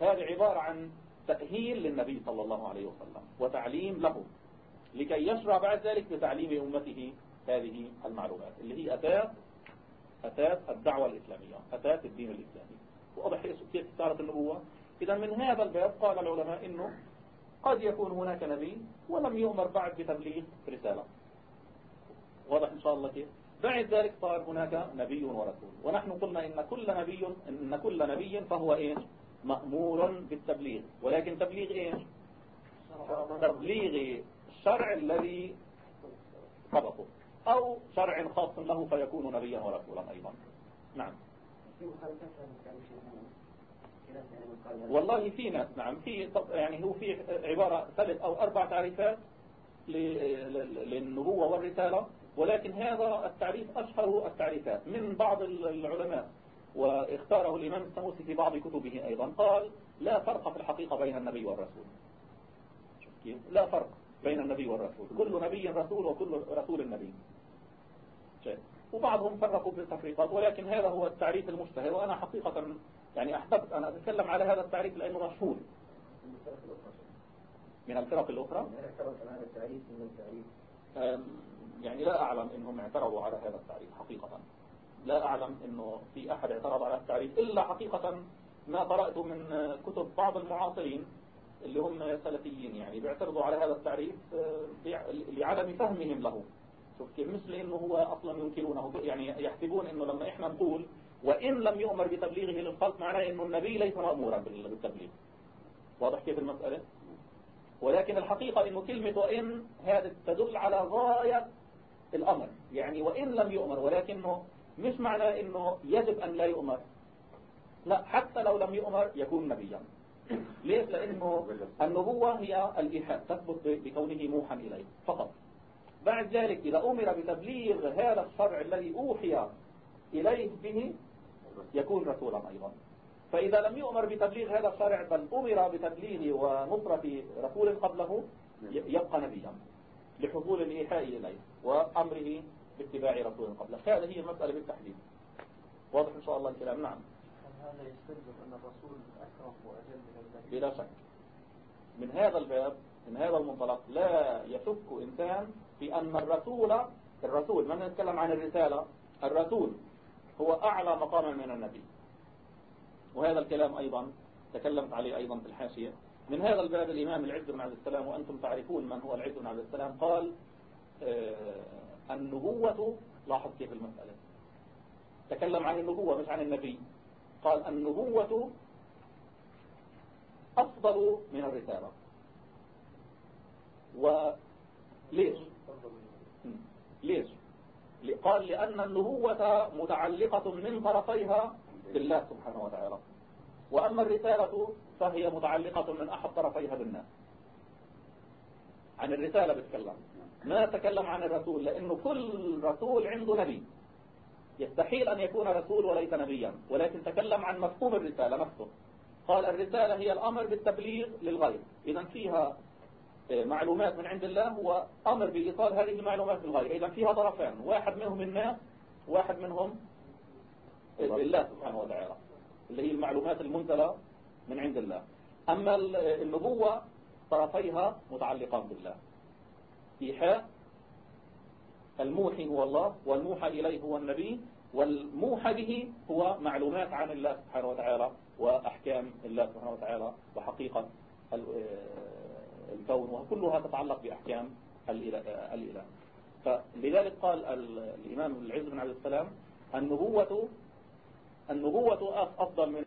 هذه عبارة عن تأهيل للنبي صلى الله عليه وسلم وتعليم له لكي يشرع بعد ذلك بتعليم أمته هذه المعلومات اللي هي أساس أساس الدعوة الإسلامية أساس الدين الإسلامي. واضح كيف صارت النبوة؟ إذا من هذا الباب قال العلماء إنه قد يكون هناك نبي ولم يؤمر بعد بتبليغ رسالة. واضح إن شاء الله كيف؟ بعد ذلك صار هناك نبي ورسول. ونحن قلنا إن كل نبي إن كل نبي فهو إيش؟ مأمور بالتبليغ. ولكن تبليغ إيش؟ تبليغ الشرع الذي سبقه أو شرع خاص له فيكون نبيا ورسولا أيضا. نعم. والله في ناس نعم في يعني هو في عبارة ثلاث أو أربع تعريفات للنبوة والرسالة ولكن هذا التعريف أشهر التعريفات. من بعض العلماء واختاره الإمام السنوسي في بعض كتبه أيضا قال لا فرق في الحقيقة بين النبي والرسول. لا فرق بين النبي والرسول. كل نبي رسول وكل رسول نبي وبعضهم فرقوا بالتفريقات ولكن هذا هو التعريف المشتهر وأنا حقيقة يعني أحببت أن أتكلم على هذا التعريف لأنه مشهور. من الفرق الأخرى؟ يعني لا أعلم أنهم اعترضوا على هذا التعريف حقيقة. لا أعلم أنه في أحد اعترض على التعريف إلا حقيقة ما قرأت من كتب بعض المعاصرين اللي هم سلفيين يعني بيعترضوا على هذا التعريف آه، لعدم فهمهم له. شوف كيف مثل إنه هو أصلا ينكرونه يعني يحسبون إنه لما إحنا نقول وإن لم يؤمر بتبليغه للخلق معناه إنه النبي ليس مأمورا بالتبليغ. واضح كيف المسألة؟ ولكن الحقيقة إنه كلمة وإن هذا تدل على غاية الأمر. يعني وإن لم يؤمر ولكنه مش معناه إنه يجب أن لا يؤمر. لا حتى لو لم يؤمر يكون نبيا. ليش؟ لأنه النبوة هي الإيحاء تثبت بكونه موحى إليه فقط. بعد ذلك إذا أمر بتبليغ هذا الشرع الذي أوحي إليه به يكون رسولا أيضا. فإذا لم يؤمر بتبليغ هذا الشرع بل أمر بتبليغ ونصرة رسول قبله يبقى نبيا لحصول الإيحاء إليه وأمره باتباع رسول قبله. هذه هي المسألة بالتحديد. واضح إن شاء الله الكلام. نعم. هذا يستلزم أن الرسول أكرم وأجل من بلا شك. من هذا الباب من هذا المنطلق لا يشك إنسان في أن الرسول الرسول من نتكلم عن الرسالة؟ الرسول هو أعلى مقاما من النبي. وهذا الكلام أيضا تكلمت عليه أيضا في الحاشية. من هذا الباب الإمام العز بن عبد السلام وأنتم تعرفون من هو العز بن عبد السلام قال آه النبوة لاحظ كيف المسألة. تكلم عن النبوة مش عن النبي. قال النبوة أفضل من الرسالة. وليش ليش؟ قال لأن النبوة متعلقة من طرفيها بالله سبحانه وتعالى. وأما الرسالة فهي متعلقة من أحد طرفيها بالناس عن الرسالة بتكلم. ما تكلم عن الرسول لأنه كل رسول عنده نبي. يستحيل أن يكون رسول وليس نبيا. ولكن تكلم عن مفهوم الرسالة نفسه. قال الرسالة هي الأمر بالتبليغ للغير إذا فيها معلومات من عند الله وأمر بإيصال هذه المعلومات للغير إذا فيها طرفين واحد منهم الناس واحد منهم الله سبحانه وتعالى اللي هي المعلومات المنزلة من عند الله. أما النبوة طرفيها متعلقان بالله. إيحاء الموحي هو الله والموحى إليه هو النبي والموحى به هو معلومات عن الله سبحانه وتعالى وأحكام الله سبحانه وتعالى وحقيقة الكون وكلها تتعلق بأحكام الإله فلذلك قال الإمام العز بن عبد السلام النبوة النبوة أفضل من